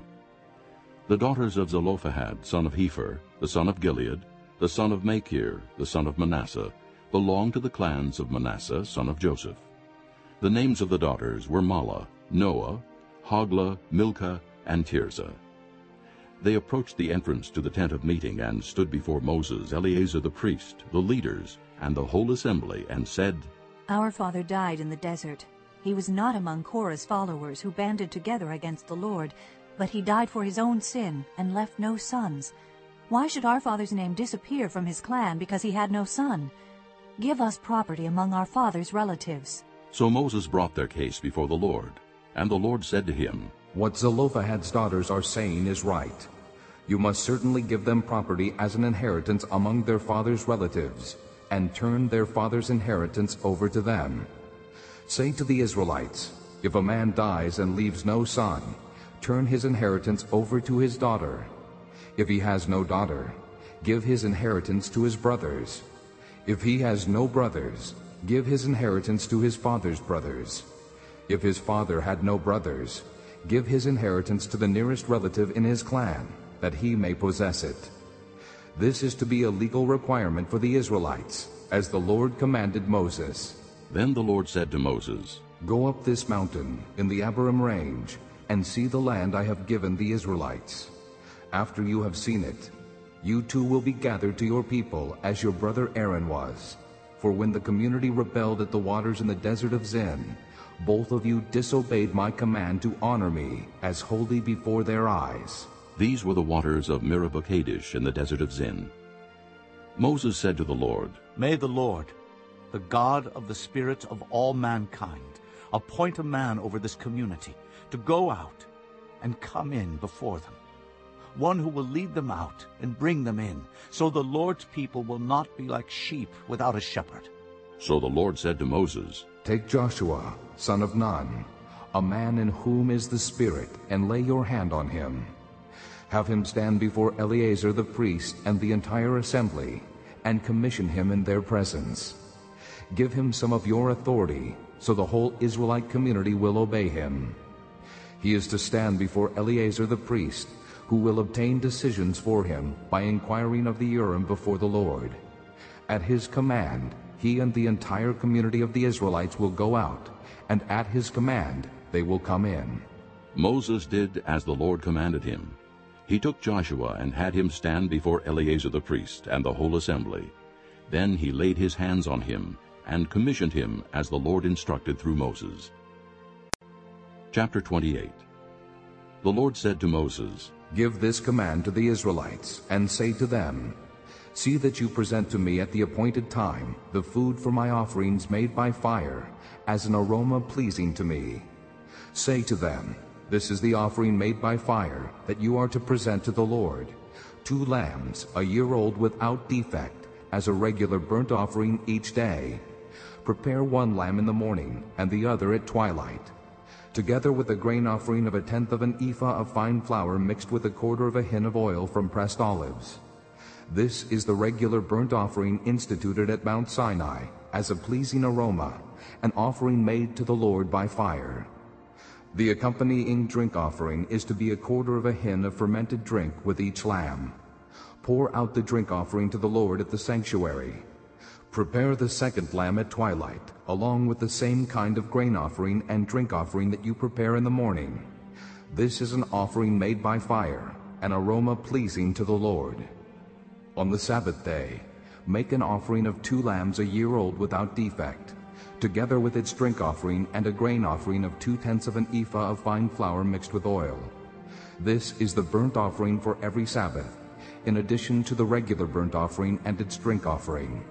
A: The daughters of Zelophehad, son of Hepher, the son of Gilead, the son of Machir, the son of Manasseh, belonged to the clans of Manasseh, son of Joseph. The names of the daughters were Mahlah, Noah, Hoglah, Milcah, and Tirzah. They approached the entrance to the tent of meeting and stood before Moses, Eleazar the priest, the leaders, and the whole assembly, and said,
N: Our father died in the desert. He was not among Korah's followers who banded together against the Lord, but he died for his own sin and left no sons. Why should our father's name disappear from his clan because he had no son? Give us property among our father's relatives.
A: So Moses brought their case before the Lord. And the Lord said to him,
B: What Zelophehad's daughters are saying is right. You must certainly give them property as an inheritance among their father's relatives, and turn their father's inheritance over to them. Say to the Israelites, If a man dies and leaves no son, turn his inheritance over to his daughter. If he has no daughter, give his inheritance to his brothers. If he has no brothers, give his inheritance to his father's brothers. If his father had no brothers, give his inheritance to the nearest relative in his clan, that he may possess it. This is to be a legal requirement for the Israelites, as the Lord commanded Moses.
A: Then the Lord said to Moses,
B: Go up this mountain in the Abarim range, and see the land I have given the Israelites. After you have seen it, you too will be gathered to your people as your brother Aaron was. For when the community rebelled at the waters in the desert of Zin, both of you disobeyed my command to honor me as holy before their eyes.
A: These were the waters of Meribah Kadesh in the desert of Zin. Moses said to the Lord,
D: May the Lord, the God of the spirits of all mankind, appoint a man over this community to go out and come in before them, one who will lead them out and bring them in, so the Lord's people will not be like sheep without a shepherd.
A: So the Lord said to Moses,
B: Take Joshua, son of Nun, a man in whom is the Spirit, and lay your hand on him. Have him stand before Eleazar the priest and the entire assembly, and commission him in their presence. Give him some of your authority, so the whole Israelite community will obey him. He is to stand before Eleazar the priest, who will obtain decisions for him by inquiring of the Urim before the Lord. At his command, he and the entire community of the Israelites will go out, and at his command they will come in.
A: Moses did as the Lord commanded him. He took Joshua and had him stand before Eleazar the priest and the whole assembly. Then he laid his hands on him and commissioned him as the Lord instructed through Moses. Chapter 28 The Lord said to Moses,
B: Give this command to the Israelites, and say to them, See that you present to me at the appointed time the food for my offerings made by fire, as an aroma pleasing to me. Say to them, This is the offering made by fire that you are to present to the Lord. two lambs, a year old without defect, as a regular burnt offering each day. Prepare one lamb in the morning, and the other at twilight. Together with a grain offering of a tenth of an ephah of fine flour mixed with a quarter of a hin of oil from pressed olives. This is the regular burnt offering instituted at Mount Sinai, as a pleasing aroma, an offering made to the Lord by fire. The accompanying drink offering is to be a quarter of a hin of fermented drink with each lamb. Pour out the drink offering to the Lord at the sanctuary. Prepare the second lamb at twilight, along with the same kind of grain offering and drink offering that you prepare in the morning. This is an offering made by fire, an aroma pleasing to the Lord. On the Sabbath day, make an offering of two lambs a year old without defect, together with its drink offering and a grain offering of two-tenths of an ephah of fine flour mixed with oil. This is the burnt offering for every Sabbath, in addition to the regular burnt offering and its drink offering.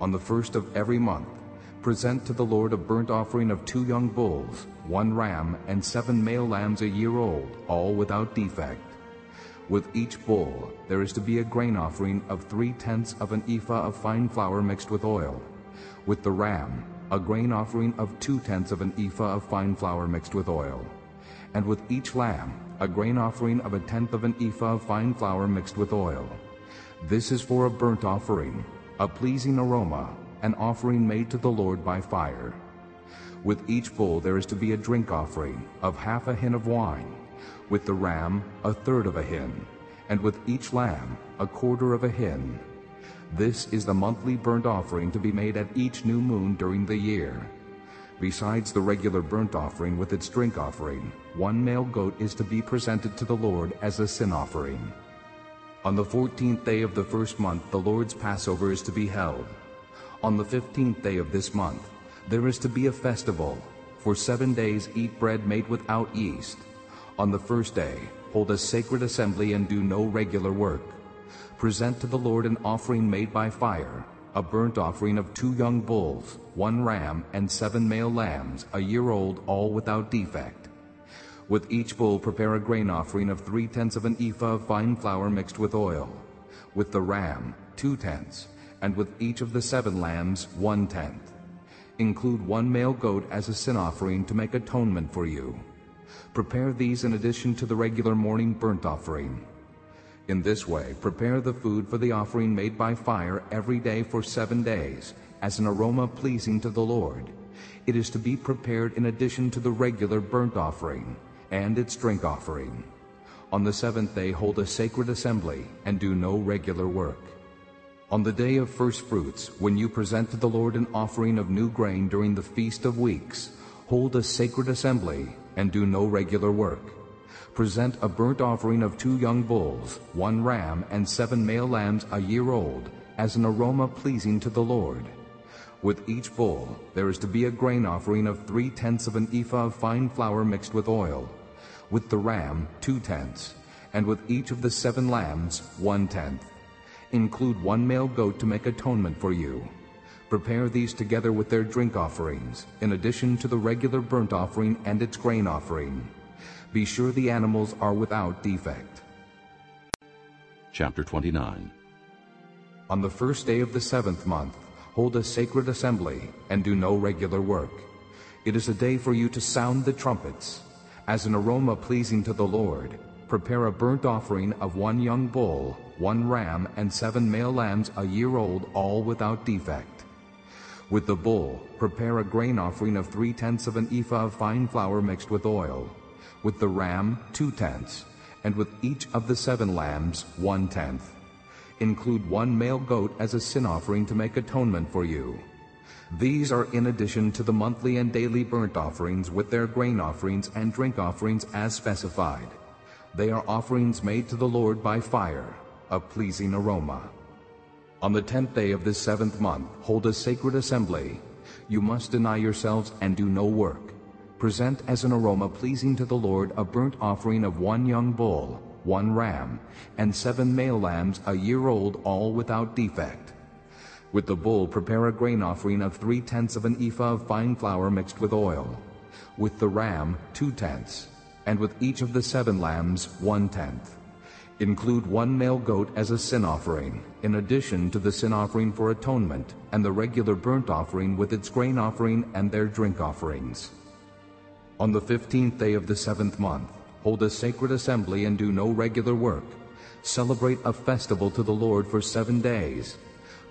B: On the first of every month, present to the Lord a burnt offering of two young bulls, one ram, and seven male lambs a year old, all without defect. With each bull there is to be a grain offering of three-tenths of an ephah of fine flour mixed with oil. With the ram, a grain offering of two-tenths of an ephah of fine flour mixed with oil. And with each lamb, a grain offering of a tenth of an ephah of fine flour mixed with oil. This is for a burnt offering, a pleasing aroma, an offering made to the Lord by fire. With each bull there is to be a drink offering of half a hin of wine, with the ram a third of a hin, and with each lamb a quarter of a hin. This is the monthly burnt offering to be made at each new moon during the year. Besides the regular burnt offering with its drink offering, one male goat is to be presented to the Lord as a sin offering. On the fourteenth day of the first month the Lord's Passover is to be held. On the fifteenth day of this month there is to be a festival. For seven days eat bread made without yeast. On the first day hold a sacred assembly and do no regular work present to the Lord an offering made by fire, a burnt offering of two young bulls, one ram, and seven male lambs, a year old, all without defect. With each bull prepare a grain offering of three-tenths of an ephah of fine flour mixed with oil. With the ram, two-tenths, and with each of the seven lambs, one-tenth. Include one male goat as a sin offering to make atonement for you. Prepare these in addition to the regular morning burnt offering. In this way, prepare the food for the offering made by fire every day for seven days, as an aroma pleasing to the Lord. It is to be prepared in addition to the regular burnt offering and its drink offering. On the seventh day hold a sacred assembly and do no regular work. On the day of first fruits, when you present to the Lord an offering of new grain during the Feast of Weeks, hold a sacred assembly and do no regular work present a burnt offering of two young bulls, one ram, and seven male lambs a year old, as an aroma pleasing to the Lord. With each bull there is to be a grain offering of three-tenths of an ephah of fine flour mixed with oil, with the ram two-tenths, and with each of the seven lambs one-tenth. Include one male goat to make atonement for you. Prepare these together with their drink offerings, in addition to the regular burnt offering and its grain offering. Be sure the animals are without defect.
A: Chapter 29
B: On the first day of the seventh month, hold a sacred assembly and do no regular work. It is a day for you to sound the trumpets. As an aroma pleasing to the Lord, prepare a burnt offering of one young bull, one ram, and seven male lambs a year old, all without defect. With the bull, prepare a grain offering of three-tenths of an ephah of fine flour mixed with oil with the ram two-tenths, and with each of the seven lambs one-tenth. Include one male goat as a sin offering to make atonement for you. These are in addition to the monthly and daily burnt offerings with their grain offerings and drink offerings as specified. They are offerings made to the Lord by fire, a pleasing aroma. On the tenth day of this seventh month hold a sacred assembly. You must deny yourselves and do no work present as an aroma pleasing to the Lord a burnt offering of one young bull, one ram, and seven male lambs a year old, all without defect. With the bull prepare a grain offering of three-tenths of an ephah of fine flour mixed with oil. With the ram two-tenths, and with each of the seven lambs one-tenth. Include one male goat as a sin offering, in addition to the sin offering for atonement, and the regular burnt offering with its grain offering and their drink offerings. On the fifteenth day of the seventh month, hold a sacred assembly and do no regular work. Celebrate a festival to the Lord for seven days.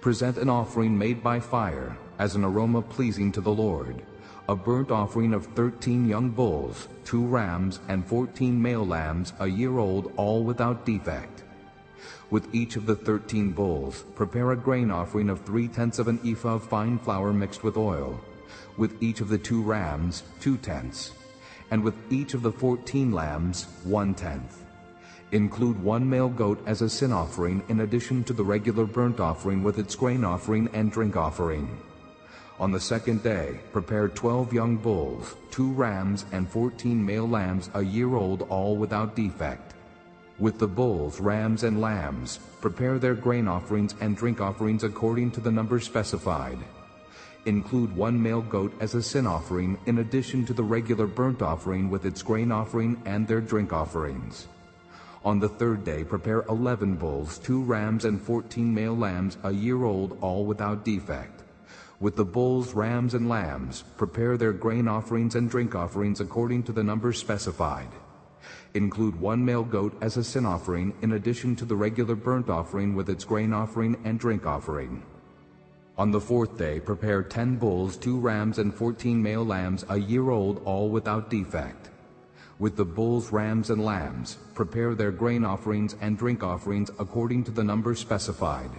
B: Present an offering made by fire, as an aroma pleasing to the Lord a burnt offering of thirteen young bulls, two rams, and fourteen male lambs, a year old, all without defect. With each of the thirteen bulls, prepare a grain offering of three-tenths of an ephah of fine flour mixed with oil. With each of the two rams, two-tenths. And with each of the fourteen lambs, one-tenth. Include one male goat as a sin offering in addition to the regular burnt offering with its grain offering and drink offering. On the second day, prepare twelve young bulls, two rams, and fourteen male lambs a year old, all without defect. With the bulls, rams, and lambs, prepare their grain offerings and drink offerings according to the number specified. Include one male goat as a sin offering in addition to the regular burnt offering with its grain offering and their drink offerings. On the third day prepare eleven bulls, two rams, and fourteen male lambs a year old, all without defect. With the bulls, rams, and lambs, prepare their grain offerings and drink offerings according to the number specified. Include one male goat as a sin offering in addition to the regular burnt offering with its grain offering and drink offering. On the fourth day prepare ten bulls, two rams, and fourteen male lambs a year old, all without defect. With the bulls, rams, and lambs, prepare their grain offerings and drink offerings according to the number specified.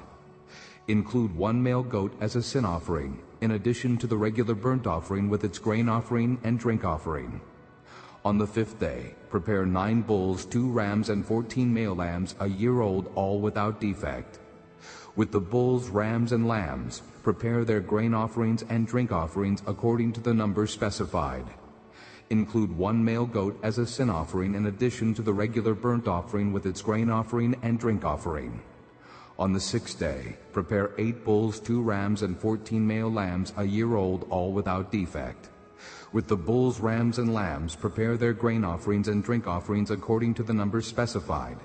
B: Include one male goat as a sin offering, in addition to the regular burnt offering with its grain offering and drink offering. On the fifth day, prepare nine bulls, two rams, and fourteen male lambs, a year old, all without defect. With the bulls, rams, and lambs, prepare their grain offerings and drink offerings according to the number specified. Include one male goat as a sin offering in addition to the regular burnt offering with its grain offering and drink offering. On the sixth day, prepare eight bulls, two rams, and fourteen male lambs, a year old, all without defect. With the bulls, rams, and lambs, prepare their grain offerings and drink offerings according to the number specified.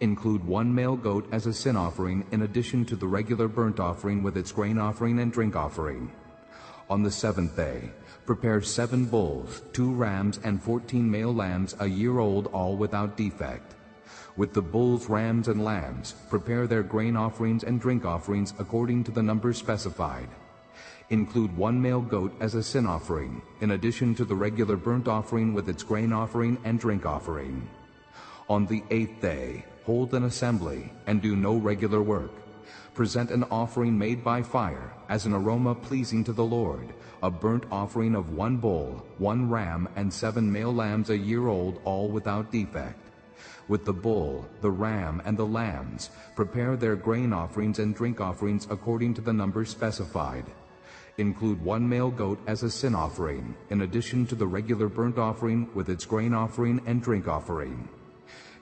B: Include one male goat as a sin offering in addition to the regular burnt offering with its grain offering and drink offering. On the seventh day, prepare seven bulls, two rams, and fourteen male lambs, a year old, all without defect. With the bulls, rams, and lambs, prepare their grain offerings and drink offerings according to the numbers specified. Include one male goat as a sin offering, in addition to the regular burnt offering with its grain offering and drink offering. On the eighth day, hold an assembly, and do no regular work. Present an offering made by fire, as an aroma pleasing to the Lord, a burnt offering of one bull, one ram, and seven male lambs a year old, all without defect. With the bull, the ram, and the lambs, prepare their grain offerings and drink offerings according to the number specified. Include one male goat as a sin offering, in addition to the regular burnt offering with its grain offering and drink offering.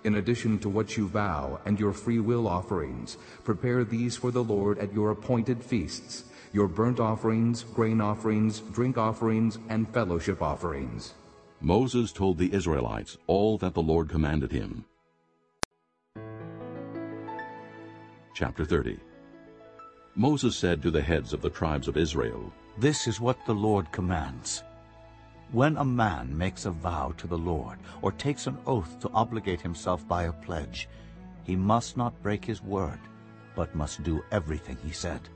B: In addition to what you vow and your free will offerings, prepare these for the Lord at your appointed feasts, your burnt offerings, grain offerings, drink offerings, and fellowship offerings.
A: Moses told the Israelites all that the Lord commanded him. Chapter 30 Moses said to the heads of the tribes of Israel,
D: This is what the Lord commands. When a man makes a vow to the Lord or takes an oath to obligate himself by a pledge, he must not break his word, but must do everything he said.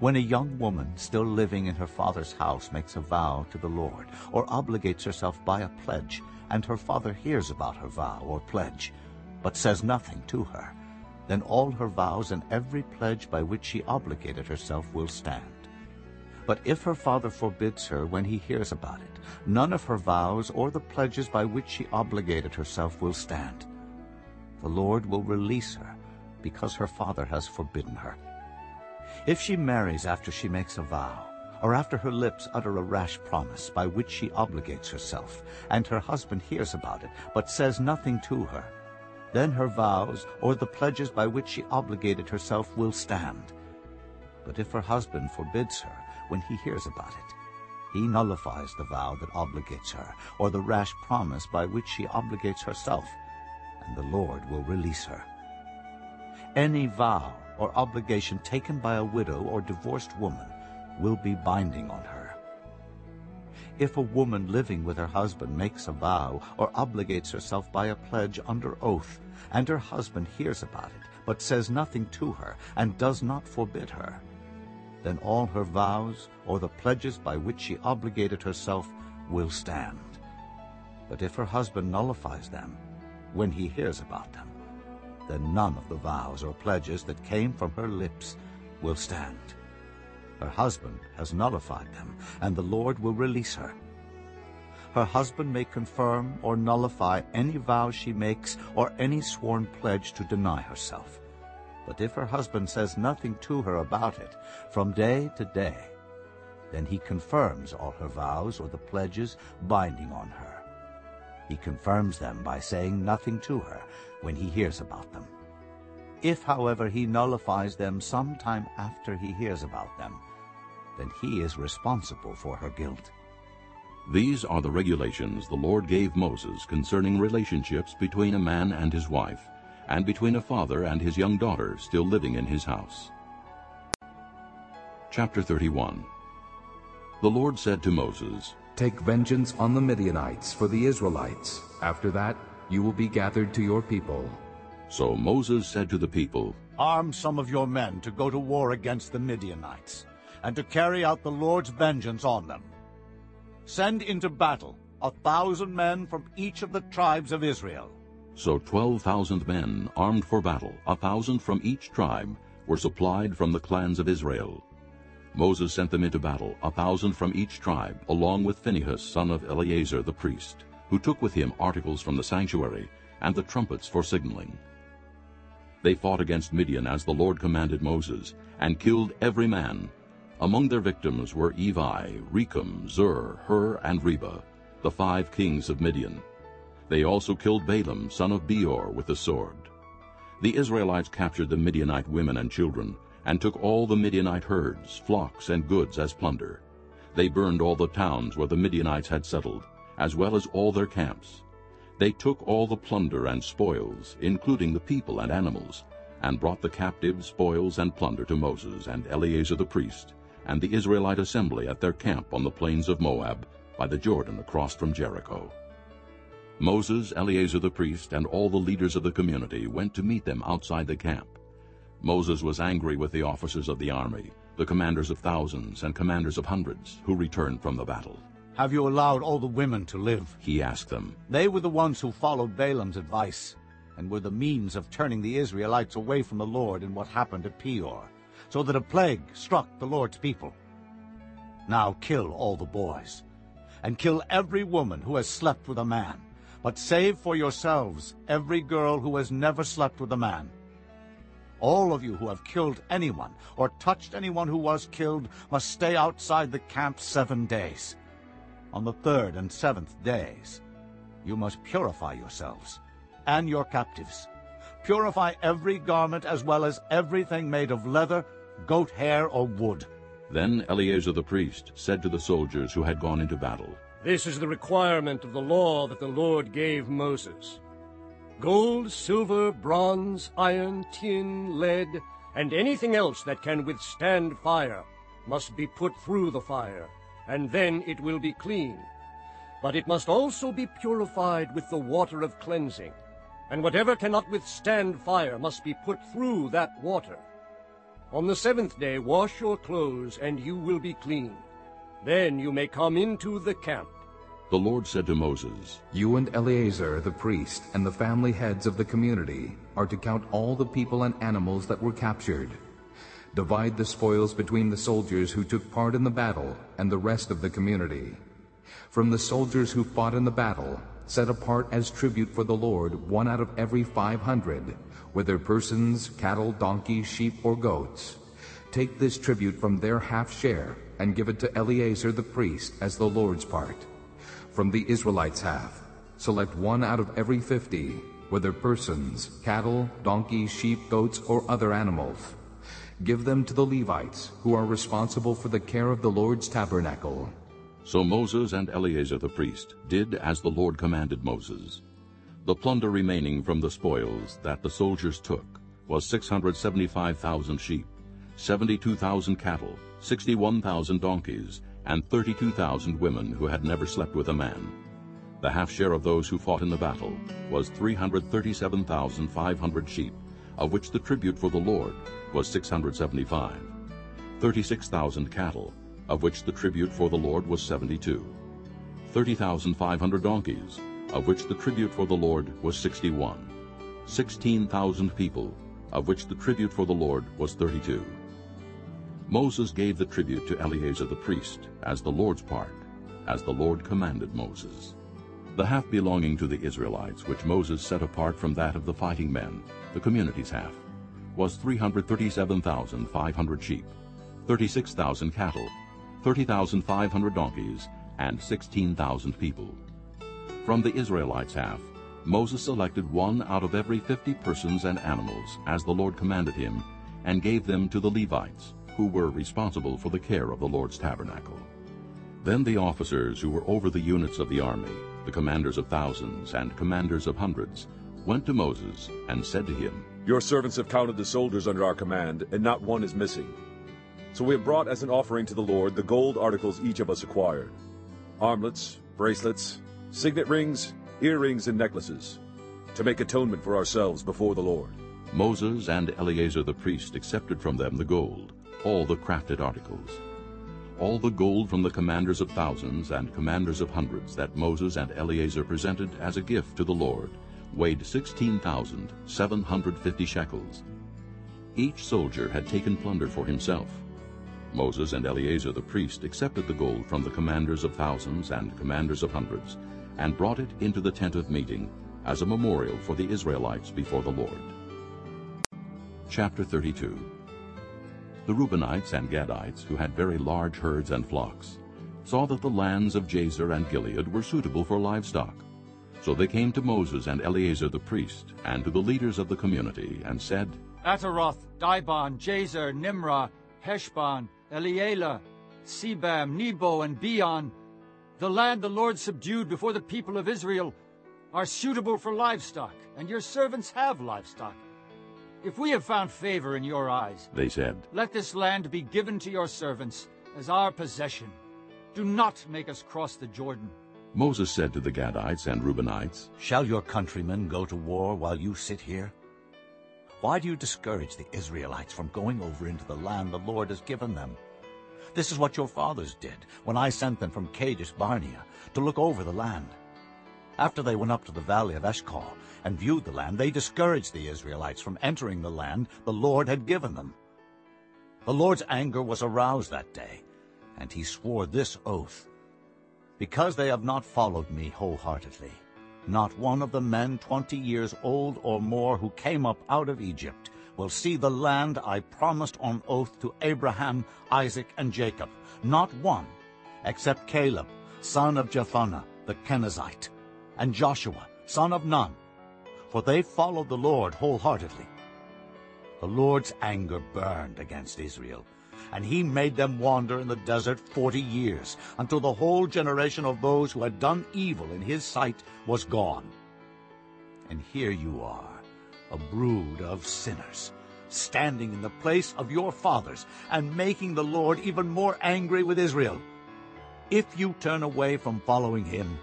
D: When a young woman still living in her father's house makes a vow to the Lord or obligates herself by a pledge, and her father hears about her vow or pledge, but says nothing to her, then all her vows and every pledge by which she obligated herself will stand. But if her father forbids her when he hears about it, none of her vows or the pledges by which she obligated herself will stand. The Lord will release her because her father has forbidden her. If she marries after she makes a vow, or after her lips utter a rash promise by which she obligates herself, and her husband hears about it, but says nothing to her, then her vows or the pledges by which she obligated herself will stand. But if her husband forbids her when he hears about it, he nullifies the vow that obligates her, or the rash promise by which she obligates herself, and the Lord will release her. Any vow or obligation taken by a widow or divorced woman will be binding on her. If a woman living with her husband makes a vow or obligates herself by a pledge under oath, and her husband hears about it, but says nothing to her, and does not forbid her, then all her vows or the pledges by which she obligated herself will stand. But if her husband nullifies them when he hears about them, then none of the vows or pledges that came from her lips will stand. Her husband has nullified them, and the Lord will release her. Her husband may confirm or nullify any vow she makes or any sworn pledge to deny herself. But if her husband says nothing to her about it from day to day, then he confirms all her vows or the pledges binding on her. He confirms them by saying nothing to her when he hears about them. If, however, he nullifies them some time after he hears about them, then he is responsible for her guilt.
A: These are the regulations the Lord gave Moses concerning relationships between a man and his wife, and between a father and his young daughter still living in his house. Chapter 31 The Lord said to Moses,
B: Take vengeance on the Midianites for the Israelites. After that, you will be gathered to your people.
A: So Moses said to the people,
D: Arm some of your men to go to war against the Midianites, and to carry out the Lord's vengeance on them. Send into battle a thousand men from each of the tribes of Israel.
A: So twelve thousand men, armed for battle, a thousand from each tribe, were supplied from the clans of Israel. Moses sent them into battle, a thousand from each tribe, along with Phinehas, son of Eleazar the priest, who took with him articles from the sanctuary, and the trumpets for signaling. They fought against Midian as the Lord commanded Moses, and killed every man. Among their victims were Evi, Rekem, Zur, Hur, and Reba, the five kings of Midian. They also killed Balaam, son of Beor, with the sword. The Israelites captured the Midianite women and children, and took all the Midianite herds, flocks, and goods as plunder. They burned all the towns where the Midianites had settled, as well as all their camps. They took all the plunder and spoils, including the people and animals, and brought the captives, spoils, and plunder to Moses and Eleazar the priest, and the Israelite assembly at their camp on the plains of Moab, by the Jordan across from Jericho. Moses, Eleazar the priest, and all the leaders of the community went to meet them outside the camp. Moses was angry with the officers of the army, the commanders of thousands and commanders of hundreds, who returned from the battle.
D: Have you allowed all the women to live?
A: He asked them.
D: They were the ones who followed Balaam's advice, and were the means of turning the Israelites away from the Lord in what happened at Peor, so that a plague struck the Lord's people. Now kill all the boys, and kill every woman who has slept with a man, but save for yourselves every girl who has never slept with a man. All of you who have killed anyone or touched anyone who was killed must stay outside the camp seven days. On the third and seventh days, you must purify yourselves and your captives. Purify every garment as well as everything made of leather, goat hair, or wood.
A: Then Eleazar the priest said to the soldiers who had gone into battle,
G: This is the requirement of the law that the Lord gave Moses. Gold, silver, bronze, iron, tin, lead, and anything else that can withstand fire must be put through the fire, and then it will be clean. But it must also be purified with the water of cleansing, and whatever cannot withstand fire must be put through that water. On the seventh day wash your clothes, and you will be clean. Then you may come into the camp.
A: The Lord said to Moses,
B: You and Eleazar the priest and the family heads of the community are to count all the people and animals that were captured. Divide the spoils between the soldiers who took part in the battle and the rest of the community. From the soldiers who fought in the battle, set apart as tribute for the Lord one out of every five hundred, whether persons, cattle, donkeys, sheep, or goats. Take this tribute from their half share and give it to Eleazar the priest as the Lord's part. From the Israelites' half, select one out of every fifty, whether persons, cattle, donkeys, sheep, goats, or other animals. Give them to the Levites, who are responsible for the care of the Lord's tabernacle.
A: So Moses and Eleazar the priest did as the Lord commanded Moses. The plunder remaining from the spoils that the soldiers took was 675,000 sheep, 72,000 cattle, 61,000 donkeys, and 32,000 women who had never slept with a man. The half share of those who fought in the battle was 337,500 sheep, of which the tribute for the Lord was 675, 36,000 cattle, of which the tribute for the Lord was 72, 30,500 donkeys, of which the tribute for the Lord was 61, 16,000 people, of which the tribute for the Lord was 32. Moses gave the tribute to Eleazar the priest as the Lord's part, as the Lord commanded Moses. The half belonging to the Israelites, which Moses set apart from that of the fighting men, the community's half, was 337,500 sheep, 36,000 cattle, 30,500 donkeys, and 16,000 people. From the Israelites' half, Moses selected one out of every fifty persons and animals, as the Lord commanded him, and gave them to the Levites, who were responsible for the care of the Lord's tabernacle. Then the officers who were over the units of the army, the commanders of thousands and commanders of hundreds, went to Moses and said to him,
K: Your servants have counted the soldiers under our command, and not one is missing. So we have brought as an offering to the Lord the gold articles each of us acquired, armlets, bracelets, signet rings, earrings, and necklaces, to make atonement for ourselves before the Lord.
A: Moses and Eleazar the priest accepted from them the gold, all the crafted articles. All the gold from the commanders of thousands and commanders of hundreds that Moses and Eleazar presented as a gift to the Lord weighed 16,750 shekels. Each soldier had taken plunder for himself. Moses and Eleazar the priest accepted the gold from the commanders of thousands and commanders of hundreds, and brought it into the tent of meeting as a memorial for the Israelites before the Lord. Chapter 32 The Reubenites and Gadites, who had very large herds and flocks, saw that the lands of Jazer and Gilead were suitable for livestock. So they came to Moses and Eleazar the priest, and to the leaders of the community, and said,
C: Ataroth, Dibon, Jazer, Nimrah, Heshbon, Elealeh, Sebam, Nebo, and Beon, the land the Lord subdued before the people of Israel, are suitable for livestock, and your servants have livestock. If we have found favor in your eyes,
A: they said,
C: let this land be given to your servants as our possession. Do not make us cross the Jordan.
A: Moses said to the Gadites and Reubenites,
D: Shall your countrymen go to war while you sit here? Why do you discourage the Israelites from going over into the land the Lord has given them? This is what your fathers did when I sent them from Kadesh Barnea to look over the land. After they went up to the valley of Eshcol and viewed the land, they discouraged the Israelites from entering the land the Lord had given them. The Lord's anger was aroused that day, and he swore this oath. Because they have not followed me wholeheartedly, not one of the men twenty years old or more who came up out of Egypt will see the land I promised on oath to Abraham, Isaac, and Jacob, not one, except Caleb, son of Jephunneh the Kenizzite, and Joshua, son of Nun, for they followed the Lord wholeheartedly. The Lord's anger burned against Israel, and he made them wander in the desert forty years, until the whole generation of those who had done evil in his sight was gone. And here you are, a brood of sinners, standing in the place of your fathers, and making the Lord even more angry with Israel. If you turn away from following him,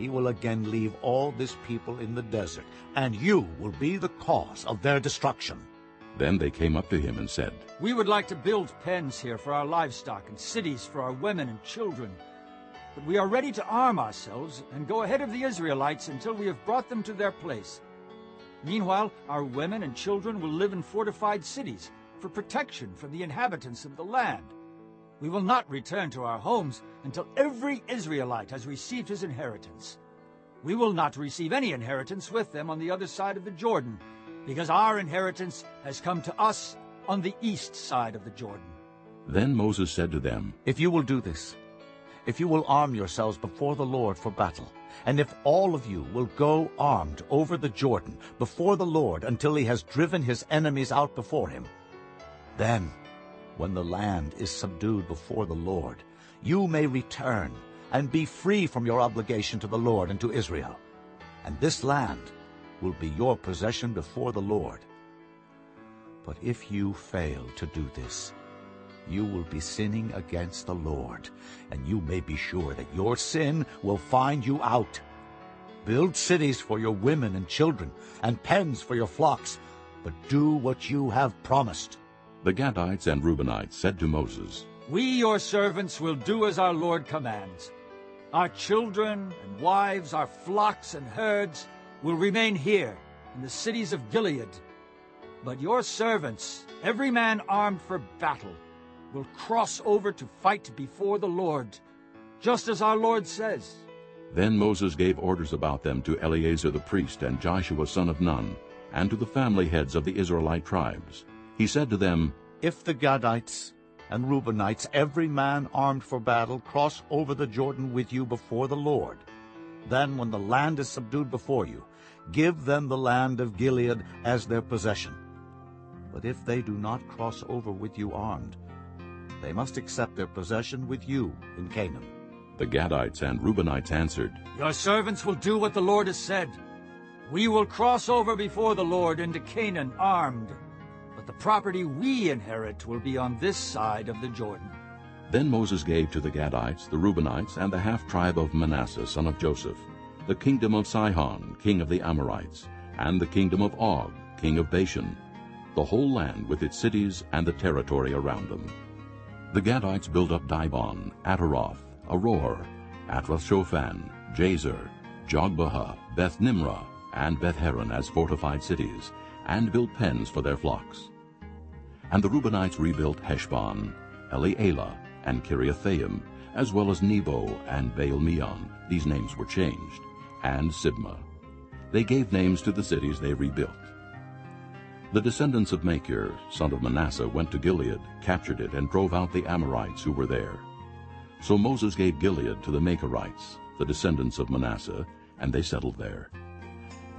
D: he will again leave all this people in the desert, and you will be the cause of their destruction.
A: Then they came up to him and said,
C: We would like to build pens here for our livestock and cities for our women and children. But we are ready to arm ourselves and go ahead of the Israelites until we have brought them to their place. Meanwhile, our women and children will live in fortified cities for protection from the inhabitants of the land. We will not return to our homes until every Israelite has received his inheritance. We will not receive any inheritance with them on the other side of the Jordan, because our inheritance has come to us on the east side of the Jordan.
A: Then Moses said to them,
D: If you will do this, if you will arm yourselves before the Lord for battle, and if all of you will go armed over the Jordan before the Lord until he has driven his enemies out before him, then, when the land is subdued before the Lord, you may return and be free from your obligation to the Lord and to Israel. and this land will be your possession before the Lord. But if you fail to do this, you will be sinning against the Lord, and you may be sure that your sin will find you out. Build cities for your women and children, and pens for your flocks, but do what you have promised.
A: The Gadites and Reubenites said to Moses,
C: We, your servants, will do as our Lord commands. Our children and wives, our flocks and herds will remain here in the cities of Gilead. But your servants, every man armed for battle, will cross over to fight before the Lord, just as our Lord says.
A: Then Moses gave orders about them to Eleazar the priest and Joshua son of Nun, and to the family heads of the Israelite tribes. He said to them,
D: If the Gadites and Reubenites, every man armed for battle, cross over the Jordan with you before the Lord, then when the land is subdued before you, give them the land of Gilead as their possession. But if they do not cross over with you armed, they must accept their possession with you in Canaan.
A: The Gadites and Reubenites answered,
C: Your servants will do what the Lord has said. We will cross over before the Lord into Canaan armed, but the property we inherit will be on this side of the Jordan.
A: Then Moses gave to the Gadites, the Reubenites, and the half-tribe of Manasseh, son of Joseph, the kingdom of Sihon, king of the Amorites, and the kingdom of Og, king of Bashan, the whole land with its cities and the territory around them. The Gadites built up Dibon, Ataroth, Aroer, Atroth-Shophan, Jazer, Jogbehah, Beth-Nimrah, and Beth-Haran as fortified cities, and built pens for their flocks. And the Reubenites rebuilt Heshbon, Elealeh, and Kiriathaim, as well as Nebo and Baal-meon. These names were changed, and Sibmah. They gave names to the cities they rebuilt. The descendants of Machir, son of Manasseh, went to Gilead, captured it, and drove out the Amorites who were there. So Moses gave Gilead to the Machirites, the descendants of Manasseh, and they settled there.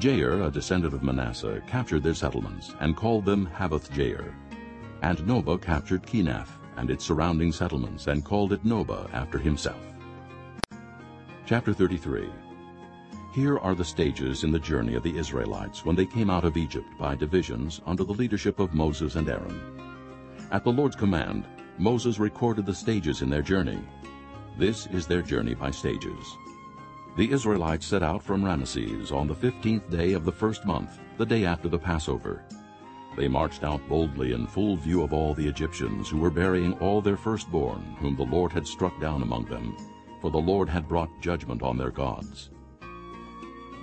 A: Jair, a descendant of Manasseh, captured their settlements, and called them Havoth-Jair. And Nobah captured Kenath and its surrounding settlements, and called it Nobah after himself. Chapter 33 Here are the stages in the journey of the Israelites when they came out of Egypt by divisions under the leadership of Moses and Aaron. At the Lord's command, Moses recorded the stages in their journey. This is their journey by stages. The Israelites set out from Ramesses on the fifteenth day of the first month, the day after the Passover. They marched out boldly in full view of all the Egyptians, who were burying all their firstborn, whom the Lord had struck down among them, for the Lord had brought judgment on their gods.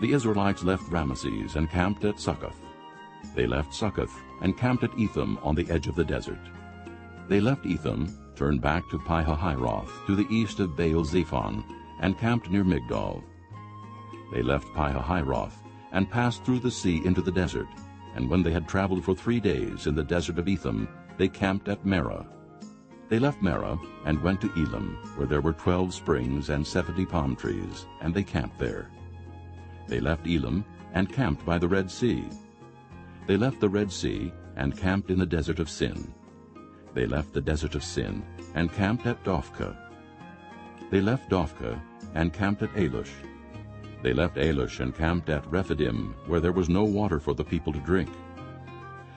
A: The Israelites left Ramesses and camped at Succoth. They left Succoth and camped at Etham on the edge of the desert. They left Etham, turned back to Pihahiroth, to the east of Baal-Zephon, and camped near Migdol. They left Pihahiroth and passed through the sea into the desert, and when they had traveled for three days in the desert of Etham, they camped at Marah. They left Marah and went to Elim, where there were twelve springs and seventy palm trees, and they camped there. They left Elim and camped by the Red Sea. They left the Red Sea and camped in the desert of Sin. They left the desert of Sin and camped at Dophkah. They left Dophkah and camped at Alush. They left Alush and camped at Rephidim, where there was no water for the people to drink.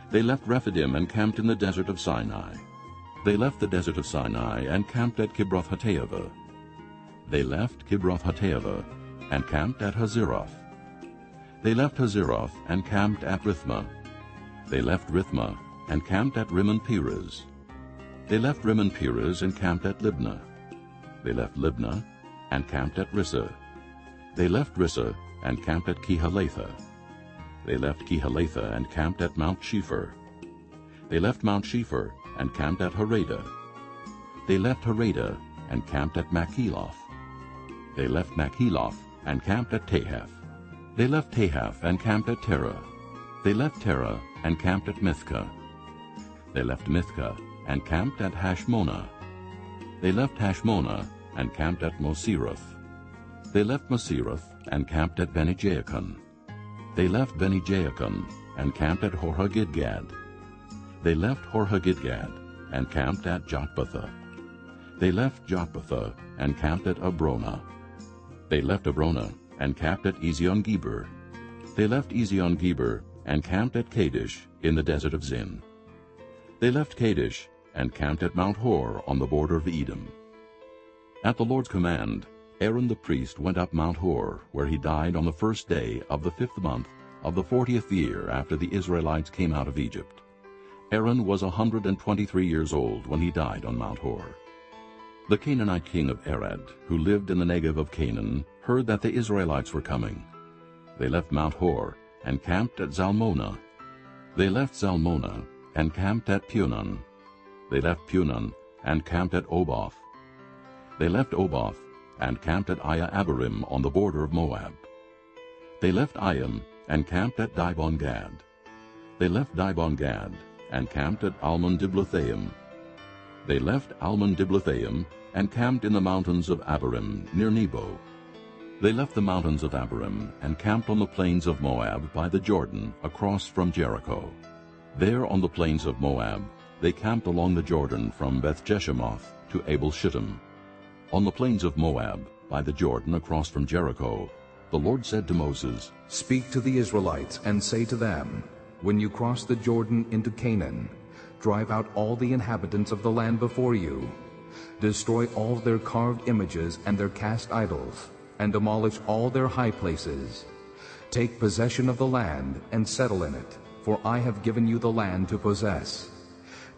A: They left Rephidim and camped in the desert of Sinai. They left the desert of Sinai and camped at Kibroth-Hattaavah. They left Kibroth-Hattaavah and camped at Hazeroth. They left Hazeroth and camped at Rithma. They left Rithma and camped at Rimmon-Perez. They left Rimmon-Perez and camped at Libnah. They left Libnah and camped at Rissah. They left Rissah and camped at Kehelathah. They left Kehelathah and camped at Mount Shepher. They left Mount Shepher and camped at Hareda. They left Hareda and camped at Makheloth. They left Makheloth and camped at Tahath. They left Tahath and camped at Terah. They left Terah and camped at Mithkah. They left Mithkah and camped at Hashmonah. They left Hashmonah and camped at Moseroth. They left Moseroth and camped at Bene-Jaakon. They left Bene-Jaakon and camped at Horhagidgad. They left Horhagidgad and camped at Jotbathah. They left Jotbathah and camped at Abrona. They left Abrona and camped at Ezion-Geber. They left Ezion-Geber and camped at Kadesh in the desert of Zin. They left Kadesh and camped at Mount Hor on the border of Edom. At the Lord's command, Aaron the priest went up Mount Hor, where he died on the first day of the fifth month of the fortieth year after the Israelites came out of Egypt. Aaron was a hundred and twenty-three years old when he died on Mount Hor. The Canaanite king of Arad, who lived in the Negev of Canaan, heard that the Israelites were coming. They left Mount Hor and camped at Zalmona. They left Zalmona and camped at Punon. They left Punon and camped at Oboth. They left Oboth and camped at Iye-abarim on the border of Moab. They left Iyyim and camped at Dibon-gad. They left Dibon-gad and camped at Almon-diblathaim. They left Almon-diblathaim and camped in the mountains of Abarim near Nebo. They left the mountains of Abarim and camped on the plains of Moab by the Jordan across from Jericho. There on the plains of Moab they camped along the Jordan from Beth-jeshimoth to Abel-shittim. On the plains of Moab by the Jordan across from Jericho, the Lord said to Moses,
B: Speak to the Israelites and say to them, When you cross the Jordan into Canaan, drive out all the inhabitants of the land before you. Destroy all their carved images and their cast idols and demolish all their high places. Take possession of the land and settle in it, for I have given you the land to possess.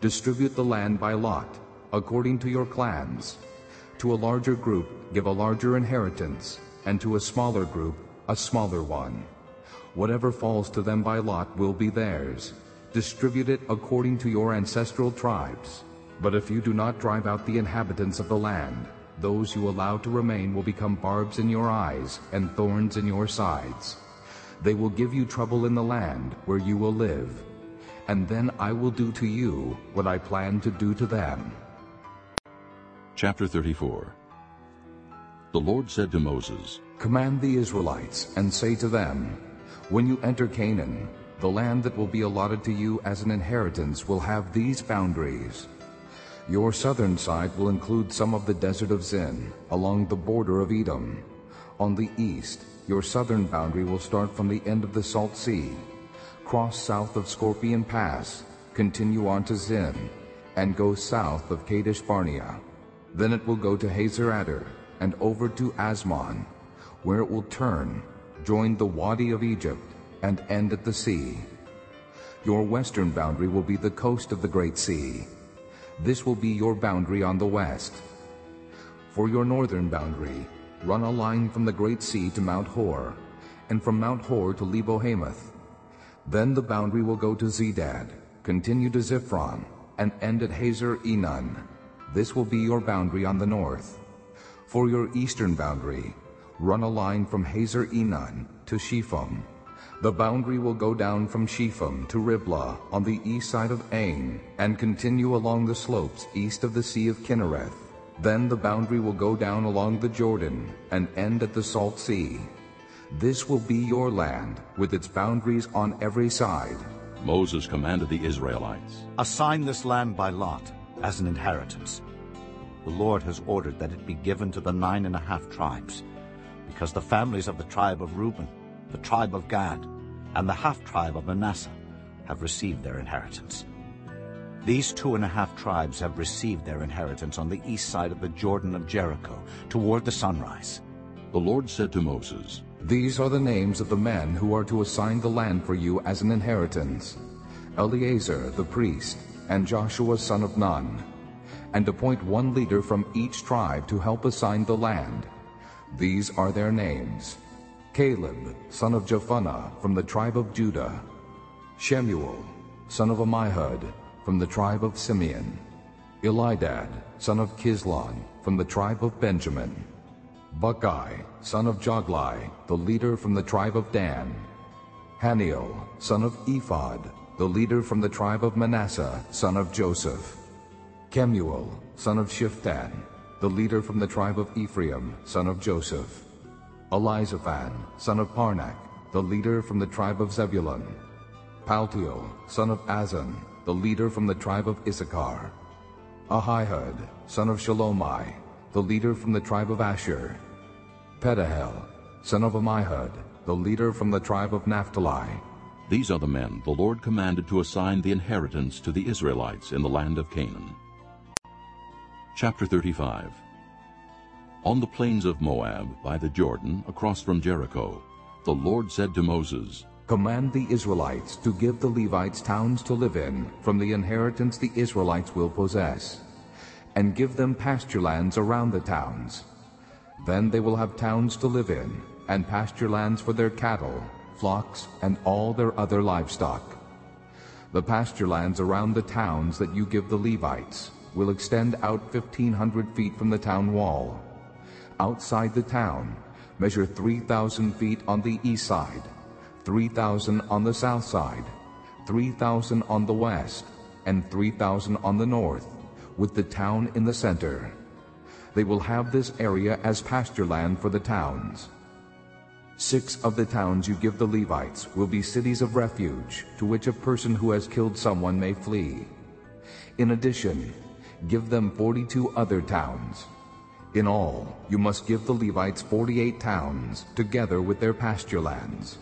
B: Distribute the land by lot, according to your clans. To a larger group give a larger inheritance, and to a smaller group a smaller one. Whatever falls to them by lot will be theirs. Distribute it according to your ancestral tribes. But if you do not drive out the inhabitants of the land, those you allow to remain will become barbs in your eyes and thorns in your sides. They will give you trouble in the land where you will live. And then I will do to you what I plan to do to them.
A: Chapter 34 The Lord said to Moses,
B: Command the Israelites and say to them, When you enter Canaan, the land that will be allotted to you as an inheritance will have these boundaries. Your southern side will include some of the desert of Zin, along the border of Edom. On the east, your southern boundary will start from the end of the Salt Sea, cross south of Scorpion Pass, continue on to Zin, and go south of Kadesh Barnea. Then it will go to Hazer Adar and over to Azmon, where it will turn, join the Wadi of Egypt, and end at the sea. Your western boundary will be the coast of the Great Sea, this will be your boundary on the west. For your northern boundary, run a line from the Great Sea to Mount Hor, and from Mount Hor to Lebo Hamath. Then the boundary will go to Zedad, continue to Ziphron, and end at Hazer Enon. This will be your boundary on the north. For your eastern boundary, run a line from Hazer Enon to Shepham, the boundary will go down from Shepham to Riblah on the east side of Ain and continue along the slopes east of the Sea of Kinnereth. Then the boundary will go down along the Jordan and end at the Salt Sea. This will be your land with its boundaries on every side.
A: Moses commanded the Israelites,
D: Assign this land by lot as an inheritance. The Lord has ordered that it be given to the nine and a half tribes, because the families of the tribe of Reuben, the tribe of Gad, and the half-tribe of Manasseh have received their inheritance. These two and a half tribes have received their inheritance on the east side of the Jordan of Jericho, toward the sunrise.
A: The Lord said to Moses,
B: These are the names of the men who are to assign the land for you as an inheritance. Eleazar the priest, and Joshua son of Nun. And appoint one leader from each tribe to help assign the land. These are their names. Caleb, son of Jephunneh, from the tribe of Judah. Shemuel, son of Ammihud, from the tribe of Simeon. Elidad, son of Kislon, from the tribe of Benjamin. Bukki, son of Jogli, the leader from the tribe of Dan. Hanniel, son of Ephod, the leader from the tribe of Manasseh, son of Joseph. Kemuel, son of Shiphtan, the leader from the tribe of Ephraim, son of Joseph. Elizaphan, son of Parnak, the leader from the tribe of Zebulun. Paltiel, son of Azan, the leader from the tribe of Issachar. Ahihud, son of Shelomai, the leader from the tribe of Asher. Pedahel, son of Ammihud, the leader from the tribe of Naphtali.
A: These are the men the Lord commanded to assign the inheritance to the Israelites in the land of Canaan. Chapter 35 On the plains of Moab, by the Jordan, across from Jericho, the Lord said to Moses,
B: Command the Israelites to give the Levites towns to live in from the inheritance the Israelites will possess, and give them pasture lands around the towns. Then they will have towns to live in, and pasture lands for their cattle, flocks, and all their other livestock. The pasture lands around the towns that you give the Levites will extend out 1,500 feet from the town wall. Outside the town, measure 3,000 feet on the east side, 3,000 on the south side, 3,000 on the west, and 3,000 on the north, with the town in the center. They will have this area as pasture land for the towns. Six of the towns you give the Levites will be cities of refuge, to which a person who has killed someone may flee. In addition, give them 42 other towns. In all, you must give the Levites 48 towns, together with their pasture lands.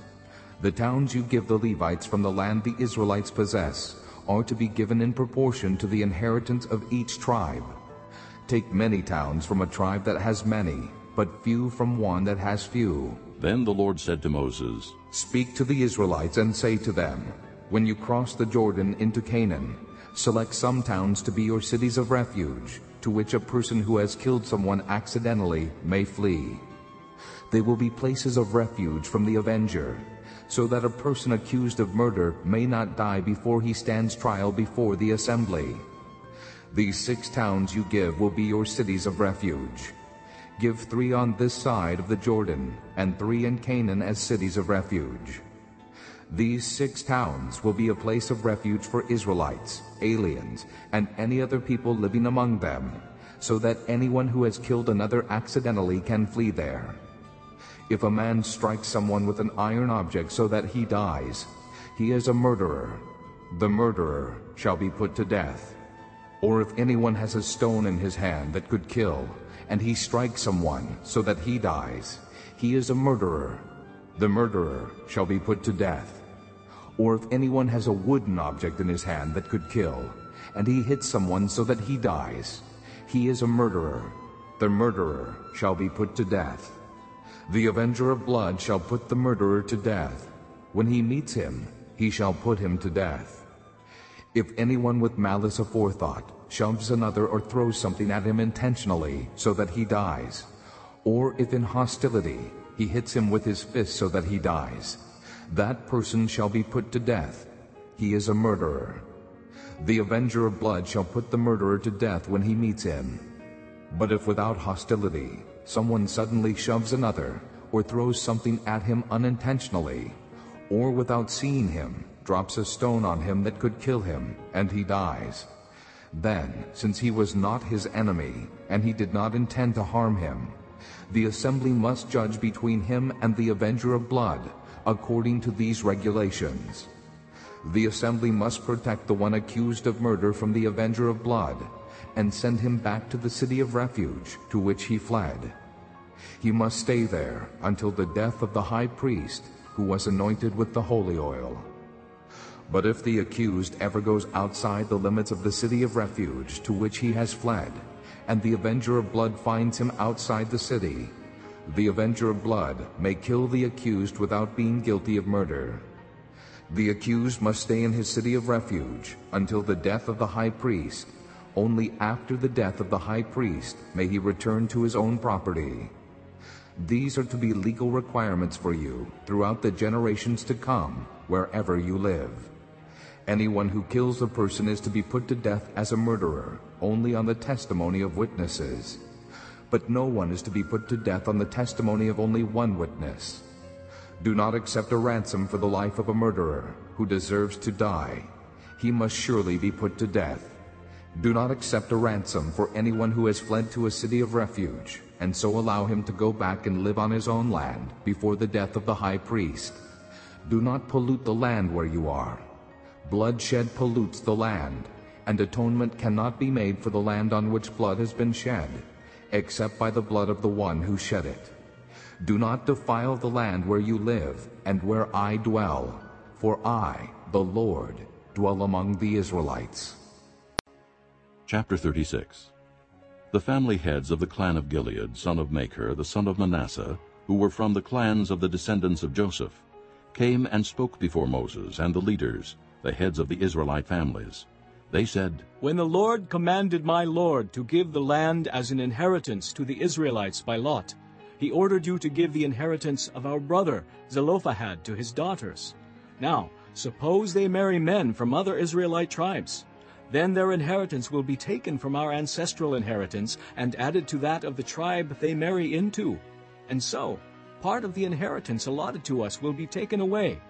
B: The towns you give the Levites from the land the Israelites possess are to be given in proportion to the inheritance of each tribe. Take many towns from a tribe that has many, but few from one that has few.
A: Then the Lord said to Moses,
B: Speak to the Israelites and say to them, When you cross the Jordan into Canaan, Select some towns to be your cities of refuge, to which a person who has killed someone accidentally may flee. They will be places of refuge from the avenger, so that a person accused of murder may not die before he stands trial before the assembly. These six towns you give will be your cities of refuge. Give three on this side of the Jordan, and three in Canaan as cities of refuge. These six towns will be a place of refuge for Israelites, aliens, and any other people living among them, so that anyone who has killed another accidentally can flee there. If a man strikes someone with an iron object so that he dies, he is a murderer. The murderer shall be put to death. Or if anyone has a stone in his hand that could kill, and he strikes someone so that he dies, he is a murderer. The murderer shall be put to death or if anyone has a wooden object in his hand that could kill, and he hits someone so that he dies, he is a murderer. The murderer shall be put to death. The avenger of blood shall put the murderer to death. When he meets him, he shall put him to death. If anyone with malice aforethought shoves another or throws something at him intentionally so that he dies, or if in hostility he hits him with his fist so that he dies, that person shall be put to death. He is a murderer. The avenger of blood shall put the murderer to death when he meets him. But if without hostility someone suddenly shoves another, or throws something at him unintentionally, or without seeing him, drops a stone on him that could kill him, and he dies, then, since he was not his enemy, and he did not intend to harm him, the assembly must judge between him and the avenger of blood, according to these regulations. The assembly must protect the one accused of murder from the avenger of blood and send him back to the city of refuge to which he fled. He must stay there until the death of the high priest who was anointed with the holy oil. But if the accused ever goes outside the limits of the city of refuge to which he has fled, and the avenger of blood finds him outside the city, the avenger of blood may kill the accused without being guilty of murder. The accused must stay in his city of refuge until the death of the high priest. Only after the death of the high priest may he return to his own property. These are to be legal requirements for you throughout the generations to come, wherever you live. Anyone who kills a person is to be put to death as a murderer, only on the testimony of witnesses. But no one is to be put to death on the testimony of only one witness. Do not accept a ransom for the life of a murderer who deserves to die. He must surely be put to death. Do not accept a ransom for anyone who has fled to a city of refuge, and so allow him to go back and live on his own land before the death of the high priest. Do not pollute the land where you are. Bloodshed pollutes the land, and atonement cannot be made for the land on which blood has been shed except by the blood of the one who shed it. Do not defile the land where you live and where I dwell, for I, the Lord, dwell among the Israelites.
A: Chapter 36 The family heads of the clan of Gilead, son of Machir, the son of Manasseh, who were from the clans of the descendants of Joseph, came and spoke before Moses and the leaders, the heads of the Israelite families. They said,
O: When the Lord commanded my Lord to give the land as an inheritance to the Israelites by lot, he ordered you to give the inheritance of our brother Zelophehad to his daughters. Now, suppose they marry men from other Israelite tribes. Then their inheritance will be taken from our ancestral inheritance and added to that of the tribe they marry into. And so, part of the inheritance allotted to us will be taken away.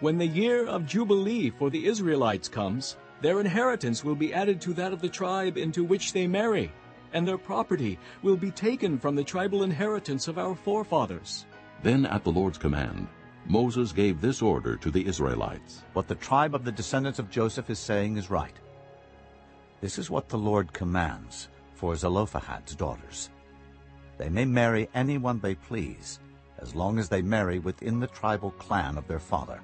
O: When the year of Jubilee for the Israelites comes, their inheritance will be added to that of the tribe into which they marry and their property will be taken from the tribal inheritance of our forefathers.
A: Then at the Lord's command, Moses gave this order to the Israelites.
D: What the tribe of the descendants of Joseph is saying is right. This is what the Lord commands for Zelophehad's daughters. They may marry anyone they please, as long as they marry within the tribal clan of their father.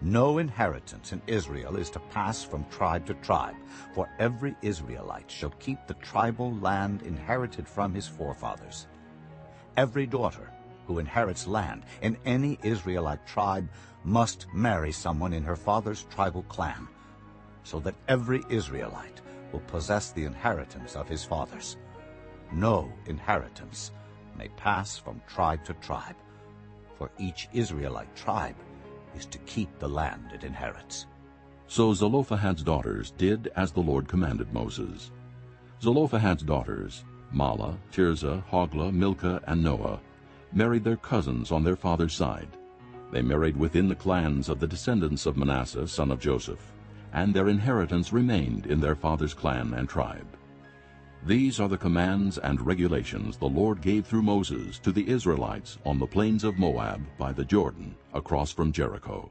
D: No inheritance in Israel is to pass from tribe to tribe, for every Israelite shall keep the tribal land inherited from his forefathers. Every daughter who inherits land in any Israelite tribe must marry someone in her father's tribal clan, so that every Israelite will possess the inheritance of his fathers. No inheritance may pass from tribe to tribe, for each Israelite tribe is to keep the land it inherits.
A: So Zelophehad's daughters did as the Lord commanded Moses. Zelophehad's daughters, Mahlah, Tirzah, Hoglah, Milcah, and Noah, married their cousins on their father's side. They married within the clans of the descendants of Manasseh, son of Joseph, and their inheritance remained in their father's clan and tribe. These are the commands and regulations the Lord gave through Moses to the Israelites on the plains of Moab by the Jordan across from Jericho.